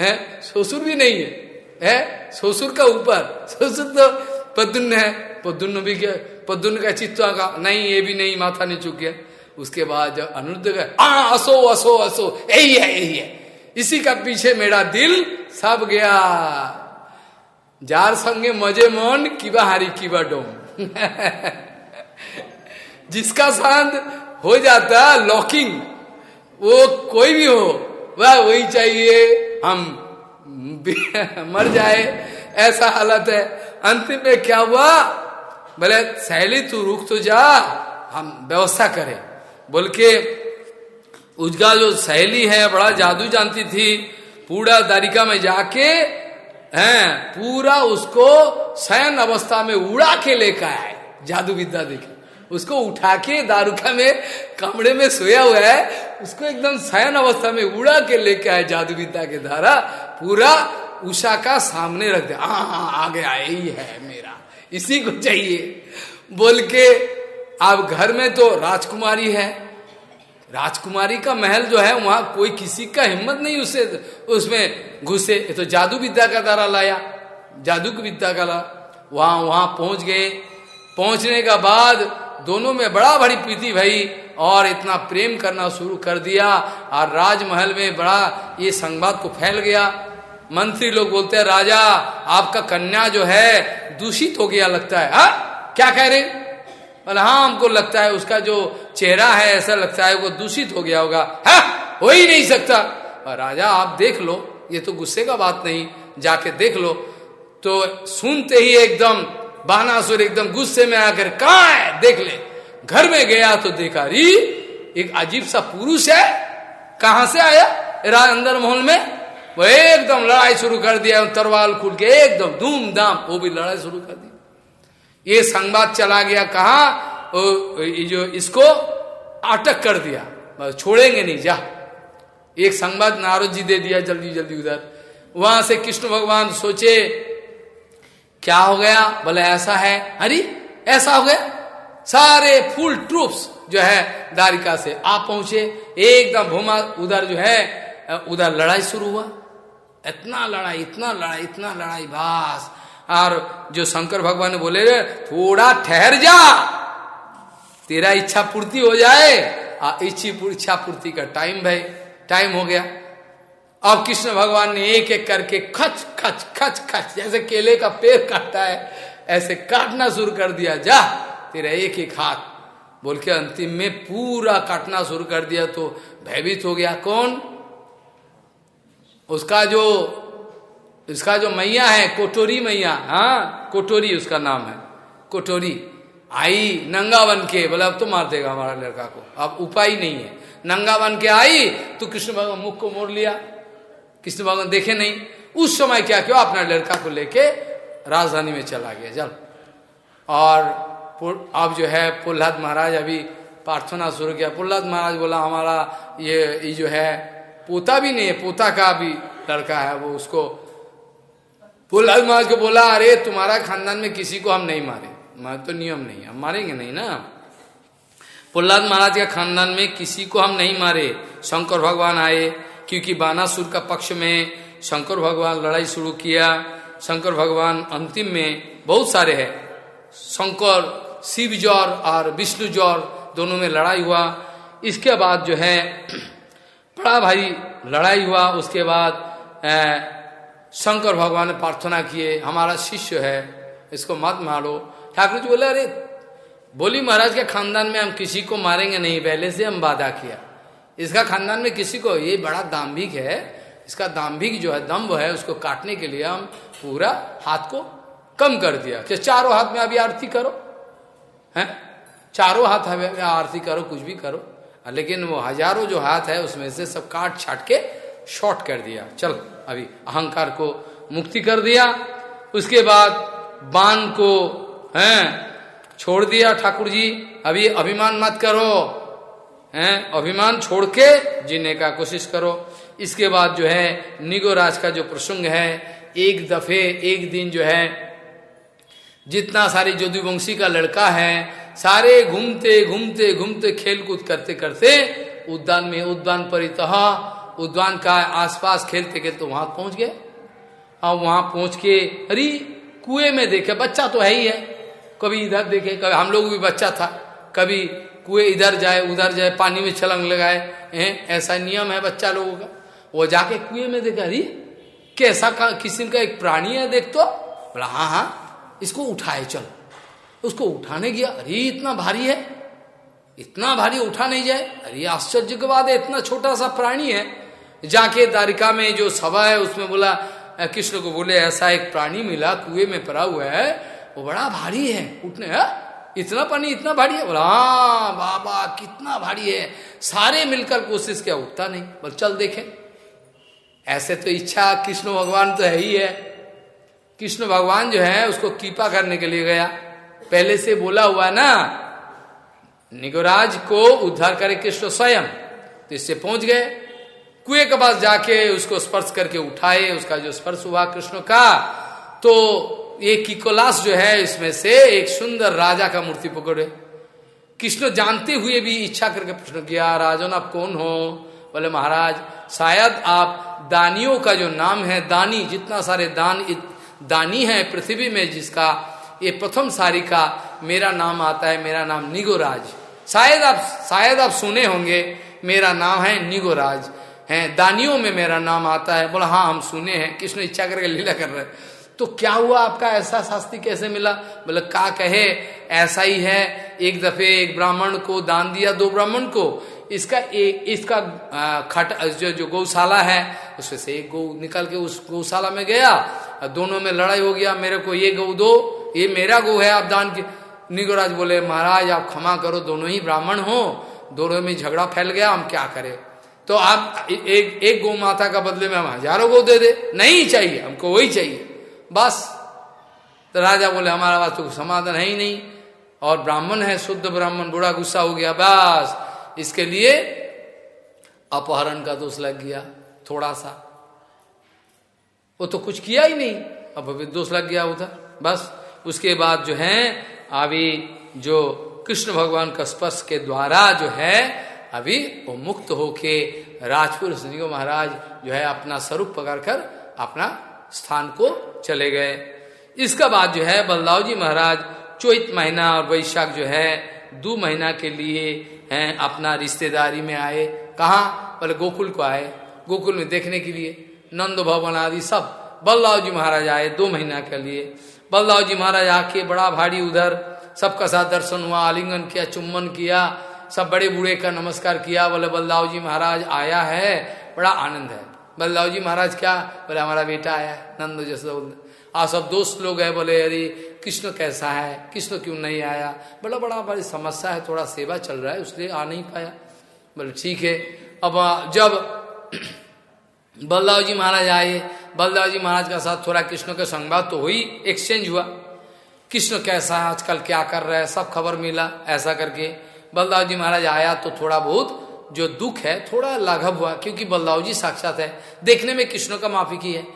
Speaker 1: है? ससुर भी नहीं है। है? ससुर का ऊपर, ससुर तो पदुन्न है। पदुन्न भी क्या पदुन्न का चित्त आंका, नहीं, ये भी नहीं माथा नहीं चुक गया उसके बाद जब अनुरुद्ध गए हाँ असो असो असो, यही है यही है। इसी का पीछे मेरा दिल सब गया। जार संगे मज़े मन किबा हारी किबा डोम। जिसका शांत हो जाता लॉकिंग, वो कोई भी हो, वह वही चाहिए, हम मर जाए, ऐसा हालत है। अंतिम में क्या हुआ? बोले, सहेली तू रुक तो जा, हम व्यवस्था करें। बोल के उसका जो सहेली है, बड़ा जादू जानती थी। पूरा दारिका में जाके, हैं, पूरा उसको शयन अवस्था में उड़ा के लेकर आए, जादू विद्या देखे। उसको उठा के दारुका में, कमरे में सोया हुआ है, उसको एकदम शयन अवस्था में उड़ा के लेके आए जादू विद्या के द्वारा। पूरा उषा का सामने रख दिया। हाँ हाँ आ गया यही है मेरा, इसी को चाहिए। बोल के, आप घर में तो राजकुमारी है राजकुमारी का महल जो है, वहाँ कोई किसी का हिम्मत नहीं उससे उसमें घुसे। तो जादू विद्या का द्वारा लाया, जादू की विद्या का ला। वहाँ वहाँ पहुँच गए। पहुँचने का बाद दोनों में बड़ा बड़ी प्रीति भई और इतना प्रेम करना शुरू कर दिया और राजमहल में बड़ा ये संवाद को फैल गया। मंत्री लोग बोलते हैं, राजा, आपका कन्या जो है दूषित हो गया लगता है। हा? क्या कह रहे बोले हाँ हमको लगता है उसका जो चेहरा है, ऐसा लगता है वो दूषित हो गया होगा। है, हो ही नहीं सकता। और राजा, आप देख लो, ये तो गुस्से का बात नहीं, जाके देख लो। तो सुनते ही एकदम बानासुर एकदम गुस्से में आकर, कहा है? देख ले। घर में गया तो देखा री एक अजीब सा पुरुष है। कहाँ से आया? राज अंदर महल में। वो एकदम लड़ाई शुरू कर दिया तरवाल खुल के एकदम धूमधाम, वो भी लड़ाई शुरू कर दी ये संवाद चला गया, कहा जो इसको अटक कर दिया, बस छोड़ेंगे नहीं, जा। एक संवाद नारद जी दे दिया, जल्दी जल्दी उधर। वहाँ से कृष्ण भगवान सोचे, क्या हो गया? बोले, ऐसा है। अरे, ऐसा हो गया? सारे फुल ट्रूप्स जो है दारिका से आप पहुँचे, एकदम भूमा उधर जो है, उधर लड़ाई शुरू हुआ। इतना लड़ाई इतना लड़ाई इतना लड़ाई, बास। और जो शंकर भगवान ने बोले थोड़ा ठहर जा। तेरा इच्छा पूर्ति हो जाए। इच्छी इच्छा पूर्ति का टाइम भाई टाइम हो गया। अब कृष्ण भगवान ने एक एक करके खच खच खच खच, जैसे केले का पेड़ काटता है, ऐसे काटना शुरू कर दिया। जा, तेरा एक एक हाथ। बोल के अंतिम में पूरा काटना शुरू कर दिया तो भयभीत हो गया। कौन? उसका जो इसका जो मैया है, कोटोरी मैया हाँ कोटोरी उसका नाम है, कोटोरी। आई नंगा बन के, बोले, अब तो मार देगा हमारा लड़का को, अब उपाय नहीं है। नंगा बन के आई तो कृष्ण भगवान मुख को मोड़ लिया। कृष्ण भगवान देखे नहीं। उस समय क्या क्यों? अपना लड़का को लेके राजधानी में चला गया। चल। और अब जो है, प्रहलाद महाराज अभी प्रार्थना शुरू किया। प्रहलाद महाराज बोला, हमारा ये ये जो है, पोता भी नहीं है, पोता का भी लड़का है, वो उसको प्रहलाद महाराज को बोला, अरे, तुम्हारा खानदान में किसी को हम नहीं मारे। मैं तो नियम नहीं, हम मारेंगे नहीं ना। प्रहलाद महाराज के खानदान में किसी को हम नहीं मारे। शंकर भगवान आए, क्योंकि बानासुर का पक्ष में शंकर भगवान लड़ाई शुरू किया। शंकर भगवान अंतिम में बहुत सारे हैं। शंकर, शिव जौर और विष्णु जौर दोनों में लड़ाई हुआ। इसके बाद जो है, बड़ा भाई लड़ाई हुआ। उसके बाद शंकर भगवान ने प्रार्थना किए हमारा शिष्य है, इसको मत मारो। ठाकुर जी बोले, अरे, बोली महाराज के खानदान में हम किसी को मारेंगे नहीं, पहले से हम वादा किया। इसका खानदान में किसी को, ये बड़ा दाम्भिक है, इसका दाम्भिक जो है, दम्भ है, उसको काटने के लिए हम पूरा हाथ को कम कर दिया। कि चारों हाथ में अभी आरती करो, हैं? चारों हाथ हमें आरती करो, कुछ भी करो। लेकिन वो हज़ारों जो हाथ है, उसमें से सब काट छाट के शॉर्ट कर दिया। चल, अभी अहंकार को मुक्ति कर दिया, उसके बाद बाँध को, हैं, छोड़ दिया ठाकुर जी। अभी अभिमान मत करो, हैं, अभिमान छोड़ के जीने का कोशिश करो। इसके बाद जो है निगोराज का जो प्रसंग है, एक दफे, एक दिन जो है, जितना सारी जदुवंशी का लड़का है, सारे घूमते घूमते घूमते खेल कूद करते करते उद्यान में, उद्यान परितः उद्यान का आसपास खेलते खेलते वहाँ पहुँच गए। और वहाँ पहुँच के, अरे, कुएँ में देखे, बच्चा तो है ही है। कभी इधर देखे, कभी हम लोग भी बच्चा था। कभी कुएँ इधर जाए, उधर जाए, पानी में छलंग लगाए, हैं, ऐसा नियम है बच्चा लोगों का। वो जाके कुएँ में देखा, अरे, कैसा का, किसी का एक प्राणी है देख तो। बोला हाँ हाँ इसको उठाए, चल। उसको उठाने गया, अरे, इतना भारी है। इतना भारी उठा नहीं जाए। अरे आश्चर्य के बाद इतना छोटा सा प्राणी है। जाके दारिका में जो सभा है, उसमें बोला कृष्ण को बोले, ऐसा एक प्राणी मिला, कुएँ में पड़ा हुआ है, वो बड़ा भारी है, उठने है इतना पानी, इतना भारी है? बोला हाँ बाबा, कितना भारी है। सारे मिलकर कोशिश किया, उठता नहीं, बोल, चल देखे। ऐसे तो इच्छा कृष्ण भगवान तो है ही है। कृष्ण भगवान जो है, उसको कीपा करने के लिए गया। पहले से बोला हुआ ना, निगोराज को उद्धार करे कृष्ण स्वयं। तो इससे पहुँच गए। कुएँ के पास जाके उसको स्पर्श करके उठाए, उसका जो स्पर्श हुआ कृष्ण का तो ये किकोलास जो है, इसमें से एक सुंदर राजा का मूर्ति पकड़े। कृष्ण जानते हुए भी इच्छा करके प्रश्न किया, राजन, आप कौन हो? बोले, महाराज, शायद आप दानियों का जो नाम है, दानी, जितना सारे दान दानी है पृथ्वी में जिसका, ये प्रथम सारी का मेरा नाम आता है, मेरा नाम निगोराज। शायद आप शायद आप सुने होंगे, मेरा नाम है निगोराज। है, दानियों में मेरा नाम आता है, बोला हाँ हम सुने हैं कृष्ण इच्छा करके लीला कर रहे तो क्या हुआ आपका ऐसा शास्त्री कैसे मिला? बोले, का कहे, ऐसा ही है, एक दफे एक ब्राह्मण को दान दिया, दो ब्राह्मण को, इसका एक इसका खट, जो जो गौशाला है, उसमें से एक गौ निकल के उस गौशाला में गया दोनों में लड़ाई हो गया, मेरे को ये गौ दो, ये मेरा गौ है, आप दान के निगोराज बोले, महाराज, आप क्षमा करो, दोनों ही ब्राह्मण हो, दोनों में झगड़ा फैल गया, हम क्या करें? तो आप एक एक गौ माता का बदले में हम हज़ारों गौ दे दे। नहीं चाहिए, हमको वही चाहिए। बस। तो राजा बोले, हमारा बात तो समाधान है ही नहीं। और ब्राह्मण है, शुद्ध ब्राह्मण बुरा गुस्सा हो गया, बस। इसके लिए अपहरण का दोष लग गया थोड़ा सा वो तो कुछ किया ही नहीं। अब दोष लग गया उधर, बस। उसके बाद जो है, अभी जो कृष्ण भगवान का स्पर्श के द्वारा जो है अभी वो मुक्त होके राजपुर सिंह महाराज जो है अपना स्वरूप पकड़ कर अपना स्थान को चले गए। इसका बाद जो है बलदाव जी महाराज चौथ महीना और वैशाख जो है दो महीना के लिए हैं अपना रिश्तेदारी में आए। कहा? बोले गोकुल को आए। गोकुल में देखने के लिए नंद भवन आदि सब बल्लाव जी महाराज आए दो महीना के लिए। बल्लाव जी महाराज आके बड़ा भारी उधर सबका साथ दर्शन हुआ, आलिंगन किया, चुम्बन किया सब बड़े बूढ़े का नमस्कार किया, बोले बल्लाव जी महाराज आया है, बड़ा आनंद है। बल्लाव जी महाराज क्या? बोले, हमारा बेटा आया नंद जैसे। आ, सब दोस्त लोग है, बोले, अरे, कृष्ण कैसा है? कृष्ण क्यों नहीं आया? बोला, बड़ा बड़ी समस्या है, थोड़ा सेवा चल रहा है, उसलिए आ नहीं पाया। बोले, ठीक है। अब जब बलदाव जी महाराज आए बलदाव जी महाराज का साथ थोड़ा कृष्ण का संवाद तो हुई एक्सचेंज हुआ। कृष्ण कैसा है, आजकल क्या कर रहा है, सब खबर मिला, ऐसा करके। बलदाव जी महाराज आया तो थोड़ा बहुत जो दुख है, थोड़ा लाघव हुआ, क्योंकि बलदाव जी साक्षात है। देखने में कृष्ण का माफ़ी की है।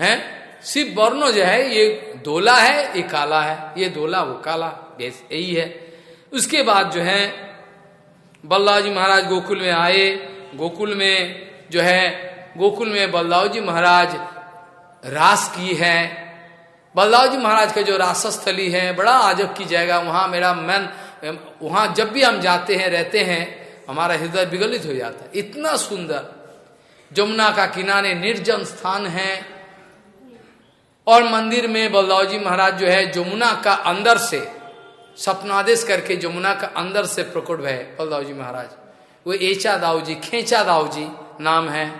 Speaker 1: हैं? सिर्फ़ वर्ण जो है, ये दोला है, ये काला है। ये दोला, वो काला यही है। उसके बाद जो है बल्लाव जी महाराज गोकुल में आए। गोकुल में जो है, गोकुल में बल्लाव जी महाराज रास की है। बल्लाव जी महाराज का जो रासस्थली है, बड़ा आजब की जाएगा वहाँ मेरा मन वहाँ जब भी हम जाते हैं, रहते हैं, हमारा हृदय विगलित हो जाता है। इतना सुंदर। जमुना का किनारे निर्जन स्थान है। और मंदिर में बलदाव जी महाराज जो है, जमुना का अंदर से, सपनादेश करके जमुना का अंदर से प्रकट है बलदाव जी महाराज। वो एचा दाऊ जी खेचा दाऊ जी नाम है।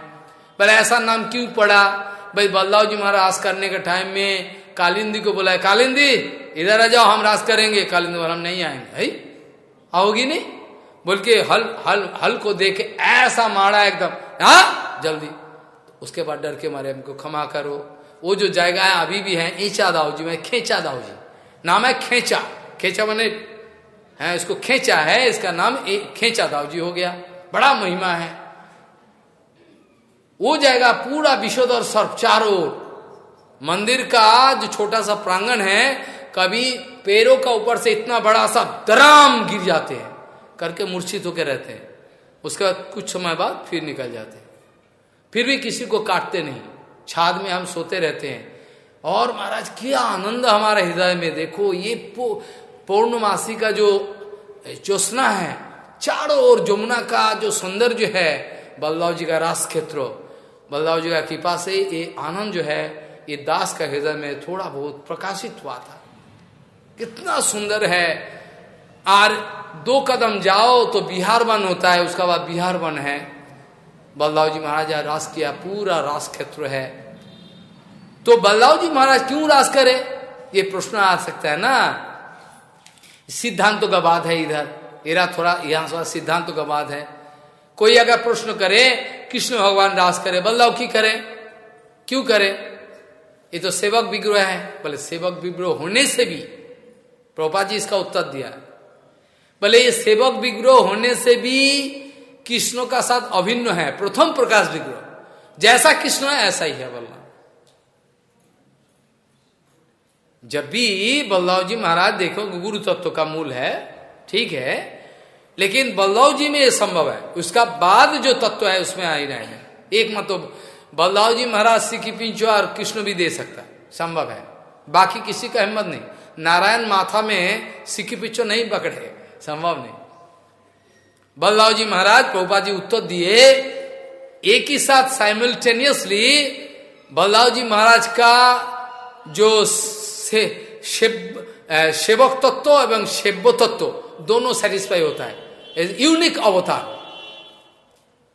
Speaker 1: पर ऐसा नाम क्यों पड़ा? भाई बलदाव जी महाराज करने के टाइम में कालिंदी को बोला कालिंदी, इधर आ जाओ, हम रास करेंगे। कालिंदी बोला, हम नहीं आएँगे। भाई आओगी नहीं? बोल के हल हल हल को देखे, ऐसा मारा एकदम। हा, जल्दी। उसके बाद डर के मारे, हमको क्षमा करो। वो जो जगह है अभी भी है, ईचा दाऊ जी, में खेचा दाऊ जी। नाम है खेचा। खेचा मैंने, है, इसको खेचा है, इसका नाम खेचा दाऊ जी हो गया। बड़ा महिमा है। वो जाएगा पूरा विशोध और सर्प, चारों मंदिर का जो छोटा सा प्रांगण है, कभी पैरों का ऊपर से इतना बड़ा सा दराम गिर जाते हैं, करके मूर्छित होकर रहते हैं। उसका कुछ समय बाद फिर निकल जाते हैं। फिर भी किसी को काटते नहीं। छाद में हम सोते रहते हैं। और महाराज, क्या आनंद हमारे हृदय में। देखो, ये पौर्णमासी का जो ज्योत्ना है, चारों ओर जमुना का जो सौंदर्य है बल्लाव जी का रास क्षेत्र बल्लाव जी का कृपा से ये आनंद जो है ये दास का हृदय में थोड़ा बहुत प्रकाशित हुआ था। कितना सुंदर है। और दो कदम जाओ तो बिहार वन होता है, उसका बाद बिहार वन है। बल्लाव जी महाराज रास किया, पूरा रास क्षेत्र है। तो बल्लाव जी महाराज क्यों रास करे? ये प्रश्न आ सकता है ना। सिद्धांतों का बात है इधर। एरा थोड़ा, यहाँ थोड़ा सिद्धांतों का बात है। कोई अगर प्रश्न करे, कृष्ण भगवान रास करे बल्लाव की करे? क्यों करे? ये तो सेवक विग्रह है बोले सेवक विग्रह होने से भी प्रोपा जी इसका उत्तर दिया बोले ये सेवक विग्रह होने से भी कृष्ण का साथ अभिन्न है, प्रथम प्रकाश विग्रह। जैसा कृष्ण है, ऐसा ही है बल्लभ। जब भी बल्लभ जी महाराज, देखो गुरु तत्व का मूल है, ठीक है, लेकिन बल्लभ जी में यह संभव है। उसका बाद जो तत्व है, उसमें आ ही रहे हैं। एक मतलब बल्लभ जी महाराज सिक्की पिंचो और कृष्ण भी दे सकता है। संभव है। बाकी किसी का हिम्मत नहीं। नारायण माथा में सिक्की पिंचो नहीं पकड़े। संभव नहीं। बल्लभ जी महाराज प्रभुपा जी उत्तर दिए। एक ही साथ साइमल्टेनियसली बल्लभ जी महाराज का जो से सेवक तत्व एवं सेव्य तत्व दोनों सेटिस्फाई होता है। यूनिक अवतार।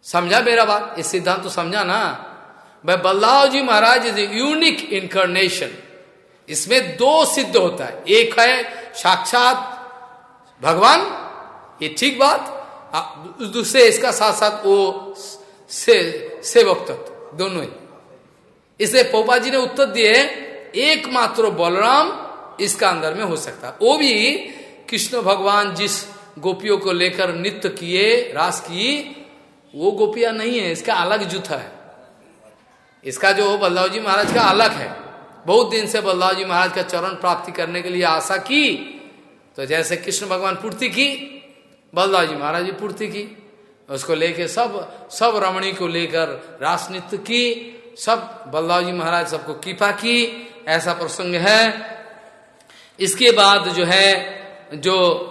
Speaker 1: समझा मेरा बात? इस सिद्धांत तो समझा ना। भाई बल्लाव जी महाराज इज़ यूनिक इंकर्नेशन इसमें दो सिद्ध होता है। एक है साक्षात भगवान, ये ठीक बात। दूसरे इसका साथ साथ वो से, सेवक तत्व, दोनों ही। इसलिए पोपा जी ने उत्तर दिए एकमात्र बलराम इसका अंदर में हो सकता। वो भी कृष्ण भगवान जिस गोपियों को लेकर नित्य किए, रास की वो गोपियाँ नहीं है, इसका अलग जूथा है। इसका जो बल्लाव जी महाराज का अलग है। बहुत दिन से बल्लाव जी महाराज का चरण प्राप्ति करने के लिए आशा की। तो जैसे कृष्ण भगवान पूर्ति की, बल्लाव जी महाराज जी पूर्ति की, उसको लेके सब सब रमणी को लेकर रास की, सब बल्लाव जी महाराज सबको कृपा की, ऐसा प्रसंग है। इसके बाद जो है, जो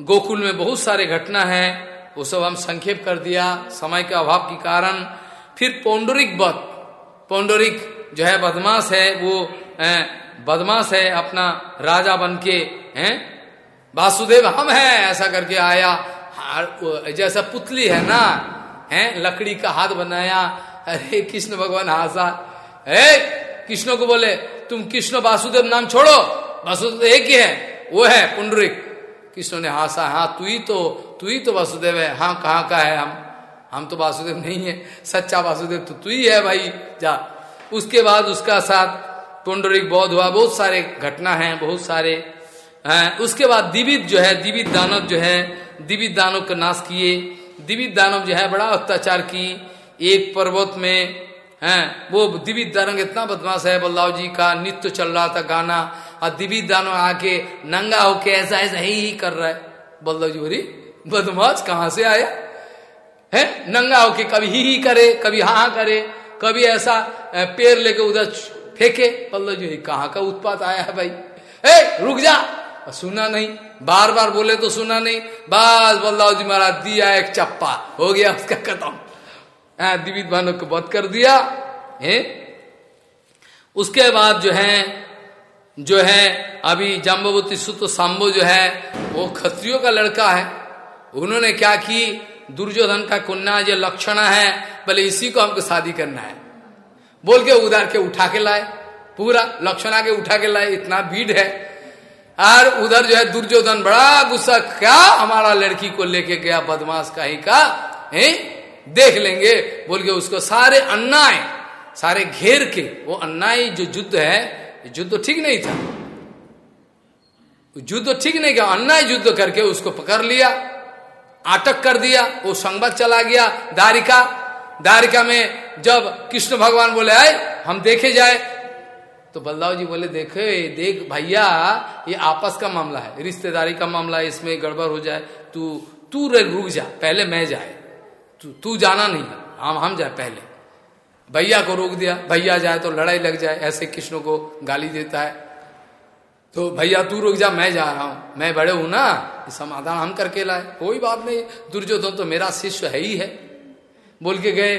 Speaker 1: गोकुल में बहुत सारे घटना है, वो सब हम संक्षेप कर दिया, समय के अभाव के कारण। फिर पौंडरिक बध पौंडरिक जो है बदमाश है, वो बदमाश है अपना राजा बन के हैं? वासुदेव, हम है, ऐसा करके आया। जैसा पुतली है ना, है? लकड़ी का हाथ बनाया। अरे, कृष्ण भगवान हासा है कृष्ण को बोले, तुम कृष्ण वासुदेव नाम छोड़ो। वासुदेव एक ही है, वो है पुंडरिक। कृष्ण ने हासा हाँ तू ही तो तू ही तो वासुदेव है। हाँ कहाँ का है हम? हम तो वासुदेव नहीं है सच्चा वासुदेव तो तू ही है भाई जा। उसके बाद उसका साथ पुंडरिक बौद्ध हुआ बहुत सारे घटना है बहुत सारे हैं। उसके बाद दिवित जो है दिवित दानव जो है दिवित दानव का नाश किए। दिवित दानव जो है बड़ा अत्याचार की एक पर्वत में हैं। वो दिवित दानव इतना बदमाश है बल्लाव जी का नित्य चल रहा था गाना। और दिवित दानव आके नंगा होके ऐसा ऐसा ही, ही कर रहा है। बल्लाव जी बोरी बदमाश कहाँ से आया? है? नंगा होके कभी ही ही करे, कभी हा हा करे, कभी ऐसा पेड़ लेके उधर फेंके। बल्लभ जी कहाँ का उत्पात आया है भाई? ए, रुक जा। सुना नहीं। बार बार बोले तो सुना नहीं। बस बल्लभ जी महाराज, दिया एक चप्पा। हो गया उसका खत्म दिवित भानु को बद कर दिया। है? उसके बाद जो है जो है, अभी जम्बवती सुत सांबो जो है, वो खत्रियों का लड़का है। उन्होंने क्या की? दुर्योधन का कुन्ना जो लक्षणा है बोले इसी को हमको शादी करना है। बोल के उधर के उठा के लाए, पूरा लक्षणा के उठा के लाए, इतना भीड़ है। और उधर जो है दुर्योधन बड़ा गुस्सा, क्या हमारा लड़की को लेके गया बदमाश का ही का, है? देख लेंगे। बोल के उसको सारे अन्नाए सारे घेर के, वो अन्यायी जो युद्ध है युद्ध तो ठीक नहीं था। युद्ध तो ठीक नहीं किया अन्याय युद्ध करके उसको पकड़ लिया। आटक कर दिया, वो संबत चला गया। दारिका दारिका में जब कृष्ण भगवान बोले आए हम देखे जाए। तो बलदाव जी बोले, देखे, देख भैया, ये आपस का मामला है, रिश्तेदारी का मामला है, इसमें गड़बड़ हो जाए। तू तू रुक जा, पहले मैं जाए। तू तू जाना नहीं हम हम जाए पहले। भैया को रोक दिया, भैया जाए तो लड़ाई लग जाए, ऐसे कृष्ण को गाली देता है। तो भैया, तू रुक जा, मैं जा रहा हूँ, मैं बड़े हूँ ना समाधान हम करके लाए। कोई बात नहीं, दुर्योधन तो मेरा शिष्य है ही है। बोल के गए,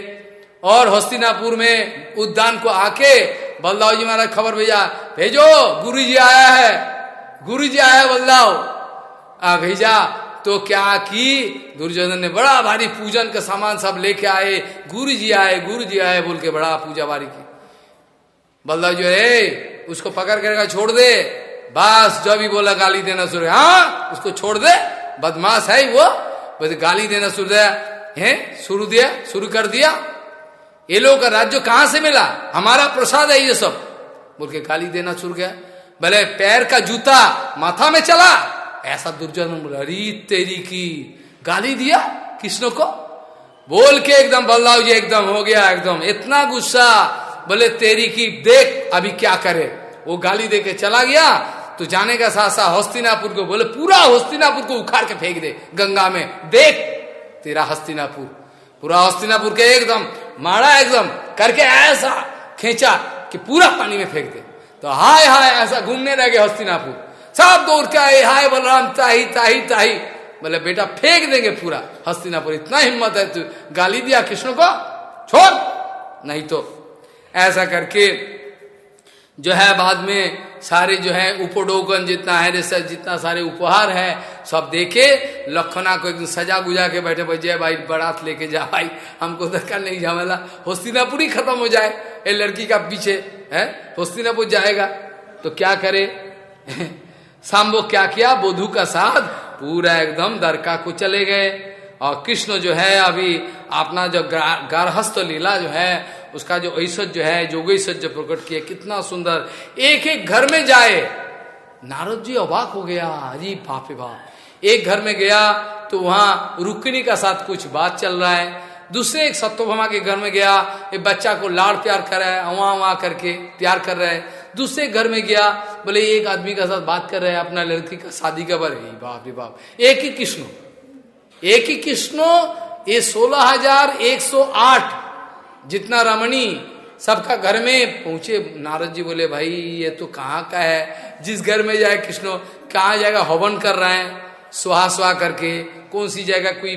Speaker 1: और हस्तिनापुर में उद्यान को आके बलदाव जी महाराज खबर भेजा, भेजो गुरु जी आया है गुरु जी आया बलदाव आ भेजा तो क्या की? दुर्योधन ने बड़ा भारी पूजन का सामान सब लेके आए गुरु जी आए गुरु जी आए, बोल के बड़ा पूजा बारी की। बलदाव जो है उसको पकड़ कर छोड़ दे। बस, जो भी बोला, गाली देना शुरू हाँ। उसको छोड़ दे। बदमाश है वो। बस गाली देना शुरू है। शुरू दिया, शुरू कर दिया। ये लोग का राज्य कहाँ से मिला? हमारा प्रसाद है ये सब। बोल के गाली देना शुरू गया भले पैर का जूता माथा में चला, ऐसा दुर्योधन बोला तेरी की गाली दिया कृष्ण को? बोल के एकदम बल्लाव जी, एकदम हो गया, एकदम। इतना गुस्सा। बोले, तेरी की, देख, अभी क्या करे? वो गाली दे के चला गया। तो जाने का साथ साथ हस्तिनापुर को बोले, पूरा हस्तिनापुर को उखाड़ के फेंक दे, गंगा में। देख तेरा हस्तिनापुर। पूरा हस्तिनापुर के एकदम मारा एकदम करके ऐसा खींचा कि पूरा पानी में फेंक दे। तो हाय हाय ऐसा घूमने लगे हस्तिनापुर। सब दौड़ के आए, हाय बलराम, ताही ताही ताही। बोले, बेटा, फेंक देंगे पूरा। हस्तिनापुर, इतना हिम्मत है तू। गाली दिया कृष्ण को? छोड़। नहीं तो ऐसा करके जो है बाद में सारे जो है उपडोगन जितना है, जैसे जितना सारे उपहार है, सब देखे। लखना को एकदम सजा गुजा के बैठे बजे भाई, बारात लेके जा भाई। हमको दरकार नहीं झमेला हस्तिनापुर ही खत्म हो जाए। ये लड़की का पीछे, है? हस्तिनापुर जाएगा। तो क्या करे? सांबो क्या किया? बोधू का साथ पूरा एकदम दरका को चले गए। और कृष्ण जो है अभी अपना जो गारहस्थ लीला जो है उसका जो ऐश्वर्य जो है जो ऐश्वर्य प्रकट किया, कितना सुंदर। एक एक घर में जाए, नारद जी अवाक हो गया, अरे बापे बाप। एक घर में गया तो वहाँ रुकनी का साथ कुछ बात चल रहा है। दूसरे एक सत्योभमा के घर में गया एक बच्चा को लाड़ प्यार कर रहा है अवा अवा करके प्यार कर रहा है। दूसरे घर में गया, बोले, एक आदमी का साथ बात कर रहा है, अपना लड़की का, शादी का बारे बाप रे बाप। एक ही कृष्ण, एक ही कृष्ण, ये सोलह हज़ार एक सौ आठ जितना रमणी सबका घर में पहुँचे, नारद जी बोले, भाई, ये तो कहाँ का है? जिस घर में जाए कृष्ण, कहा जाएगा? हवन कर रहे हैं, सुहा सुहा करके। कौन सी जगह कोई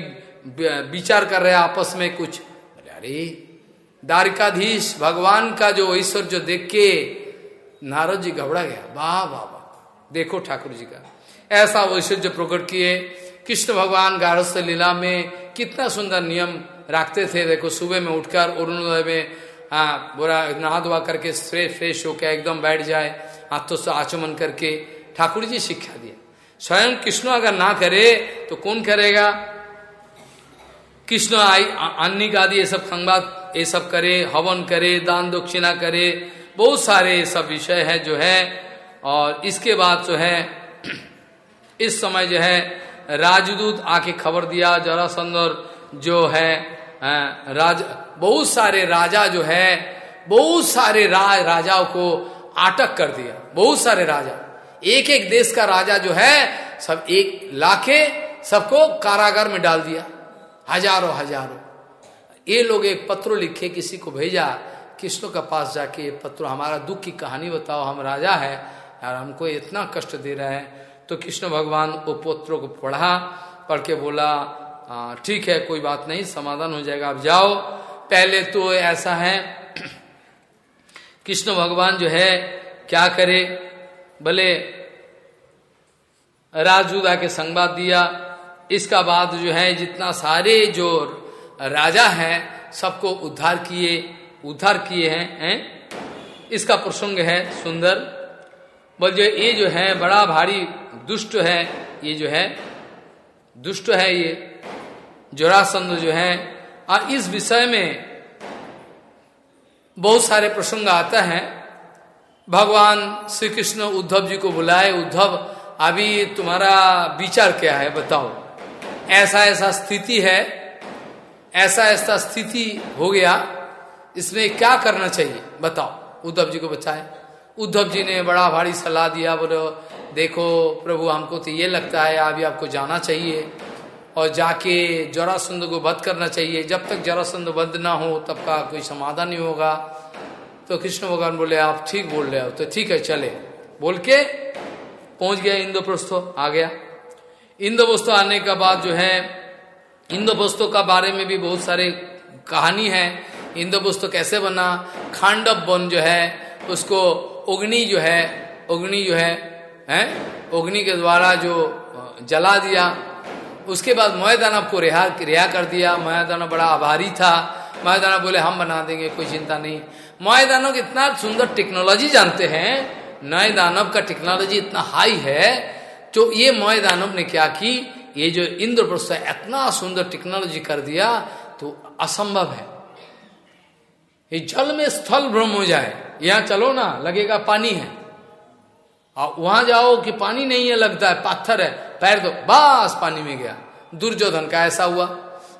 Speaker 1: विचार कर रहे हैं आपस में कुछ? बोले, अरे, द्वारिकाधीश, भगवान का जो ईश्वर जो देख के नारद जी घबरा गया। वाह वाह वाह। देखो ठाकुर जी का। ऐसा ऐश्वर्य प्रकट किए। कृष्ण भगवान गारस्थ लीला में कितना सुंदर नियम रखते थे। देखो, सुबह में उठकर अरुणोदय में हाँ बुरा नहा धोआ करके फ्रेश फ्रेश होकर एकदम बैठ जाए, हाथों आचमन करके ठाकुर जी शिक्षा दिया स्वयं कृष्ण अगर ना करे तो कौन करेगा? कृष्ण आई अन्निक आदि ये सब संवाद, ये सब करे, हवन करे, दान दक्षिणा करे, बहुत सारे सब विषय है जो है। और इसके बाद जो है, इस समय जो है, राजदूत आके खबर दिया जरासंदर जो है राज, बहुत सारे राजा जो है, बहुत सारे राज राजाओं को आटक कर दिया। बहुत सारे राजा। एक एक देश का राजा जो है, सब एक लाखे सबको कारागार में डाल दिया। हज़ारों हज़ारों। ये लोग एक पत्र लिखे, किसी को भेजा कृष्ण के पास जाके ये पत्र, हमारा दुख की कहानी बताओ, हम राजा है, यार हमको इतना कष्ट दे रहा है। तो कृष्ण भगवान वो पुत्रों को पढ़ा, पढ़ के बोला ठीक है, कोई बात नहीं, समाधान हो जाएगा। आप जाओ, पहले तो ऐसा है, कृष्ण भगवान जो है, क्या करे? भले राजूदा के संवाद दिया, इसका बाद जो है, जितना सारे जो राजा हैं, सबको उद्धार किए उद्धार किए हैं हैं? इसका प्रसंग है सुंदर। बोल जो, ये जो है, बड़ा भारी दुष्ट है, ये जो है, दुष्ट है ये। जोरासंद जो है और इस विषय में बहुत सारे प्रसंग आता है। भगवान श्री कृष्ण उद्धव जी को बुलाए, उद्धव, अभी तुम्हारा विचार क्या है, बताओ। ऐसा ऐसा स्थिति है, ऐसा ऐसा स्थिति हो गया, इसमें क्या करना चाहिए, बताओ। उद्धव जी को बचाए। उद्धव जी ने बड़ा भारी सलाह दिया, बोलो, देखो प्रभु, हमको तो ये लगता है, अभी आपको जाना चाहिए। और जाके जरासंध को वध करना चाहिए। जब तक जरासंध वध ना हो, तब का कोई समाधान नहीं होगा। तो कृष्ण भगवान बोले, आप ठीक बोल रहे हो तो ठीक है, चले। बोल के पहुँच गया इंद्रप्रस्थो, आ गया। इंद्रप्रस्थो आने के बाद जो है, इंद्रप्रस्थो का बारे में भी बहुत सारे कहानी है। इंद्रप्रस्थो कैसे बना? खांडव वन जो है, उसको अग्नि जो है, अग्नि जो है, हैं? अग्नि के द्वारा जो जला दिया। उसके बाद मोयदानव को रिहा रिहा कर दिया। मोयदानव बड़ा आभारी था। मोयदानव बोले, हम बना देंगे, कोई चिंता नहीं। मोय दानव इतना सुंदर टेक्नोलॉजी जानते हैं। नए दानव का टेक्नोलॉजी इतना हाई है। तो ये मोय दानव ने क्या की? ये जो इंद्रप्रस्थ इतना सुंदर टेक्नोलॉजी कर दिया तो असंभव है। ये जल में स्थल भ्रम हो जाए। यहाँ चलो ना, लगेगा पानी है। और वहाँ जाओ कि पानी नहीं है लगता है पत्थर है पैर दो बस पानी में गया। दुर्योधन का ऐसा हुआ।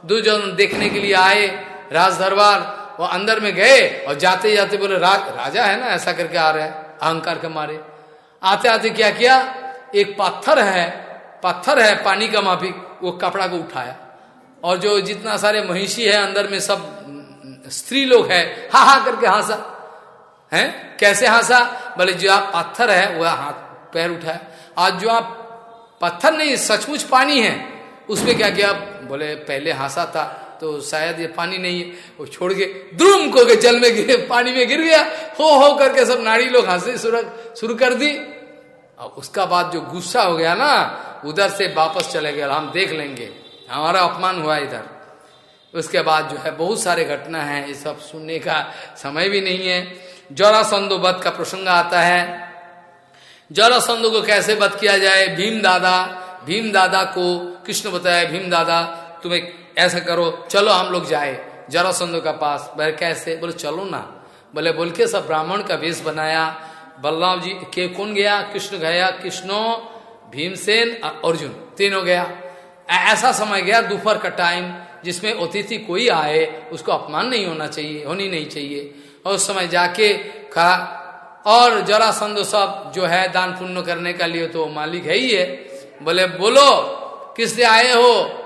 Speaker 1: दुर्योधन देखने के लिए आए राज दरबार वो अंदर में गए और जाते जाते बोले रा, राजा है ना ऐसा करके आ रहे हैं अहंकार के मारे। आते आते क्या किया? एक पत्थर है पत्थर है पानी का माफ़ी वो कपड़ा को उठाया। और जो जितना सारे महिषी है अंदर में सब स्त्री लोग है हा हा करके हंसा। है? कैसे हंसा? बोले, जो आप पत्थर है वह हाथ, पैर उठाया आज जो आप पत्थर नहीं, सचमुच पानी है, उसमें क्या किया? बोले, पहले हंसा था तो शायद ये पानी नहीं है। वो छोड़ के द्रुम को के जल में गिरे, पानी में गिर गया। हो हो करके सब नारी लोग हंसे शुरू कर दी। और उसका बाद जो गुस्सा हो गया ना, उधर से वापस चले गए, हम देख लेंगे। हमारा अपमान हुआ इधर। उसके बाद जो है, बहुत सारे घटना है, ये सब सुनने का समय भी नहीं है। जौरासंदो वध का प्रसंग आता है। जौरासंदो को कैसे वध किया जाए? भीम दादा भीम दादा को कृष्ण बताया, भीम दादा तुम्हें ऐसा करो, चलो हम लोग जाए जरासंध का पास। बोले कैसे? बोले, चलो ना। बोले, बोल के सब ब्राह्मण का वेश बनाया। बलराम जी के, कौन गया? कृष्ण गया, कृष्णो, भीमसेन, अर्जुन, तीनों गया। ऐसा समय गया, दोपहर का टाइम जिसमें अतिथि कोई आए, उसको अपमान नहीं होना चाहिए, होनी नहीं चाहिए। और उस समय जाके कहा और जरासंध सब जो है दान पुण्य करने का लिए तो मालिक है ही है। बोले, बोलो किस लिए आए हो?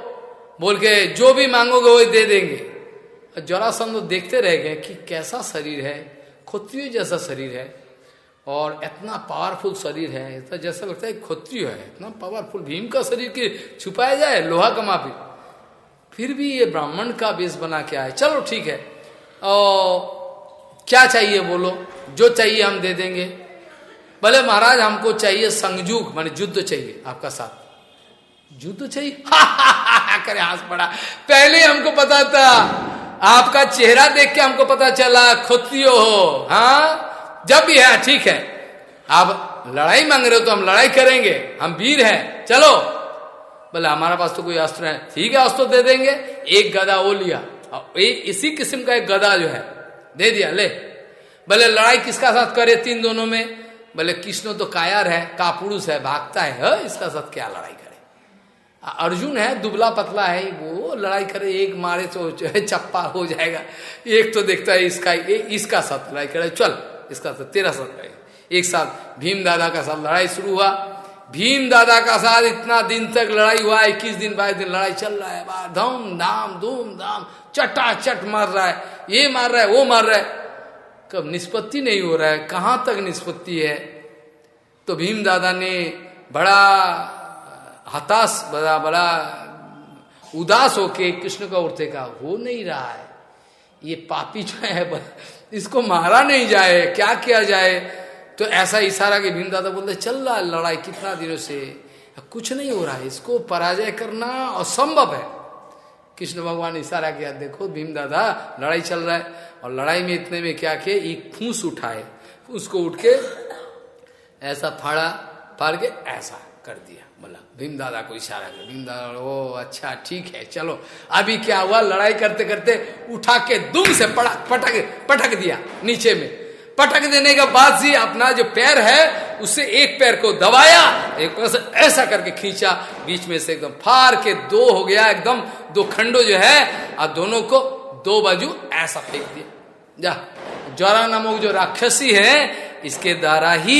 Speaker 1: बोल के, जो भी मांगोगे वही दे देंगे। और जरा जरासंध देखते रह गए कि कैसा शरीर है खोत्रिय जैसा शरीर है। और इतना पावरफुल शरीर है इतना जैसा लगता है खोत्रिय है। इतना पावरफुल भीम का शरीर की छुपाया जाए, लोहा का माफ़ी फिर भी ये ब्राह्मण का बेस बना के आए। चलो ठीक है। और क्या चाहिए बोलो? जो चाहिए हम दे देंगे। भले महाराज, हमको चाहिए संगजुग, मान युद्ध चाहिए आपका साथ। युद्ध चाहिए? करे हंस पड़ा। पहले हमको पता था। आपका चेहरा देख के हमको पता चला खोतियो हो। हाँ? जब भी है, ठीक है। आप लड़ाई मांग रहे हो तो हम लड़ाई करेंगे। हम वीर हैं। चलो। बोले हमारे पास तो कोई अस्त्र है। ठीक है अस्त्र दे देंगे। एक गदा वो लिया। और इसी किस्म का एक गदा जो है दे दिया ले। बोले लड़ाई किसका साथ करे तीन दोनों में? बोले कृष्ण तो कायर है का पुरुष है भागता है, है इसका साथ क्या लड़ाई करे? अर्जुन है दुबला पतला है। वो लड़ाई करे एक मारे तो चप्पा हो जाएगा। एक तो देखता है इसका ए, इसका साथ लड़ाई करे। चल इसका साथ तेरा साथ लड़ाई। एक साथ भीम दादा का साथ लड़ाई शुरू हुआ। भीम दादा का साथ इतना दिन तक लड़ाई हुआ, इक्कीस दिन बाईस दिन लड़ाई चल रहा है धूम धाम धूम धाम चटा चट मार रहा है, ये मार रहा है, वो मार रहा है। कब निष्पत्ति नहीं हो रहा है, कहाँ तक निष्पत्ति है? तो भीम दादा ने बड़ा हताश, बड़ा बड़ा उदास होके कृष्ण का उठते का हो नहीं रहा है, ये पापी जो है, इसको मारा नहीं जाए, क्या किया जाए? तो ऐसा इशारा के भीम दादा बोलते, चल रहा है लड़ाई कितना दिनों से, कुछ नहीं हो रहा है, इसको पराजय करना असंभव है। कृष्ण भगवान इशारा किया, देखो भीम दादा, लड़ाई चल रहा है, और लड़ाई में इतने में क्या किए एक फूस उठाए, उसको उठ के ऐसा फाड़ा, फाड़ के ऐसा कर दिया, बोला, भीम दादा को इशारा कर, भीम दादा, ओ अच्छा ठीक है, चलो, अभी क्या हुआ, लड़ाई करते करते उठा के दुम से पटक पटक दिया, नीचे में। पटक देने के बाद ही अपना जो पैर है उससे एक पैर को दबाया, एक पैर से ऐसा करके खींचा। बीच में से एकदम फार के दो हो गया, एकदम दो खंडो जो है और दोनों को दो बाजू ऐसा फेंक दिया। जा ज्वारा नामक जो राक्षसी है, इसके द्वारा ही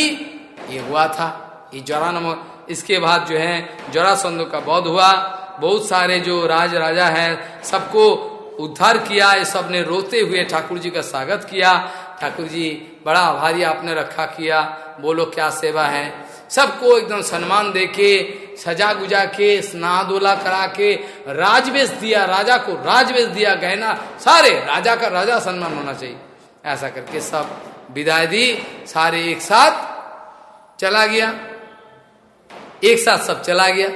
Speaker 1: ये हुआ था। ये ज्वारा नामक इसके बाद जो है जरासंध का बौद्ध हुआ। बहुत सारे जो राज राजा है, सबको उद्धार किया, ये सबने रोते हुए ठाकुर जी का स्वागत किया। ठाकुर जी बड़ा आभारी आपने रखा किया, बोलो क्या सेवा है। सबको एकदम सम्मान दे के सजा गुजा के स्नादोला करा के राजवेश दिया, राजा को राजवेश दिया, गहना, सारे राजा का राजा सम्मान होना चाहिए। ऐसा करके सब विदाई दी, सारे एक साथ चला गया। एक साथ सब चला गया।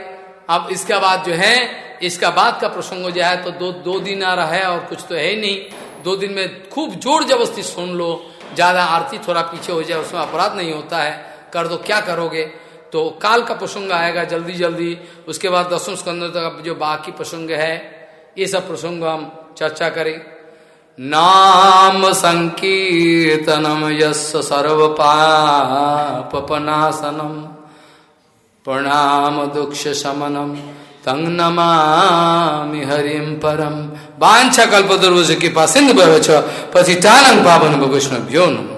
Speaker 1: अब इसका बाद जो है, इसका बाद का प्रसंग है तो दो दो दिन आ रहा है और कुछ तो है ही नहीं। दो दिन में खूब ज़ोर जबरस्ती सुन लो, ज़्यादा आरती थोड़ा पीछे हो जाए, उसमें अपराध नहीं होता है, कर दो, क्या करोगे? तो काल का प्रसंग आएगा जल्दी जल्दी, उसके बाद दसों स्कंद तक जो बाकी प्रसंग है, ये सब प्रसंग हम चर्चा करें। नाम संकीर्तनम यश सर्व पापनाशनम प्रणाम दुख शमनम। तंग नमामि हरिम परम वाछा कल्पद्रुज कृपा सिंधु पतितानंग पावन वैष्णव्यो नम।